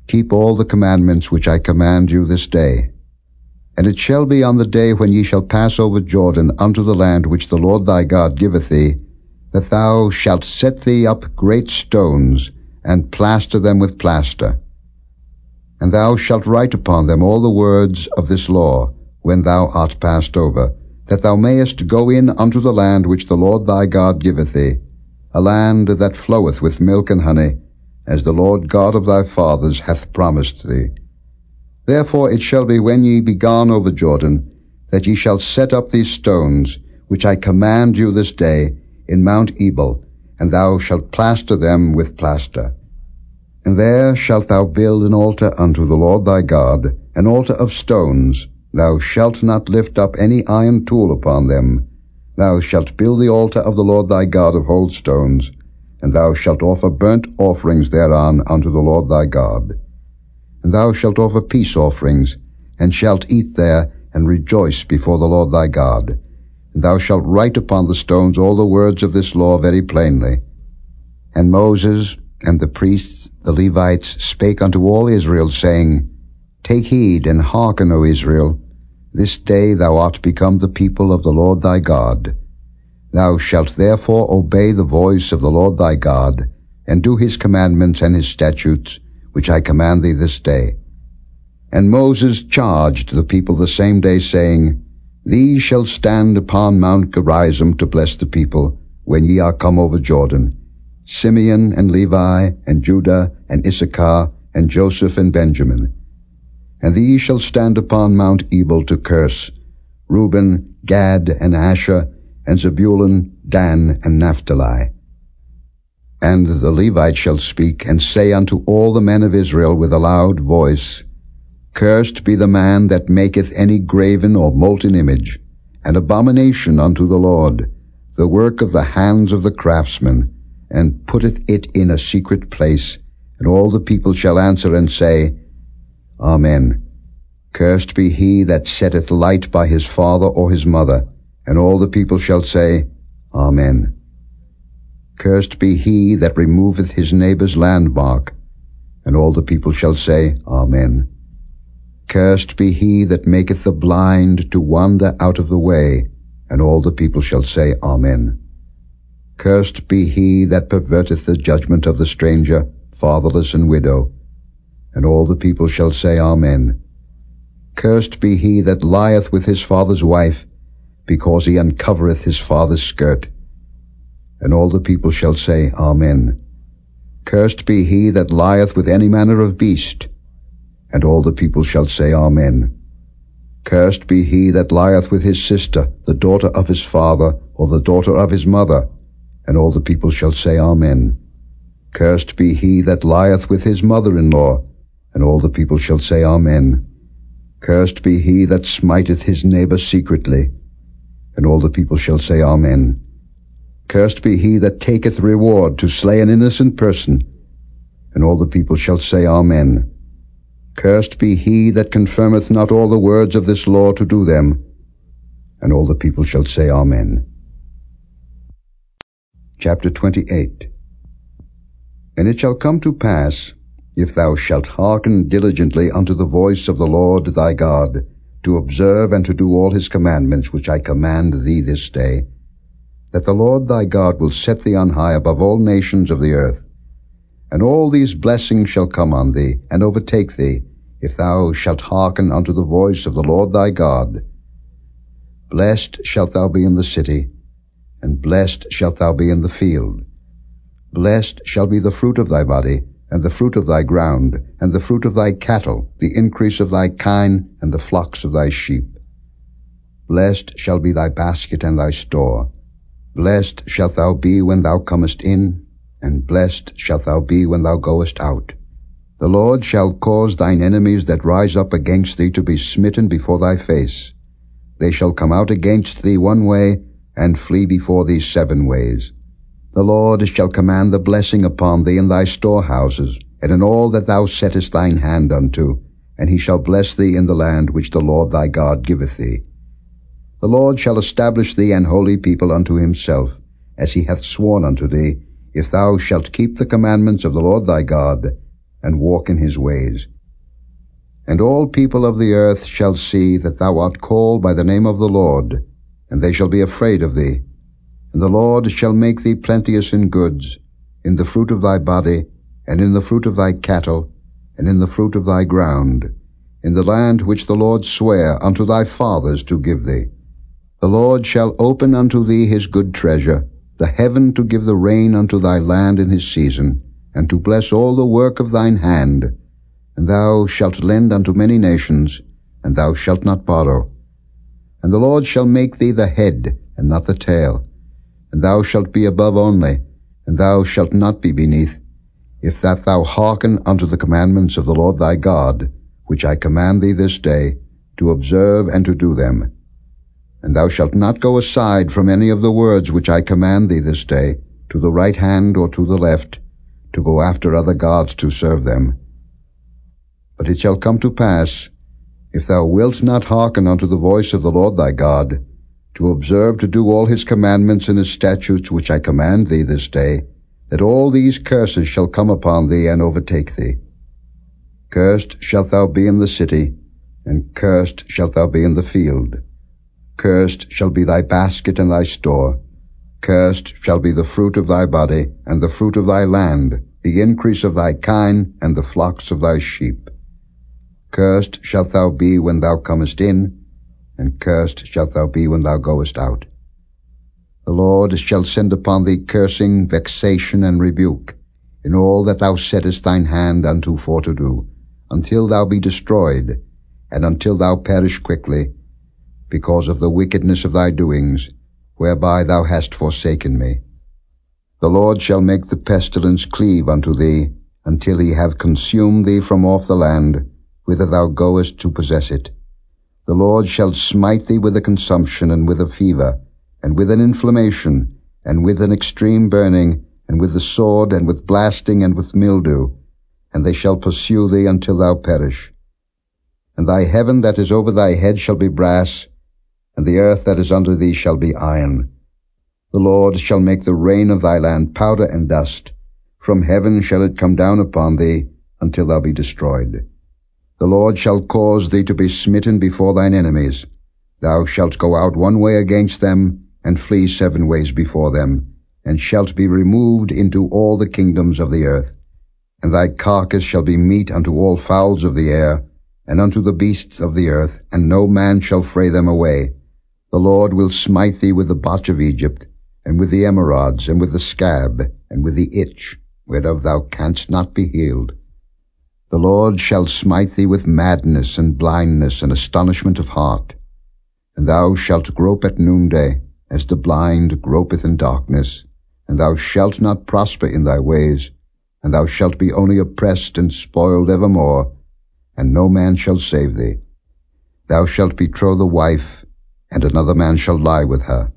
Keep all the commandments which I command you this day. And it shall be on the day when ye shall pass over Jordan unto the land which the Lord thy God giveth thee, that thou shalt set thee up great stones, and plaster them with plaster. And thou shalt write upon them all the words of this law, when thou art passed over, that thou mayest go in unto the land which the Lord thy God giveth thee, a land that floweth with milk and honey, as the Lord God of thy fathers hath promised thee. Therefore it shall be when ye be gone over Jordan, that ye shall set up these stones, which I command you this day, in Mount Ebal, and thou shalt plaster them with plaster. And there shalt thou build an altar unto the Lord thy God, an altar of stones. Thou shalt not lift up any iron tool upon them, Thou shalt build the altar of the Lord thy God of whole stones, and thou shalt offer burnt offerings thereon unto the Lord thy God. And thou shalt offer peace offerings, and shalt eat there, and rejoice before the Lord thy God. And thou shalt write upon the stones all the words of this law very plainly. And Moses and the priests, the Levites, spake unto all Israel, saying, Take heed and hearken, O Israel. This day thou art become the people of the Lord thy God. Thou shalt therefore obey the voice of the Lord thy God, and do his commandments and his statutes, which I command thee this day. And Moses charged the people the same day, saying, These shall stand upon Mount Gerizim to bless the people, when ye are come over Jordan, Simeon and Levi and Judah and Issachar and Joseph and Benjamin. And these shall stand upon Mount Ebal to curse, Reuben, Gad, and Asher, and Zebulun, Dan, and Naphtali. And the Levite shall speak, and say unto all the men of Israel with a loud voice, Cursed be the man that maketh any graven or molten image, an abomination unto the Lord, the work of the hands of the craftsman, and putteth it in a secret place, and all the people shall answer and say, Amen. Cursed be he that setteth light by his father or his mother, and all the people shall say, Amen. Cursed be he that removeth his neighbour's landmark, and all the people shall say, Amen. Cursed be he that maketh the blind to wander out of the way, and all the people shall say, Amen. Cursed be he that perverteth the judgment of the stranger, fatherless and widow, and all the people shall say, Amen. Cursed be he that lieth with his father's wife, because he uncovereth his father's skirt. And all the people shall say, Amen. Cursed be he that lieth with any manner of beast. And all the people shall say, Amen. Cursed be he that lieth with his sister, the daughter of his father, or the daughter of his mother. And all the people shall say, Amen. Cursed be he that lieth with his mother-in-law, and all the people shall say, Amen. Cursed be he that smiteth his neighbor secretly, and all the people shall say, Amen. Cursed be he that taketh reward to slay an innocent person, and all the people shall say, Amen. Cursed be he that confirmeth not all the words of this law to do them, and all the people shall say, Amen. Chapter 28 And it shall come to pass, if thou shalt hearken diligently unto the voice of the Lord thy God, to observe and to do all his commandments which I command thee this day, that the Lord thy God will set thee on high above all nations of the earth. And all these blessings shall come on thee, and overtake thee, if thou shalt hearken unto the voice of the Lord thy God. Blessed shalt thou be in the city, and blessed shalt thou be in the field. Blessed shall be the fruit of thy body, and the fruit of thy ground, and the fruit of thy cattle, the increase of thy kine, and the flocks of thy sheep. Blessed shall be thy basket and thy store. Blessed shalt thou be when thou comest in, and blessed shalt thou be when thou goest out. The Lord shall cause thine enemies that rise up against thee to be smitten before thy face. They shall come out against thee one way, and flee before thee seven ways. The Lord shall command the blessing upon thee in thy storehouses, and in all that thou settest thine hand unto, and he shall bless thee in the land which the Lord thy God giveth thee. The Lord shall establish thee an holy people unto himself, as he hath sworn unto thee, if thou shalt keep the commandments of the Lord thy God, and walk in his ways. And all people of the earth shall see that thou art called by the name of the Lord, and they shall be afraid of thee, and the Lord shall make thee plenteous in goods, in the fruit of thy body, and in the fruit of thy cattle, and in the fruit of thy ground, in the land which the Lord sware unto thy fathers to give thee. The Lord shall open unto thee his good treasure, the heaven to give the rain unto thy land in his season, and to bless all the work of thine hand. And thou shalt lend unto many nations, and thou shalt not borrow. And the Lord shall make thee the head, and not the tail, and thou shalt be above only, and thou shalt not be beneath, if that thou hearken unto the commandments of the Lord thy God, which I command thee this day, to observe and to do them. And thou shalt not go aside from any of the words which I command thee this day, to the right hand or to the left, to go after other gods to serve them. But it shall come to pass, if thou wilt not hearken unto the voice of the Lord thy God, to observe to do all his commandments and his statutes which I command thee this day, that all these curses shall come upon thee and overtake thee. Cursed shalt thou be in the city, and cursed shalt thou be in the field. Cursed shall be thy basket and thy store. Cursed shall be the fruit of thy body, and the fruit of thy land, the increase of thy kine, and the flocks of thy sheep. Cursed shalt thou be when thou comest in, and cursed shalt thou be when thou goest out. The Lord shall send upon thee cursing, vexation, and rebuke, in all that thou settest thine hand unto for to do, until thou be destroyed, and until thou perish quickly, because of the wickedness of thy doings, whereby thou hast forsaken me. The Lord shall make the pestilence cleave unto thee, until he have consumed thee from off the land, whither thou goest to possess it. The Lord shall smite thee with a consumption, and with a fever, and with an inflammation, and with an extreme burning, and with the sword, and with blasting, and with mildew, and they shall pursue thee until thou perish. And thy heaven that is over thy head shall be brass, and the earth that is under thee shall be iron. The Lord shall make the rain of thy land powder and dust. From heaven shall it come down upon thee, until thou be destroyed. The Lord shall cause thee to be smitten before thine enemies. Thou shalt go out one way against them, and flee seven ways before them, and shalt be removed into all the kingdoms of the earth. And thy carcass shall be meat unto all fowls of the air, and unto the beasts of the earth, and no man shall fray them away. The Lord will smite thee with the botch of Egypt, and with the emerods, and with the scab, and with the itch, whereof thou canst not be healed. The Lord shall smite thee with madness, and blindness, and astonishment of heart. And thou shalt grope at noonday, as the blind gropeth in darkness, and thou shalt not prosper in thy ways, and thou shalt be only oppressed and spoiled evermore, and no man shall save thee. Thou shalt betroth a wife, and another man shall lie with her.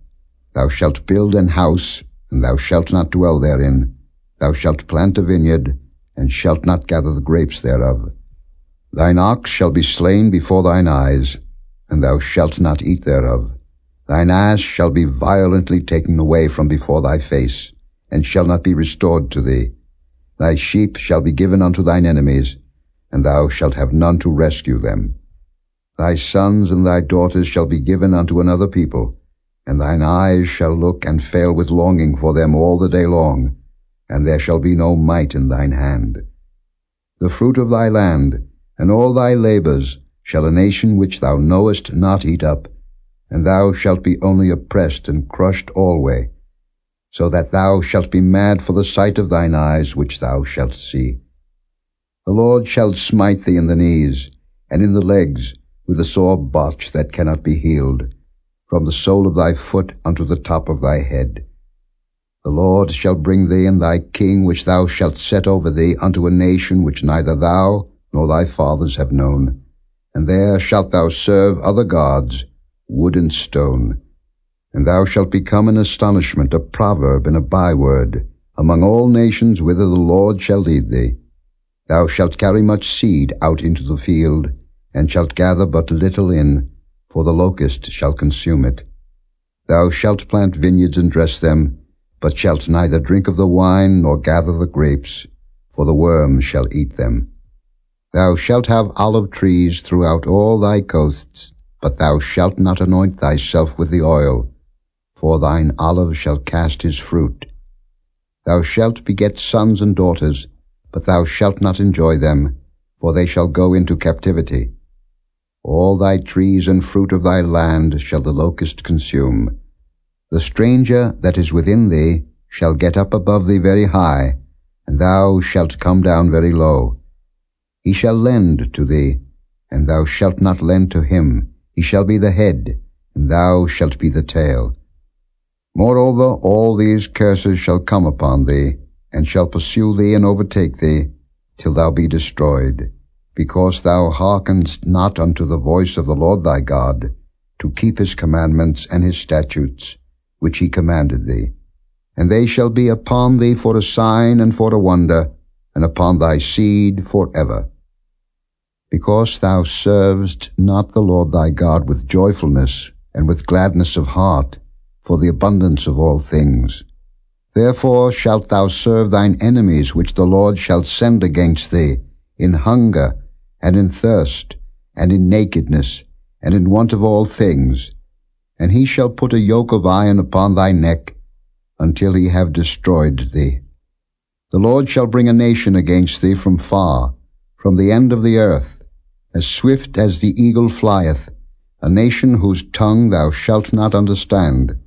Thou shalt build an house, and thou shalt not dwell therein. Thou shalt plant a vineyard, and shalt not gather the grapes thereof. Thine ox shall be slain before thine eyes, and thou shalt not eat thereof. Thine ass shall be violently taken away from before thy face, and shall not be restored to thee. Thy sheep shall be given unto thine enemies, and thou shalt have none to rescue them. Thy sons and thy daughters shall be given unto another people, and thine eyes shall look and fail with longing for them all the day long, and there shall be no might in thine hand. The fruit of thy land, and all thy labours, shall a nation which thou knowest not eat up, and thou shalt be only oppressed and crushed alway, so that thou shalt be mad for the sight of thine eyes which thou shalt see. The Lord shall smite thee in the knees, and in the legs, with a sore botch that cannot be healed, from the sole of thy foot unto the top of thy head. The Lord shall bring thee and thy king which thou shalt set over thee unto a nation which neither thou nor thy fathers have known. And there shalt thou serve other gods, wood and stone. And thou shalt become an astonishment, a proverb, and a byword, among all nations whither the Lord shall lead thee. Thou shalt carry much seed out into the field, and shalt gather but little in, for the locust shall consume it. Thou shalt plant vineyards and dress them, but shalt neither drink of the wine nor gather the grapes, for the worm shall eat them. Thou shalt have olive trees throughout all thy coasts, but thou shalt not anoint thyself with the oil, for thine olive shall cast his fruit. Thou shalt beget sons and daughters, but thou shalt not enjoy them, for they shall go into captivity. All thy trees and fruit of thy land shall the locust consume. The stranger that is within thee shall get up above thee very high, and thou shalt come down very low. He shall lend to thee, and thou shalt not lend to him. He shall be the head, and thou shalt be the tail. Moreover, all these curses shall come upon thee, and shall pursue thee and overtake thee, till thou be destroyed because thou hearkenest not unto the voice of the Lord thy God, to keep his commandments and his statutes, which he commanded thee. And they shall be upon thee for a sign and for a wonder, and upon thy seed for ever. because thou servest not the Lord thy God with joyfulness and with gladness of heart, for the abundance of all things. Therefore shalt thou serve thine enemies which the Lord shall send against thee, in hunger, and in thirst, and in nakedness, and in want of all things. And he shall put a yoke of iron upon thy neck, until he have destroyed thee. The Lord shall bring a nation against thee from far, from the end of the earth, as swift as the eagle flieth, a nation whose tongue thou shalt not understand,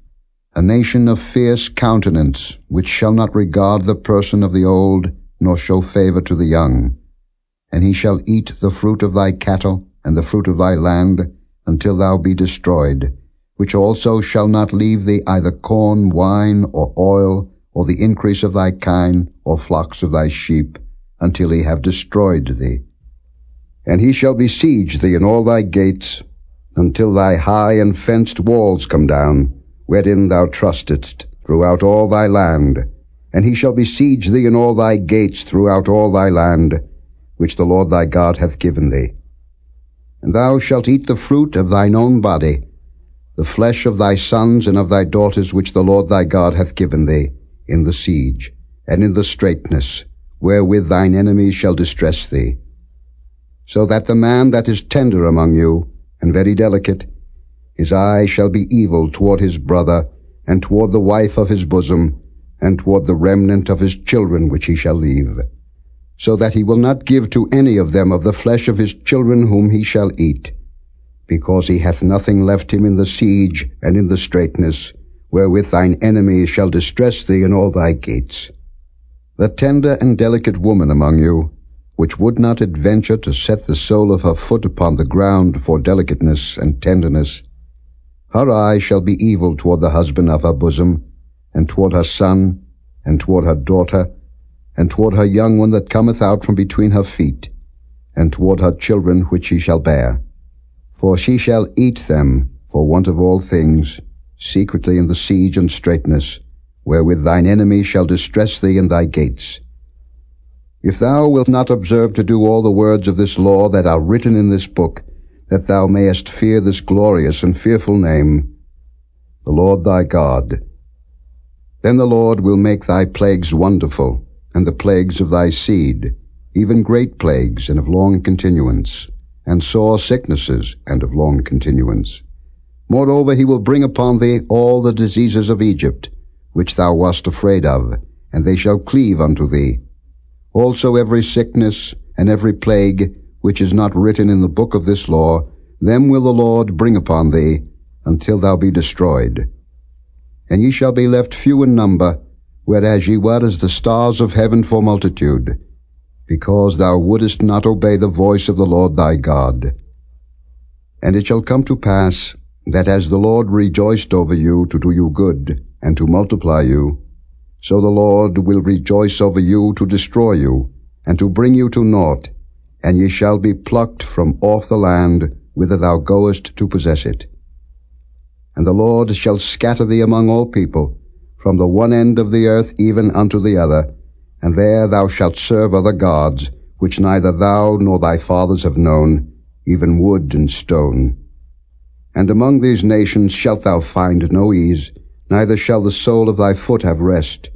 a nation of fierce countenance, which shall not regard the person of the old, nor show favour to the young. And he shall eat the fruit of thy cattle, and the fruit of thy land, until thou be destroyed, which also shall not leave thee either corn, wine, or oil, or the increase of thy kine, or flocks of thy sheep, until he have destroyed thee. And he shall besiege thee in all thy gates, until thy high and fenced walls come down, wherein thou trustedst, throughout all thy land. And he shall besiege thee in all thy gates throughout all thy land, which the Lord thy God hath given thee. And thou shalt eat the fruit of thine own body, the flesh of thy sons and of thy daughters which the Lord thy God hath given thee, in the siege, and in the straitness, wherewith thine enemies shall distress thee so that the man that is tender among you, and very delicate, his eye shall be evil toward his brother, and toward the wife of his bosom, and toward the remnant of his children which he shall leave, so that he will not give to any of them of the flesh of his children whom he shall eat, because he hath nothing left him in the siege and in the straitness, wherewith thine enemies shall distress thee in all thy gates. The tender and delicate woman among you, which would not adventure to set the sole of her foot upon the ground for delicateness and tenderness. Her eye shall be evil toward the husband of her bosom, and toward her son, and toward her daughter, and toward her young one that cometh out from between her feet, and toward her children which she shall bear. For she shall eat them, for want of all things, secretly in the siege and straitness, wherewith thine enemy shall distress thee in thy gates. If thou wilt not observe to do all the words of this law that are written in this book, that thou mayest fear this glorious and fearful name, the Lord thy God, then the Lord will make thy plagues wonderful, and the plagues of thy seed, even great plagues and of long continuance, and sore sicknesses and of long continuance. Moreover, he will bring upon thee all the diseases of Egypt, which thou wast afraid of, and they shall cleave unto thee, also every sickness and every plague which is not written in the book of this law, them will the Lord bring upon thee, until thou be destroyed. And ye shall be left few in number, whereas ye were as the stars of heaven for multitude, because thou wouldest not obey the voice of the Lord thy God. And it shall come to pass, that as the Lord rejoiced over you to do you good, and to multiply you, so the Lord will rejoice over you to destroy you, and to bring you to naught, and ye shall be plucked from off the land whither thou goest to possess it. And the Lord shall scatter thee among all people, from the one end of the earth even unto the other, and there thou shalt serve other gods, which neither thou nor thy fathers have known, even wood and stone. And among these nations shalt thou find no ease, neither shall the sole of thy foot have rest.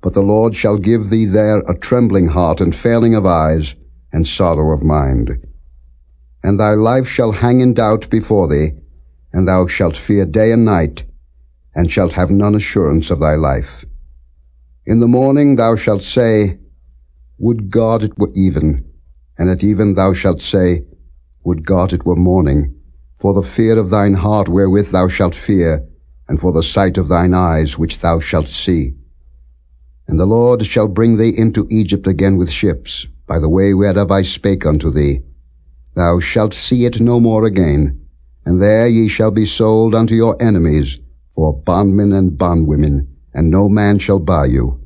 But the Lord shall give thee there a trembling heart, and failing of eyes, and sorrow of mind. And thy life shall hang in doubt before thee, and thou shalt fear day and night, and shalt have none assurance of thy life. In the morning thou shalt say, Would God it were even, and at even thou shalt say, Would God it were morning, for the fear of thine heart wherewith thou shalt fear, and for the sight of thine eyes which thou shalt see. And the Lord shall bring thee into Egypt again with ships, by the way whereof I spake unto thee. Thou shalt see it no more again, and there ye shall be sold unto your enemies, for bondmen and bondwomen, and no man shall buy you.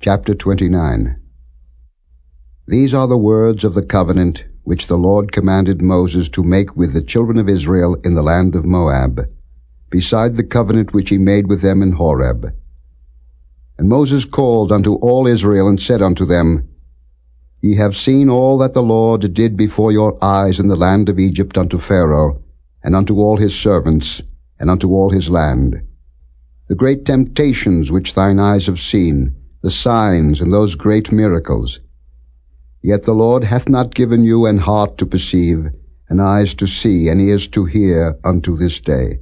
Chapter 29 These are the words of the covenant which the Lord commanded Moses to make with the children of Israel in the land of Moab, beside the covenant which he made with them in Horeb. And Moses called unto all Israel and said unto them, Ye have seen all that the Lord did before your eyes in the land of Egypt unto Pharaoh, and unto all his servants, and unto all his land. The great temptations which thine eyes have seen, the signs and those great miracles. Yet the Lord hath not given you an heart to perceive, and eyes to see, and ears to hear unto this day.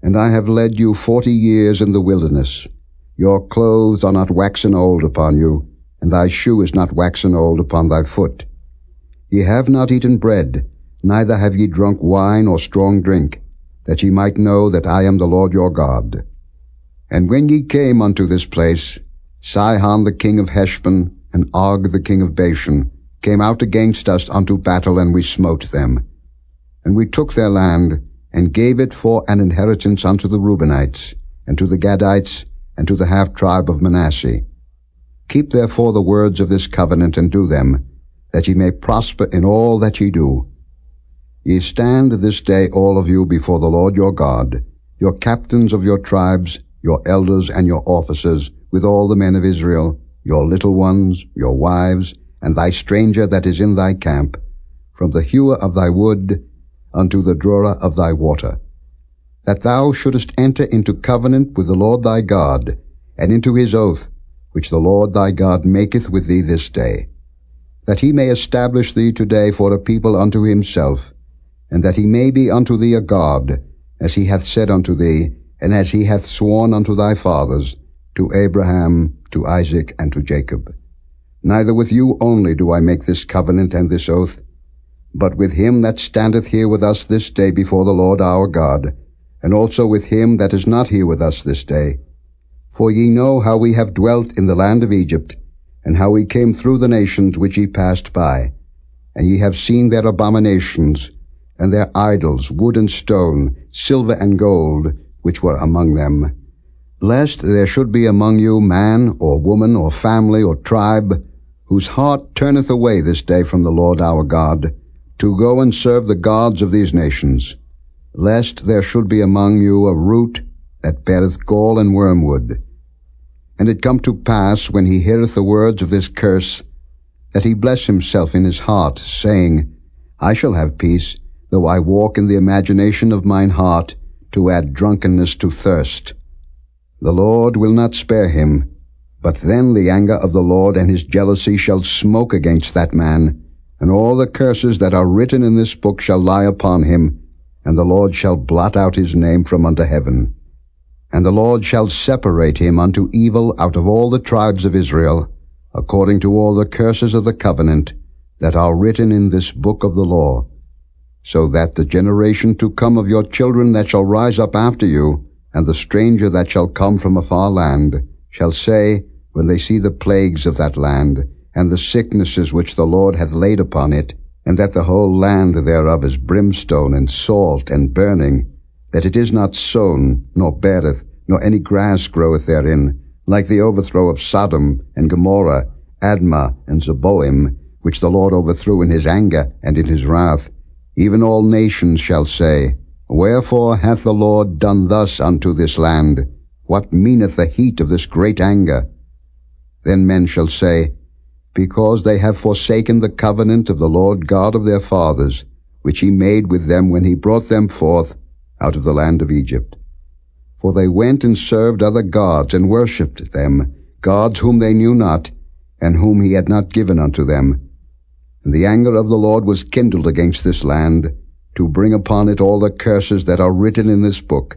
And I have led you forty years in the wilderness. Your clothes are not waxen old upon you, and thy shoe is not waxen old upon thy foot. Ye have not eaten bread, neither have ye drunk wine or strong drink, that ye might know that I am the Lord your God. And when ye came unto this place, Sihon the king of Heshbon, and Og the king of Bashan, came out against us unto battle, and we smote them. And we took their land, and gave it for an inheritance unto the Reubenites, and to the Gadites, and to the half-tribe of Manasseh. Keep therefore the words of this covenant, and do them, that ye may prosper in all that ye do. Ye stand this day all of you before the Lord your God, your captains of your tribes, your elders and your officers, with all the men of Israel, your little ones, your wives, and thy stranger that is in thy camp, from the hewer of thy wood unto the drawer of thy water, that thou shouldest enter into covenant with the Lord thy God, and into his oath, which the Lord thy God maketh with thee this day, that he may establish thee today for a people unto himself, and that he may be unto thee a God, as he hath said unto thee, and as he hath sworn unto thy fathers, to Abraham, to Isaac, and to Jacob. Neither with you only do I make this covenant and this oath, but with him that standeth here with us this day before the Lord our God, and also with him that is not here with us this day. For ye know how we have dwelt in the land of Egypt, and how we came through the nations which ye passed by. And ye have seen their abominations, and their idols, wood and stone, silver and gold, which were among them. Lest there should be among you man, or woman, or family, or tribe, whose heart turneth away this day from the Lord our God, to go and serve the gods of these nations, lest there should be among you a root that beareth gall and wormwood. And it come to pass, when he heareth the words of this curse, that he bless himself in his heart, saying, I shall have peace, though I walk in the imagination of mine heart, to add drunkenness to thirst. The Lord will not spare him, but then the anger of the Lord and his jealousy shall smoke against that man, and all the curses that are written in this book shall lie upon him, and the Lord shall blot out his name from under heaven. And the Lord shall separate him unto evil out of all the tribes of Israel, according to all the curses of the covenant that are written in this book of the law, so that the generation to come of your children that shall rise up after you, and the stranger that shall come from a far land, shall say, when they see the plagues of that land, and the sicknesses which the Lord hath laid upon it, and that the whole land thereof is brimstone and salt and burning, that it is not sown, nor beareth, nor any grass groweth therein, like the overthrow of Sodom and Gomorrah, Admah and Zeboim, which the Lord overthrew in his anger and in his wrath. Even all nations shall say, Wherefore hath the Lord done thus unto this land? What meaneth the heat of this great anger? Then men shall say, because they have forsaken the covenant of the Lord God of their fathers, which he made with them when he brought them forth out of the land of Egypt. For they went and served other gods, and worshipped them, gods whom they knew not, and whom he had not given unto them. And the anger of the Lord was kindled against this land, to bring upon it all the curses that are written in this book.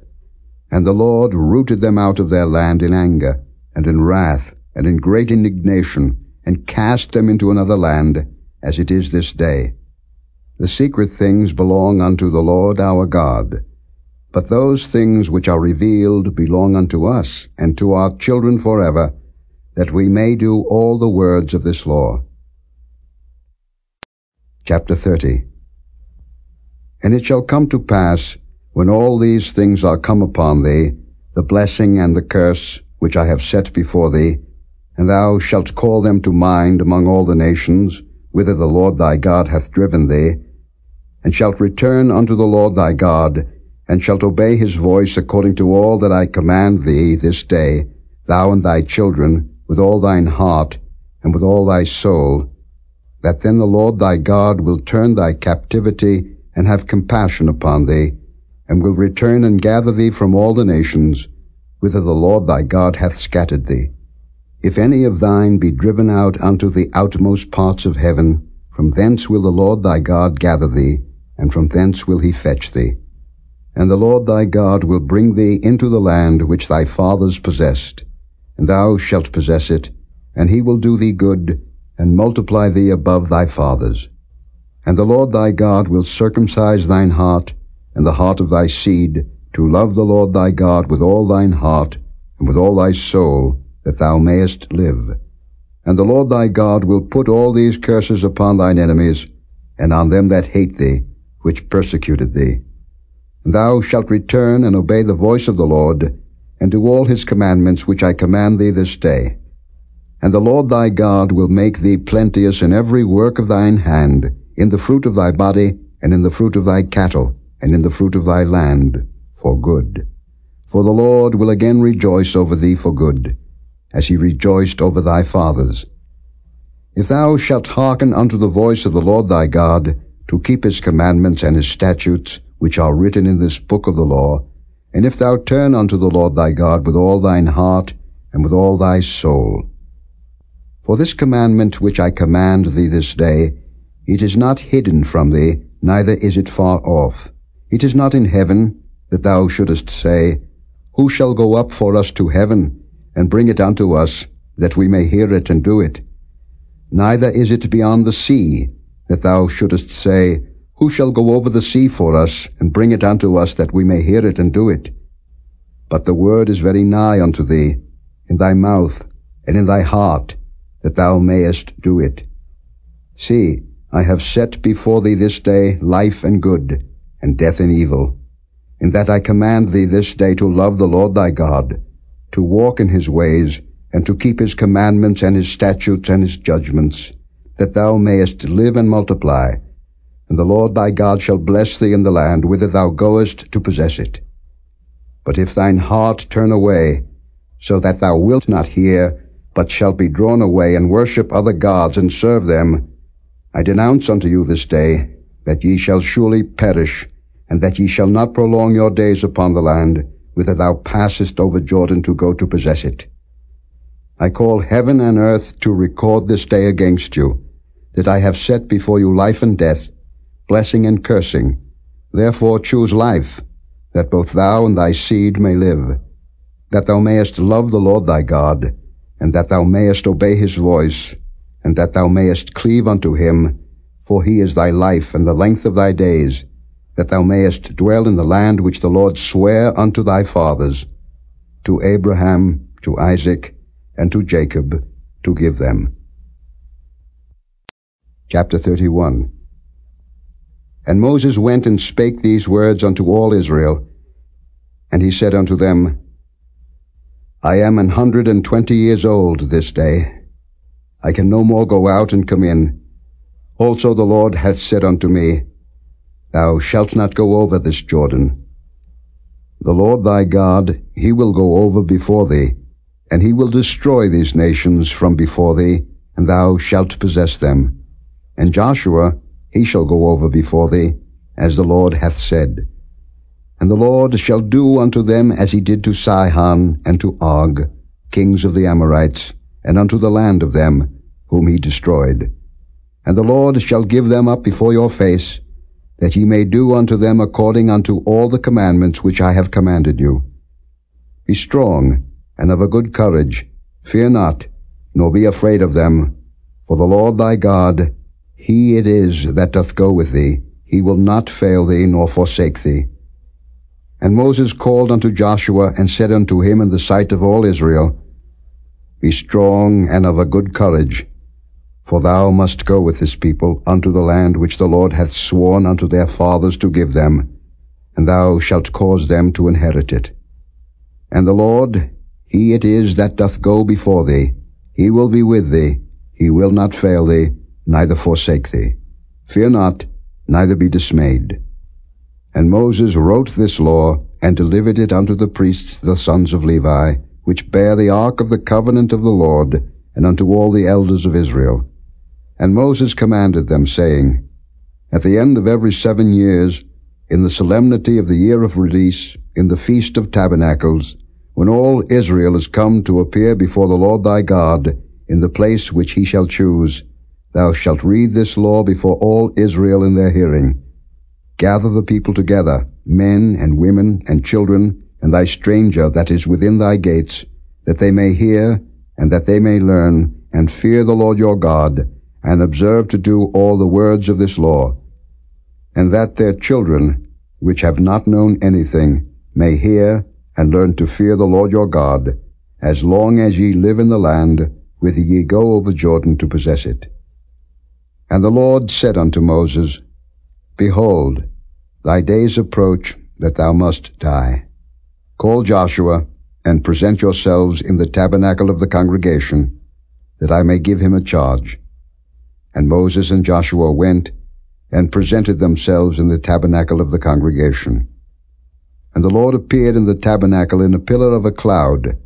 And the Lord rooted them out of their land in anger, and in wrath, and in great indignation, and cast them into another land, as it is this day. The secret things belong unto the Lord our God, but those things which are revealed belong unto us and to our children forever, that we may do all the words of this law. Chapter 30 And it shall come to pass, when all these things are come upon thee, the blessing and the curse which I have set before thee, and thou shalt call them to mind among all the nations, whither the Lord thy God hath driven thee, and shalt return unto the Lord thy God, and shalt obey his voice according to all that I command thee this day, thou and thy children, with all thine heart, and with all thy soul, that then the Lord thy God will turn thy captivity and have compassion upon thee, and will return and gather thee from all the nations, whither the Lord thy God hath scattered thee. If any of thine be driven out unto the outmost parts of heaven, from thence will the Lord thy God gather thee, and from thence will he fetch thee. And the Lord thy God will bring thee into the land which thy fathers possessed, and thou shalt possess it, and he will do thee good, and multiply thee above thy fathers. And the Lord thy God will circumcise thine heart, and the heart of thy seed, to love the Lord thy God with all thine heart, and with all thy soul, that thou mayest live. And the Lord thy God will put all these curses upon thine enemies, and on them that hate thee, which persecuted thee. And thou shalt return and obey the voice of the Lord, and do all his commandments which I command thee this day. And the Lord thy God will make thee plenteous in every work of thine hand, in the fruit of thy body, and in the fruit of thy cattle, and in the fruit of thy land, for good. For the Lord will again rejoice over thee for good, as he rejoiced over thy fathers. If thou shalt hearken unto the voice of the Lord thy God, to keep his commandments and his statutes, which are written in this book of the law, and if thou turn unto the Lord thy God with all thine heart, and with all thy soul, for this commandment which I command thee this day, it is not hidden from thee, neither is it far off. It is not in heaven, that thou shouldest say, Who shall go up for us to heaven, and bring it unto us, that we may hear it and do it? Neither is it beyond the sea, that thou shouldest say, Who shall go over the sea for us, and bring it unto us, that we may hear it and do it? But the word is very nigh unto thee, in thy mouth, and in thy heart, that thou mayest do it. See, I have set before thee this day life and good, and death and evil, in that I command thee this day to love the Lord thy God, to walk in his ways, and to keep his commandments and his statutes and his judgments, that thou mayest live and multiply, and the Lord thy God shall bless thee in the land whither thou goest to possess it. But if thine heart turn away, so that thou wilt not hear, but shalt be drawn away and worship other gods and serve them, I denounce unto you this day that ye shall surely perish, and that ye shall not prolong your days upon the land, whither thou passest over Jordan to go to possess it. I call heaven and earth to record this day against you, that I have set before you life and death, blessing and cursing. Therefore choose life, that both thou and thy seed may live, that thou mayest love the Lord thy God, and that thou mayest obey his voice, and that thou mayest cleave unto him, for he is thy life and the length of thy days, that thou mayest dwell in the land which the Lord sware unto thy fathers, to Abraham, to Isaac, and to Jacob, to give them. Chapter 31 And Moses went and spake these words unto all Israel, and he said unto them, I am an hundred and twenty years old this day. I can no more go out and come in. Also the Lord hath said unto me, Thou shalt not go over this Jordan. The Lord thy God, he will go over before thee, and he will destroy these nations from before thee, and thou shalt possess them. And Joshua, he shall go over before thee, as the Lord hath said. And the Lord shall do unto them as he did to Sihon and to Og, kings of the Amorites, and unto the land of them, whom he destroyed. And the Lord shall give them up before your face, that ye may do unto them according unto all the commandments which I have commanded you. Be strong, and of a good courage. Fear not, nor be afraid of them. For the Lord thy God, he it is that doth go with thee. He will not fail thee, nor forsake thee. And Moses called unto Joshua, and said unto him in the sight of all Israel, Be strong and of a good courage, for thou must go with this people unto the land which the Lord hath sworn unto their fathers to give them, and thou shalt cause them to inherit it. And the Lord, he it is that doth go before thee, he will be with thee, he will not fail thee, neither forsake thee. Fear not, neither be dismayed. And Moses wrote this law, and delivered it unto the priests the sons of Levi, which bear the ark of the covenant of the Lord, and unto all the elders of Israel. And Moses commanded them, saying, At the end of every seven years, in the solemnity of the year of release, in the feast of tabernacles, when all Israel is come to appear before the Lord thy God, in the place which he shall choose, thou shalt read this law before all Israel in their hearing. Gather the people together, men and women and children, and thy stranger that is within thy gates, that they may hear, and that they may learn, and fear the Lord your God, and observe to do all the words of this law, and that their children, which have not known anything, may hear and learn to fear the Lord your God, as long as ye live in the land, whither ye go over Jordan to possess it. And the Lord said unto Moses, Behold, thy days approach that thou must die. Call Joshua, and present yourselves in the tabernacle of the congregation, that I may give him a charge. And Moses and Joshua went, and presented themselves in the tabernacle of the congregation. And the Lord appeared in the tabernacle in a pillar of a cloud,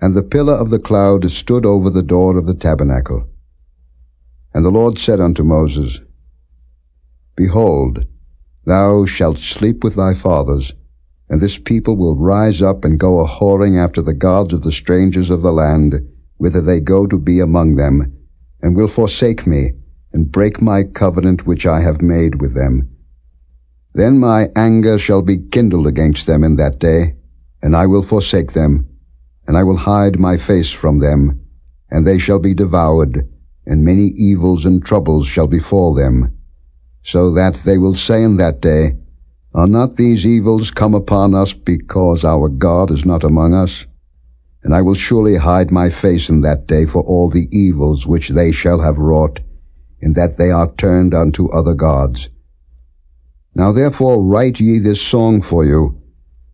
and the pillar of the cloud stood over the door of the tabernacle. And the Lord said unto Moses, Behold, thou shalt sleep with thy fathers, and this people will rise up and go a whoring after the gods of the strangers of the land, whither they go to be among them, and will forsake me, and break my covenant which I have made with them. Then my anger shall be kindled against them in that day, and I will forsake them, and I will hide my face from them, and they shall be devoured, and many evils and troubles shall befall them, so that they will say in that day, Are not these evils come upon us because our God is not among us? And I will surely hide my face in that day for all the evils which they shall have wrought, in that they are turned unto other gods, now therefore write ye this song for you,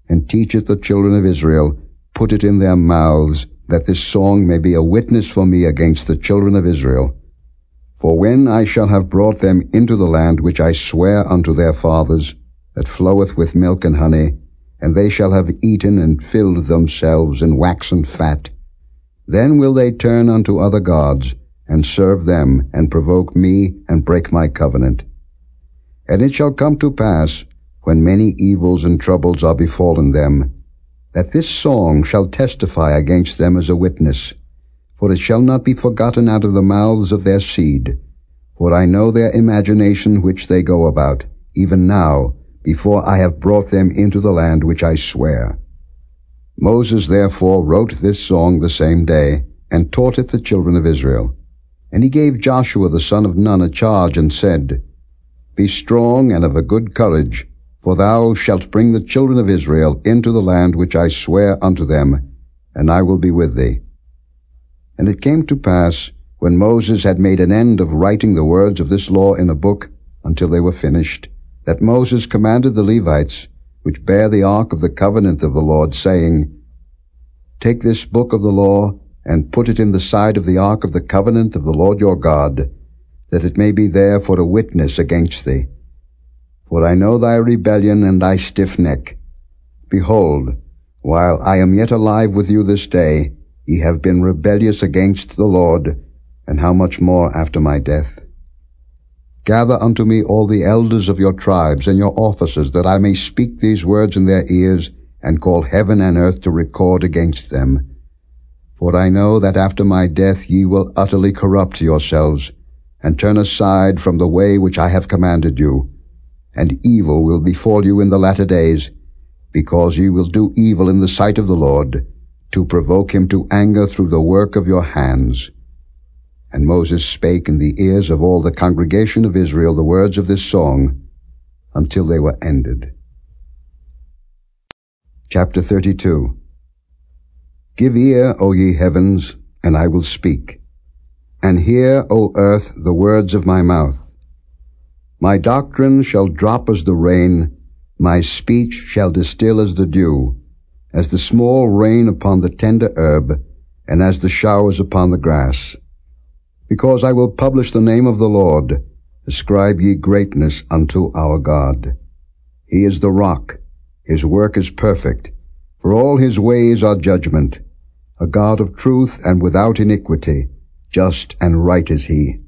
and teach it the children of Israel, put it in their mouths, that this song may be a witness for me against the children of Israel. For when I shall have brought them into the land which I swear unto their fathers, that floweth with milk and honey, and they shall have eaten and filled themselves in waxen fat, then will they turn unto other gods, and serve them, and provoke me, and break my covenant. And it shall come to pass, when many evils and troubles are befallen them, that this song shall testify against them as a witness, for it shall not be forgotten out of the mouths of their seed. For I know their imagination which they go about, even now, before I have brought them into the land which I swear. Moses therefore wrote this song the same day, and taught it the children of Israel. And he gave Joshua the son of Nun a charge, and said, be strong and of a good courage, for thou shalt bring the children of Israel into the land which I swear unto them, and I will be with thee. And it came to pass, when Moses had made an end of writing the words of this law in a book, until they were finished, that Moses commanded the Levites, which bear the ark of the covenant of the Lord, saying, Take this book of the law, and put it in the side of the ark of the covenant of the Lord your God, that it may be there for a witness against thee. For I know thy rebellion and thy stiff neck. Behold, while I am yet alive with you this day, ye have been rebellious against the Lord, and how much more after my death? Gather unto me all the elders of your tribes and your officers, that I may speak these words in their ears, and call heaven and earth to record against them. For I know that after my death ye will utterly corrupt yourselves, and turn aside from the way which I have commanded you. And evil will befall you in the latter days, because ye will do evil in the sight of the Lord, to provoke him to anger through the work of your hands. And Moses spake in the ears of all the congregation of Israel the words of this song, until they were ended. Chapter 32 Give ear, O ye heavens, and I will speak and hear, O earth, the words of my mouth. My doctrine shall drop as the rain, my speech shall distill as the dew, as the small rain upon the tender herb, and as the showers upon the grass. Because I will publish the name of the Lord, ascribe ye greatness unto our God. He is the rock, his work is perfect, for all his ways are judgment, a God of truth and without iniquity, just and right is he.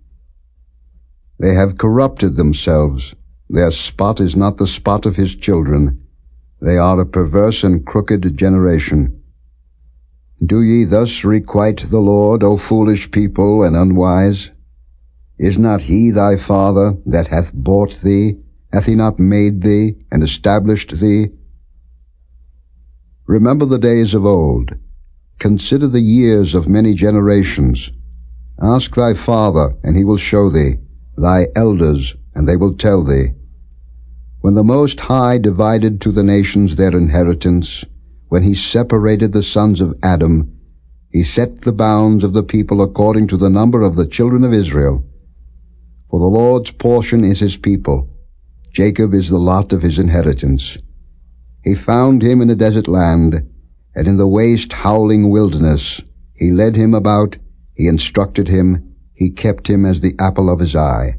They have corrupted themselves. Their spot is not the spot of his children. They are a perverse and crooked generation. Do ye thus requite the Lord, O foolish people and unwise? Is not he thy father that hath bought thee? Hath he not made thee and established thee? Remember the days of old. Consider the years of many generations. Ask thy father, and he will show thee, thy elders, and they will tell thee. When the Most High divided to the nations their inheritance, when he separated the sons of Adam, he set the bounds of the people according to the number of the children of Israel. For the Lord's portion is his people, Jacob is the lot of his inheritance. He found him in a desert land, and in the waste howling wilderness. He led him about, he instructed him, he kept him as the apple of his eye.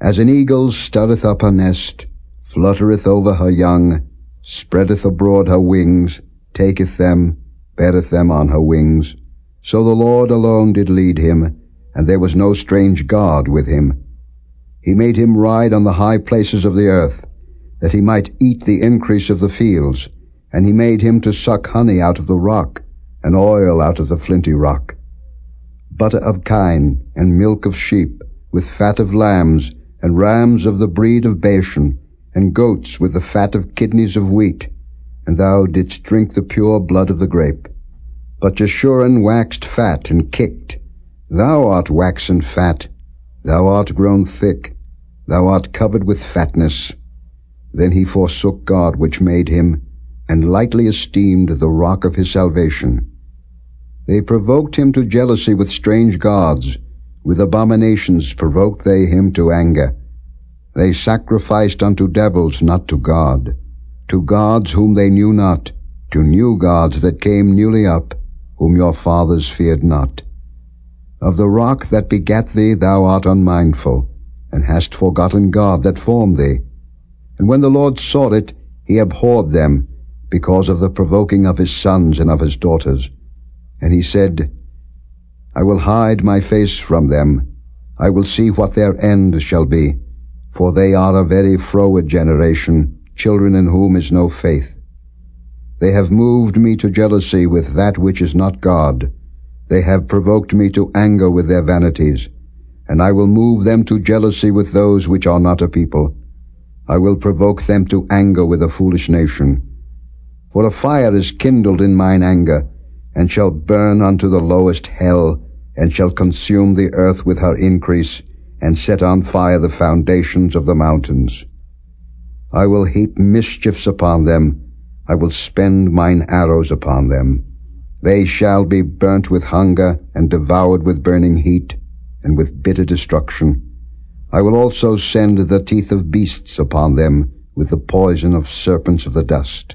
As an eagle stirreth up her nest, fluttereth over her young, spreadeth abroad her wings, taketh them, beareth them on her wings. So the Lord alone did lead him, and there was no strange God with him. He made him ride on the high places of the earth, that he might eat the increase of the fields, and he made him to suck honey out of the rock, and oil out of the flinty rock. Butter of kine, and milk of sheep, with fat of lambs, and rams of the breed of Bashan, and goats with the fat of kidneys of wheat, and thou didst drink the pure blood of the grape. But Jeshurun waxed fat and kicked. Thou art waxen fat, thou art grown thick, thou art covered with fatness. Then he forsook God which made him, and lightly esteemed the rock of his salvation. They provoked him to jealousy with strange gods, with abominations provoked they him to anger. They sacrificed unto devils, not to God, to gods whom they knew not, to new gods that came newly up, whom your fathers feared not. Of the rock that begat thee thou art unmindful, and hast forgotten God that formed thee. And when the Lord saw it, he abhorred them, because of the provoking of his sons and of his daughters. And he said, I will hide my face from them. I will see what their end shall be. For they are a very froward generation, children in whom is no faith. They have moved me to jealousy with that which is not God. They have provoked me to anger with their vanities. And I will move them to jealousy with those which are not a people. I will provoke them to anger with a foolish nation. For a fire is kindled in mine anger, and shall burn unto the lowest hell, and shall consume the earth with her increase, and set on fire the foundations of the mountains. I will heap mischiefs upon them, I will spend mine arrows upon them. They shall be burnt with hunger, and devoured with burning heat, and with bitter destruction. I will also send the teeth of beasts upon them, with the poison of serpents of the dust.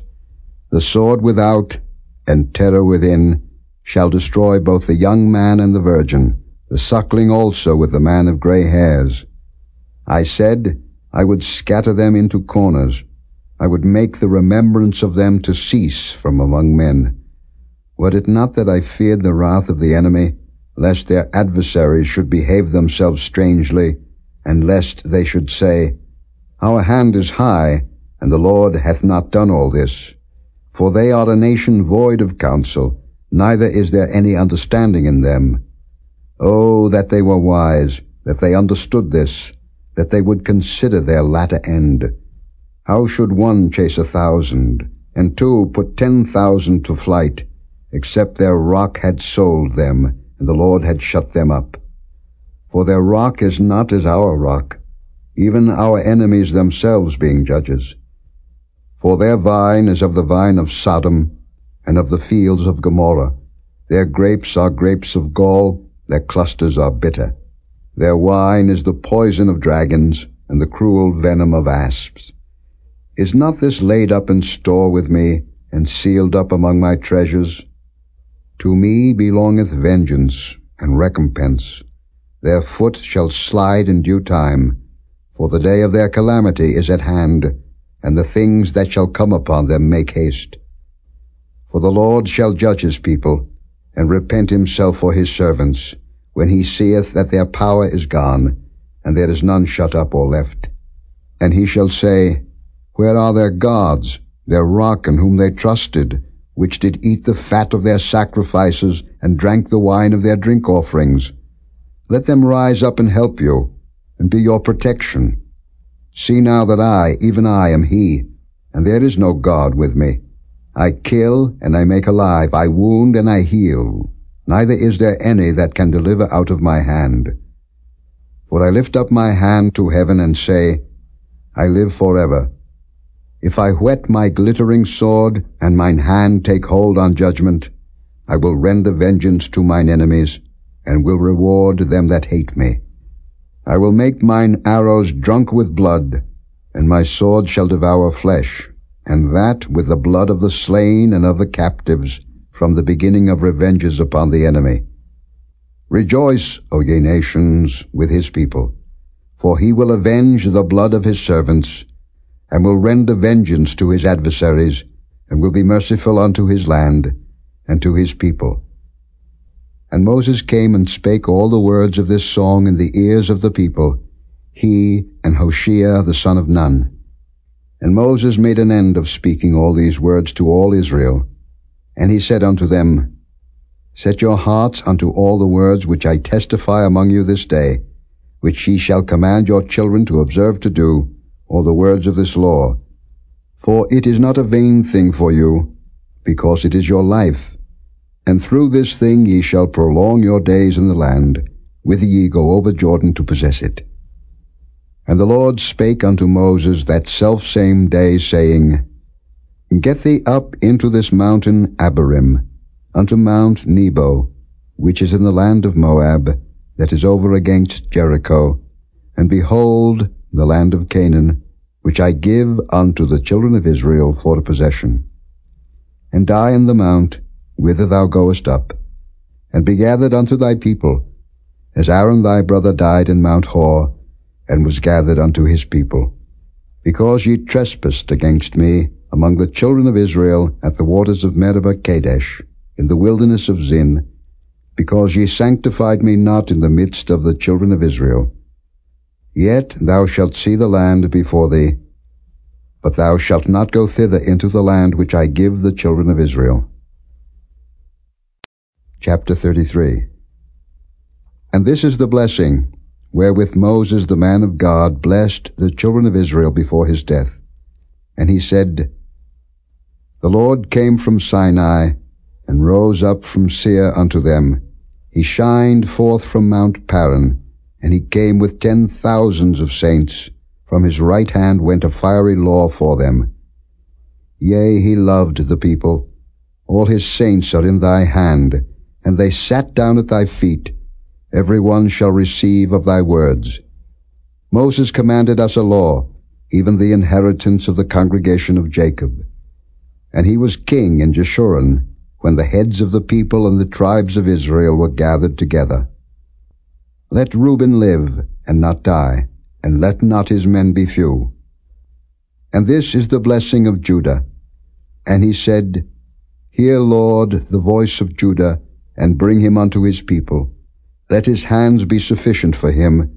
The sword without, and terror within, shall destroy both the young man and the virgin, the suckling also with the man of grey hairs. I said, I would scatter them into corners. I would make the remembrance of them to cease from among men. Were it not that I feared the wrath of the enemy, lest their adversaries should behave themselves strangely, and lest they should say, Our hand is high, and the Lord hath not done all this. For they are a nation void of counsel, neither is there any understanding in them. Oh, that they were wise, that they understood this, that they would consider their latter end. How should one chase a thousand, and two put ten thousand to flight, except their rock had sold them, and the Lord had shut them up? For their rock is not as our rock, even our enemies themselves being judges. For their vine is of the vine of Sodom, and of the fields of Gomorrah. Their grapes are grapes of gall, their clusters are bitter. Their wine is the poison of dragons, and the cruel venom of asps. Is not this laid up in store with me, and sealed up among my treasures? To me belongeth vengeance and recompense. Their foot shall slide in due time, for the day of their calamity is at hand, and the things that shall come upon them make haste. For the Lord shall judge his people, and repent himself for his servants, when he seeth that their power is gone, and there is none shut up or left. And he shall say, Where are their gods, their rock in whom they trusted, which did eat the fat of their sacrifices, and drank the wine of their drink offerings? Let them rise up and help you, and be your protection. See now that I, even I, am he, and there is no God with me. I kill, and I make alive, I wound, and I heal. Neither is there any that can deliver out of my hand. For I lift up my hand to heaven and say, I live forever. If I whet my glittering sword, and mine hand take hold on judgment, I will render vengeance to mine enemies, and will reward them that hate me. I will make mine arrows drunk with blood, and my sword shall devour flesh, and that with the blood of the slain and of the captives, from the beginning of revenges upon the enemy. Rejoice, O ye nations, with his people, for he will avenge the blood of his servants, and will render vengeance to his adversaries, and will be merciful unto his land, and to his people. And Moses came and spake all the words of this song in the ears of the people, he and Hoshea the son of Nun. And Moses made an end of speaking all these words to all Israel. And he said unto them, Set your hearts unto all the words which I testify among you this day, which ye shall command your children to observe to do, or the words of this law. For it is not a vain thing for you, because it is your life. And through this thing ye shall prolong your days in the land, whither ye go over Jordan to possess it. And the Lord spake unto Moses that selfsame day, saying, Get thee up into this mountain Abarim, unto Mount Nebo, which is in the land of Moab, that is over against Jericho, and behold, the land of Canaan, which I give unto the children of Israel for a possession. And die in the mount, whither thou goest up, and be gathered unto thy people, as Aaron thy brother died in Mount Hor, and was gathered unto his people. Because ye trespassed against me among the children of Israel at the waters of Meribah Kadesh, in the wilderness of Zin, because ye sanctified me not in the midst of the children of Israel. Yet thou shalt see the land before thee, but thou shalt not go thither into the land which I give the children of Israel. Chapter 33 And this is the blessing wherewith Moses the man of God blessed the children of Israel before his death. And he said, The Lord came from Sinai, and rose up from Seir unto them. He shined forth from Mount Paran, and he came with ten thousands of saints. From his right hand went a fiery law for them. Yea, he loved the people. All his saints are in thy hand, and they sat down at thy feet. Every one shall receive of thy words. Moses commanded us a law, even the inheritance of the congregation of Jacob. And he was king in Jeshurun, when the heads of the people and the tribes of Israel were gathered together. Let Reuben live, and not die, and let not his men be few. And this is the blessing of Judah. And he said, Hear, Lord, the voice of Judah, and bring him unto his people. Let his hands be sufficient for him,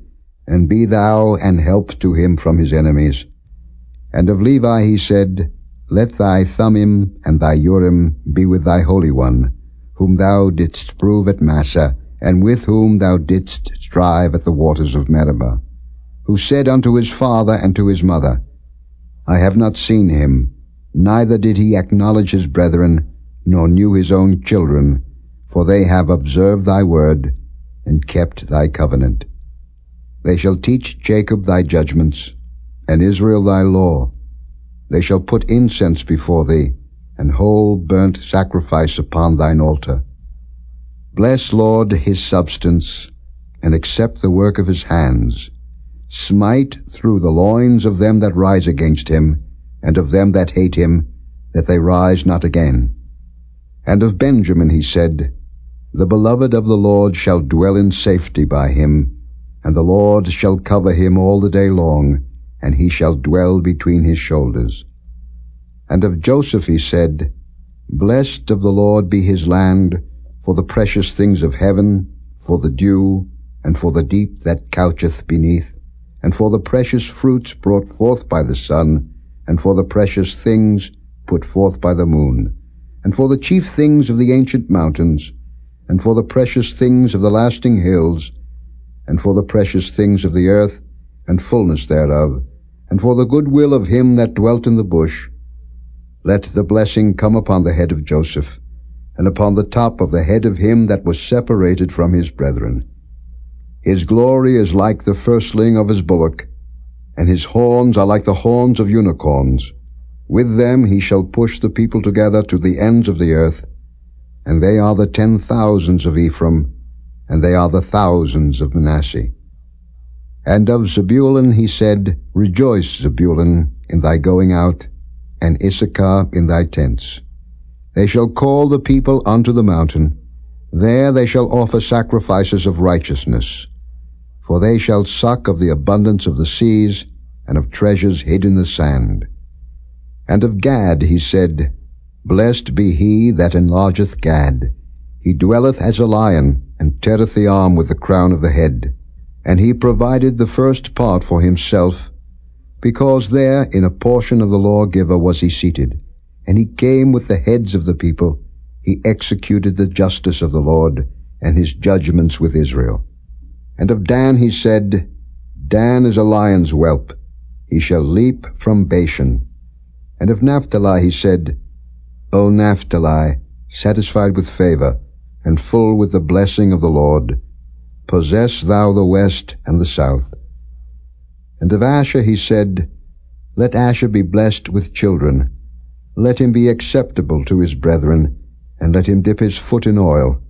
and be thou an help to him from his enemies. And of Levi he said, Let thy Thummim and thy Urim be with thy Holy One, whom thou didst prove at Massah, and with whom thou didst strive at the waters of Meribah, who said unto his father and to his mother, I have not seen him, neither did he acknowledge his brethren, nor knew his own children, for they have observed thy word, and kept thy covenant. They shall teach Jacob thy judgments, and Israel thy law. They shall put incense before thee, and whole burnt sacrifice upon thine altar. Bless, Lord, his substance, and accept the work of his hands. Smite through the loins of them that rise against him, and of them that hate him, that they rise not again. And of Benjamin he said, The beloved of the Lord shall dwell in safety by him, and the Lord shall cover him all the day long, and he shall dwell between his shoulders. And of Joseph he said, Blessed of the Lord be his land, for the precious things of heaven, for the dew, and for the deep that coucheth beneath, and for the precious fruits brought forth by the sun, and for the precious things put forth by the moon, and for the chief things of the ancient mountains, and for the precious things of the lasting hills, and for the precious things of the earth, and fullness thereof, and for the good will of him that dwelt in the bush. Let the blessing come upon the head of Joseph, and upon the top of the head of him that was separated from his brethren. His glory is like the firstling of his bullock, and his horns are like the horns of unicorns. With them he shall push the people together to the ends of the earth, and they are the ten thousands of Ephraim, and they are the thousands of Manasseh. And of Zebulun he said, Rejoice, Zebulun, in thy going out, and Issachar in thy tents. They shall call the people unto the mountain. There they shall offer sacrifices of righteousness. For they shall suck of the abundance of the seas, and of treasures hid in the sand. And of Gad he said, Blessed be he that enlargeth Gad. He dwelleth as a lion, and teareth the arm with the crown of the head. And he provided the first part for himself, because there in a portion of the lawgiver was he seated. And he came with the heads of the people. He executed the justice of the Lord, and his judgments with Israel. And of Dan he said, Dan is a lion's whelp. He shall leap from Bashan. And of Naphtali he said, O Naphtali, satisfied with favor, and full with the blessing of the Lord, Possess thou the west and the south. And of Asher he said, Let Asher be blessed with children. Let him be acceptable to his brethren, and let him dip his foot in oil.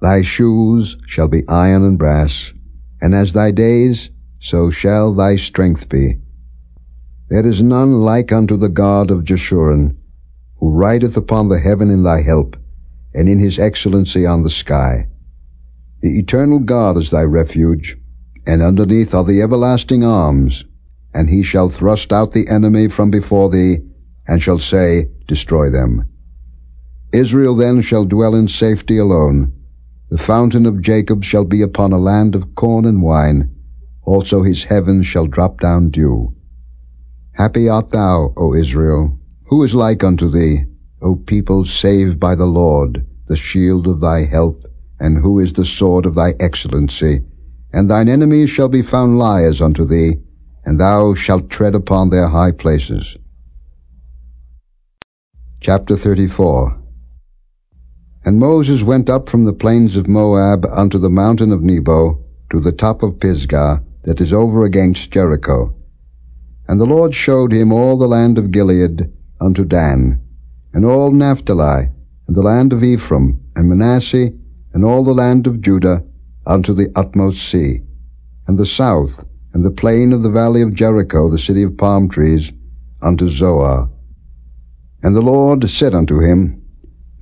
Thy shoes shall be iron and brass, and as thy days, so shall thy strength be. There is none like unto the God of Jeshurun, who rideth upon the heaven in thy help, and in his excellency on the sky. The eternal God is thy refuge, and underneath are the everlasting arms, and he shall thrust out the enemy from before thee, and shall say, Destroy them. Israel then shall dwell in safety alone. The fountain of Jacob shall be upon a land of corn and wine. Also his heavens shall drop down dew. Happy art thou, O Israel. Who is like unto thee, O people saved by the Lord, the shield of thy help? and who is the sword of thy excellency? And thine enemies shall be found liars unto thee, and thou shalt tread upon their high places. Chapter 34 And Moses went up from the plains of Moab unto the mountain of Nebo, to the top of Pisgah, that is over against Jericho. And the Lord showed him all the land of Gilead unto Dan, and all Naphtali, and the land of Ephraim, and Manasseh, and all the land of Judah unto the utmost sea, and the south, and the plain of the valley of Jericho, the city of palm trees, unto Zoar. And the Lord said unto him,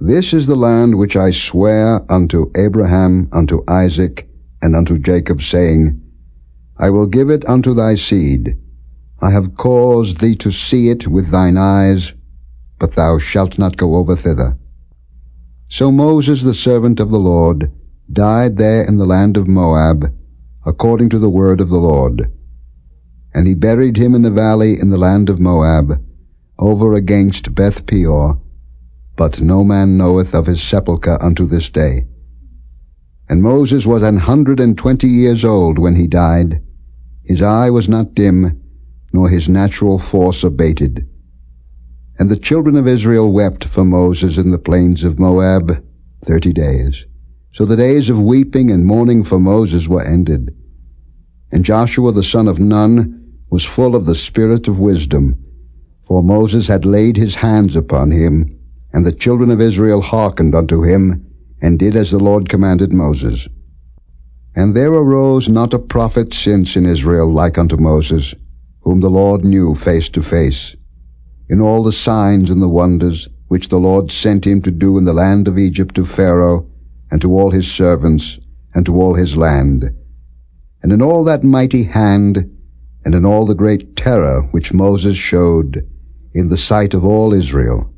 This is the land which I swear unto Abraham, unto Isaac, and unto Jacob, saying, I will give it unto thy seed. I have caused thee to see it with thine eyes, but thou shalt not go over thither. So Moses, the servant of the Lord, died there in the land of Moab, according to the word of the Lord. And he buried him in the valley in the land of Moab, over against Beth Peor, but no man knoweth of his sepulchre unto this day. And Moses was an hundred and twenty years old when he died. His eye was not dim, nor his natural force abated. And the children of Israel wept for Moses in the plains of Moab thirty days. So the days of weeping and mourning for Moses were ended. And Joshua the son of Nun was full of the spirit of wisdom, for Moses had laid his hands upon him, and the children of Israel hearkened unto him, and did as the Lord commanded Moses. And there arose not a prophet since in Israel like unto Moses, whom the Lord knew face to face in all the signs and the wonders which the Lord sent him to do in the land of Egypt to Pharaoh, and to all his servants, and to all his land, and in all that mighty hand, and in all the great terror which Moses showed in the sight of all Israel.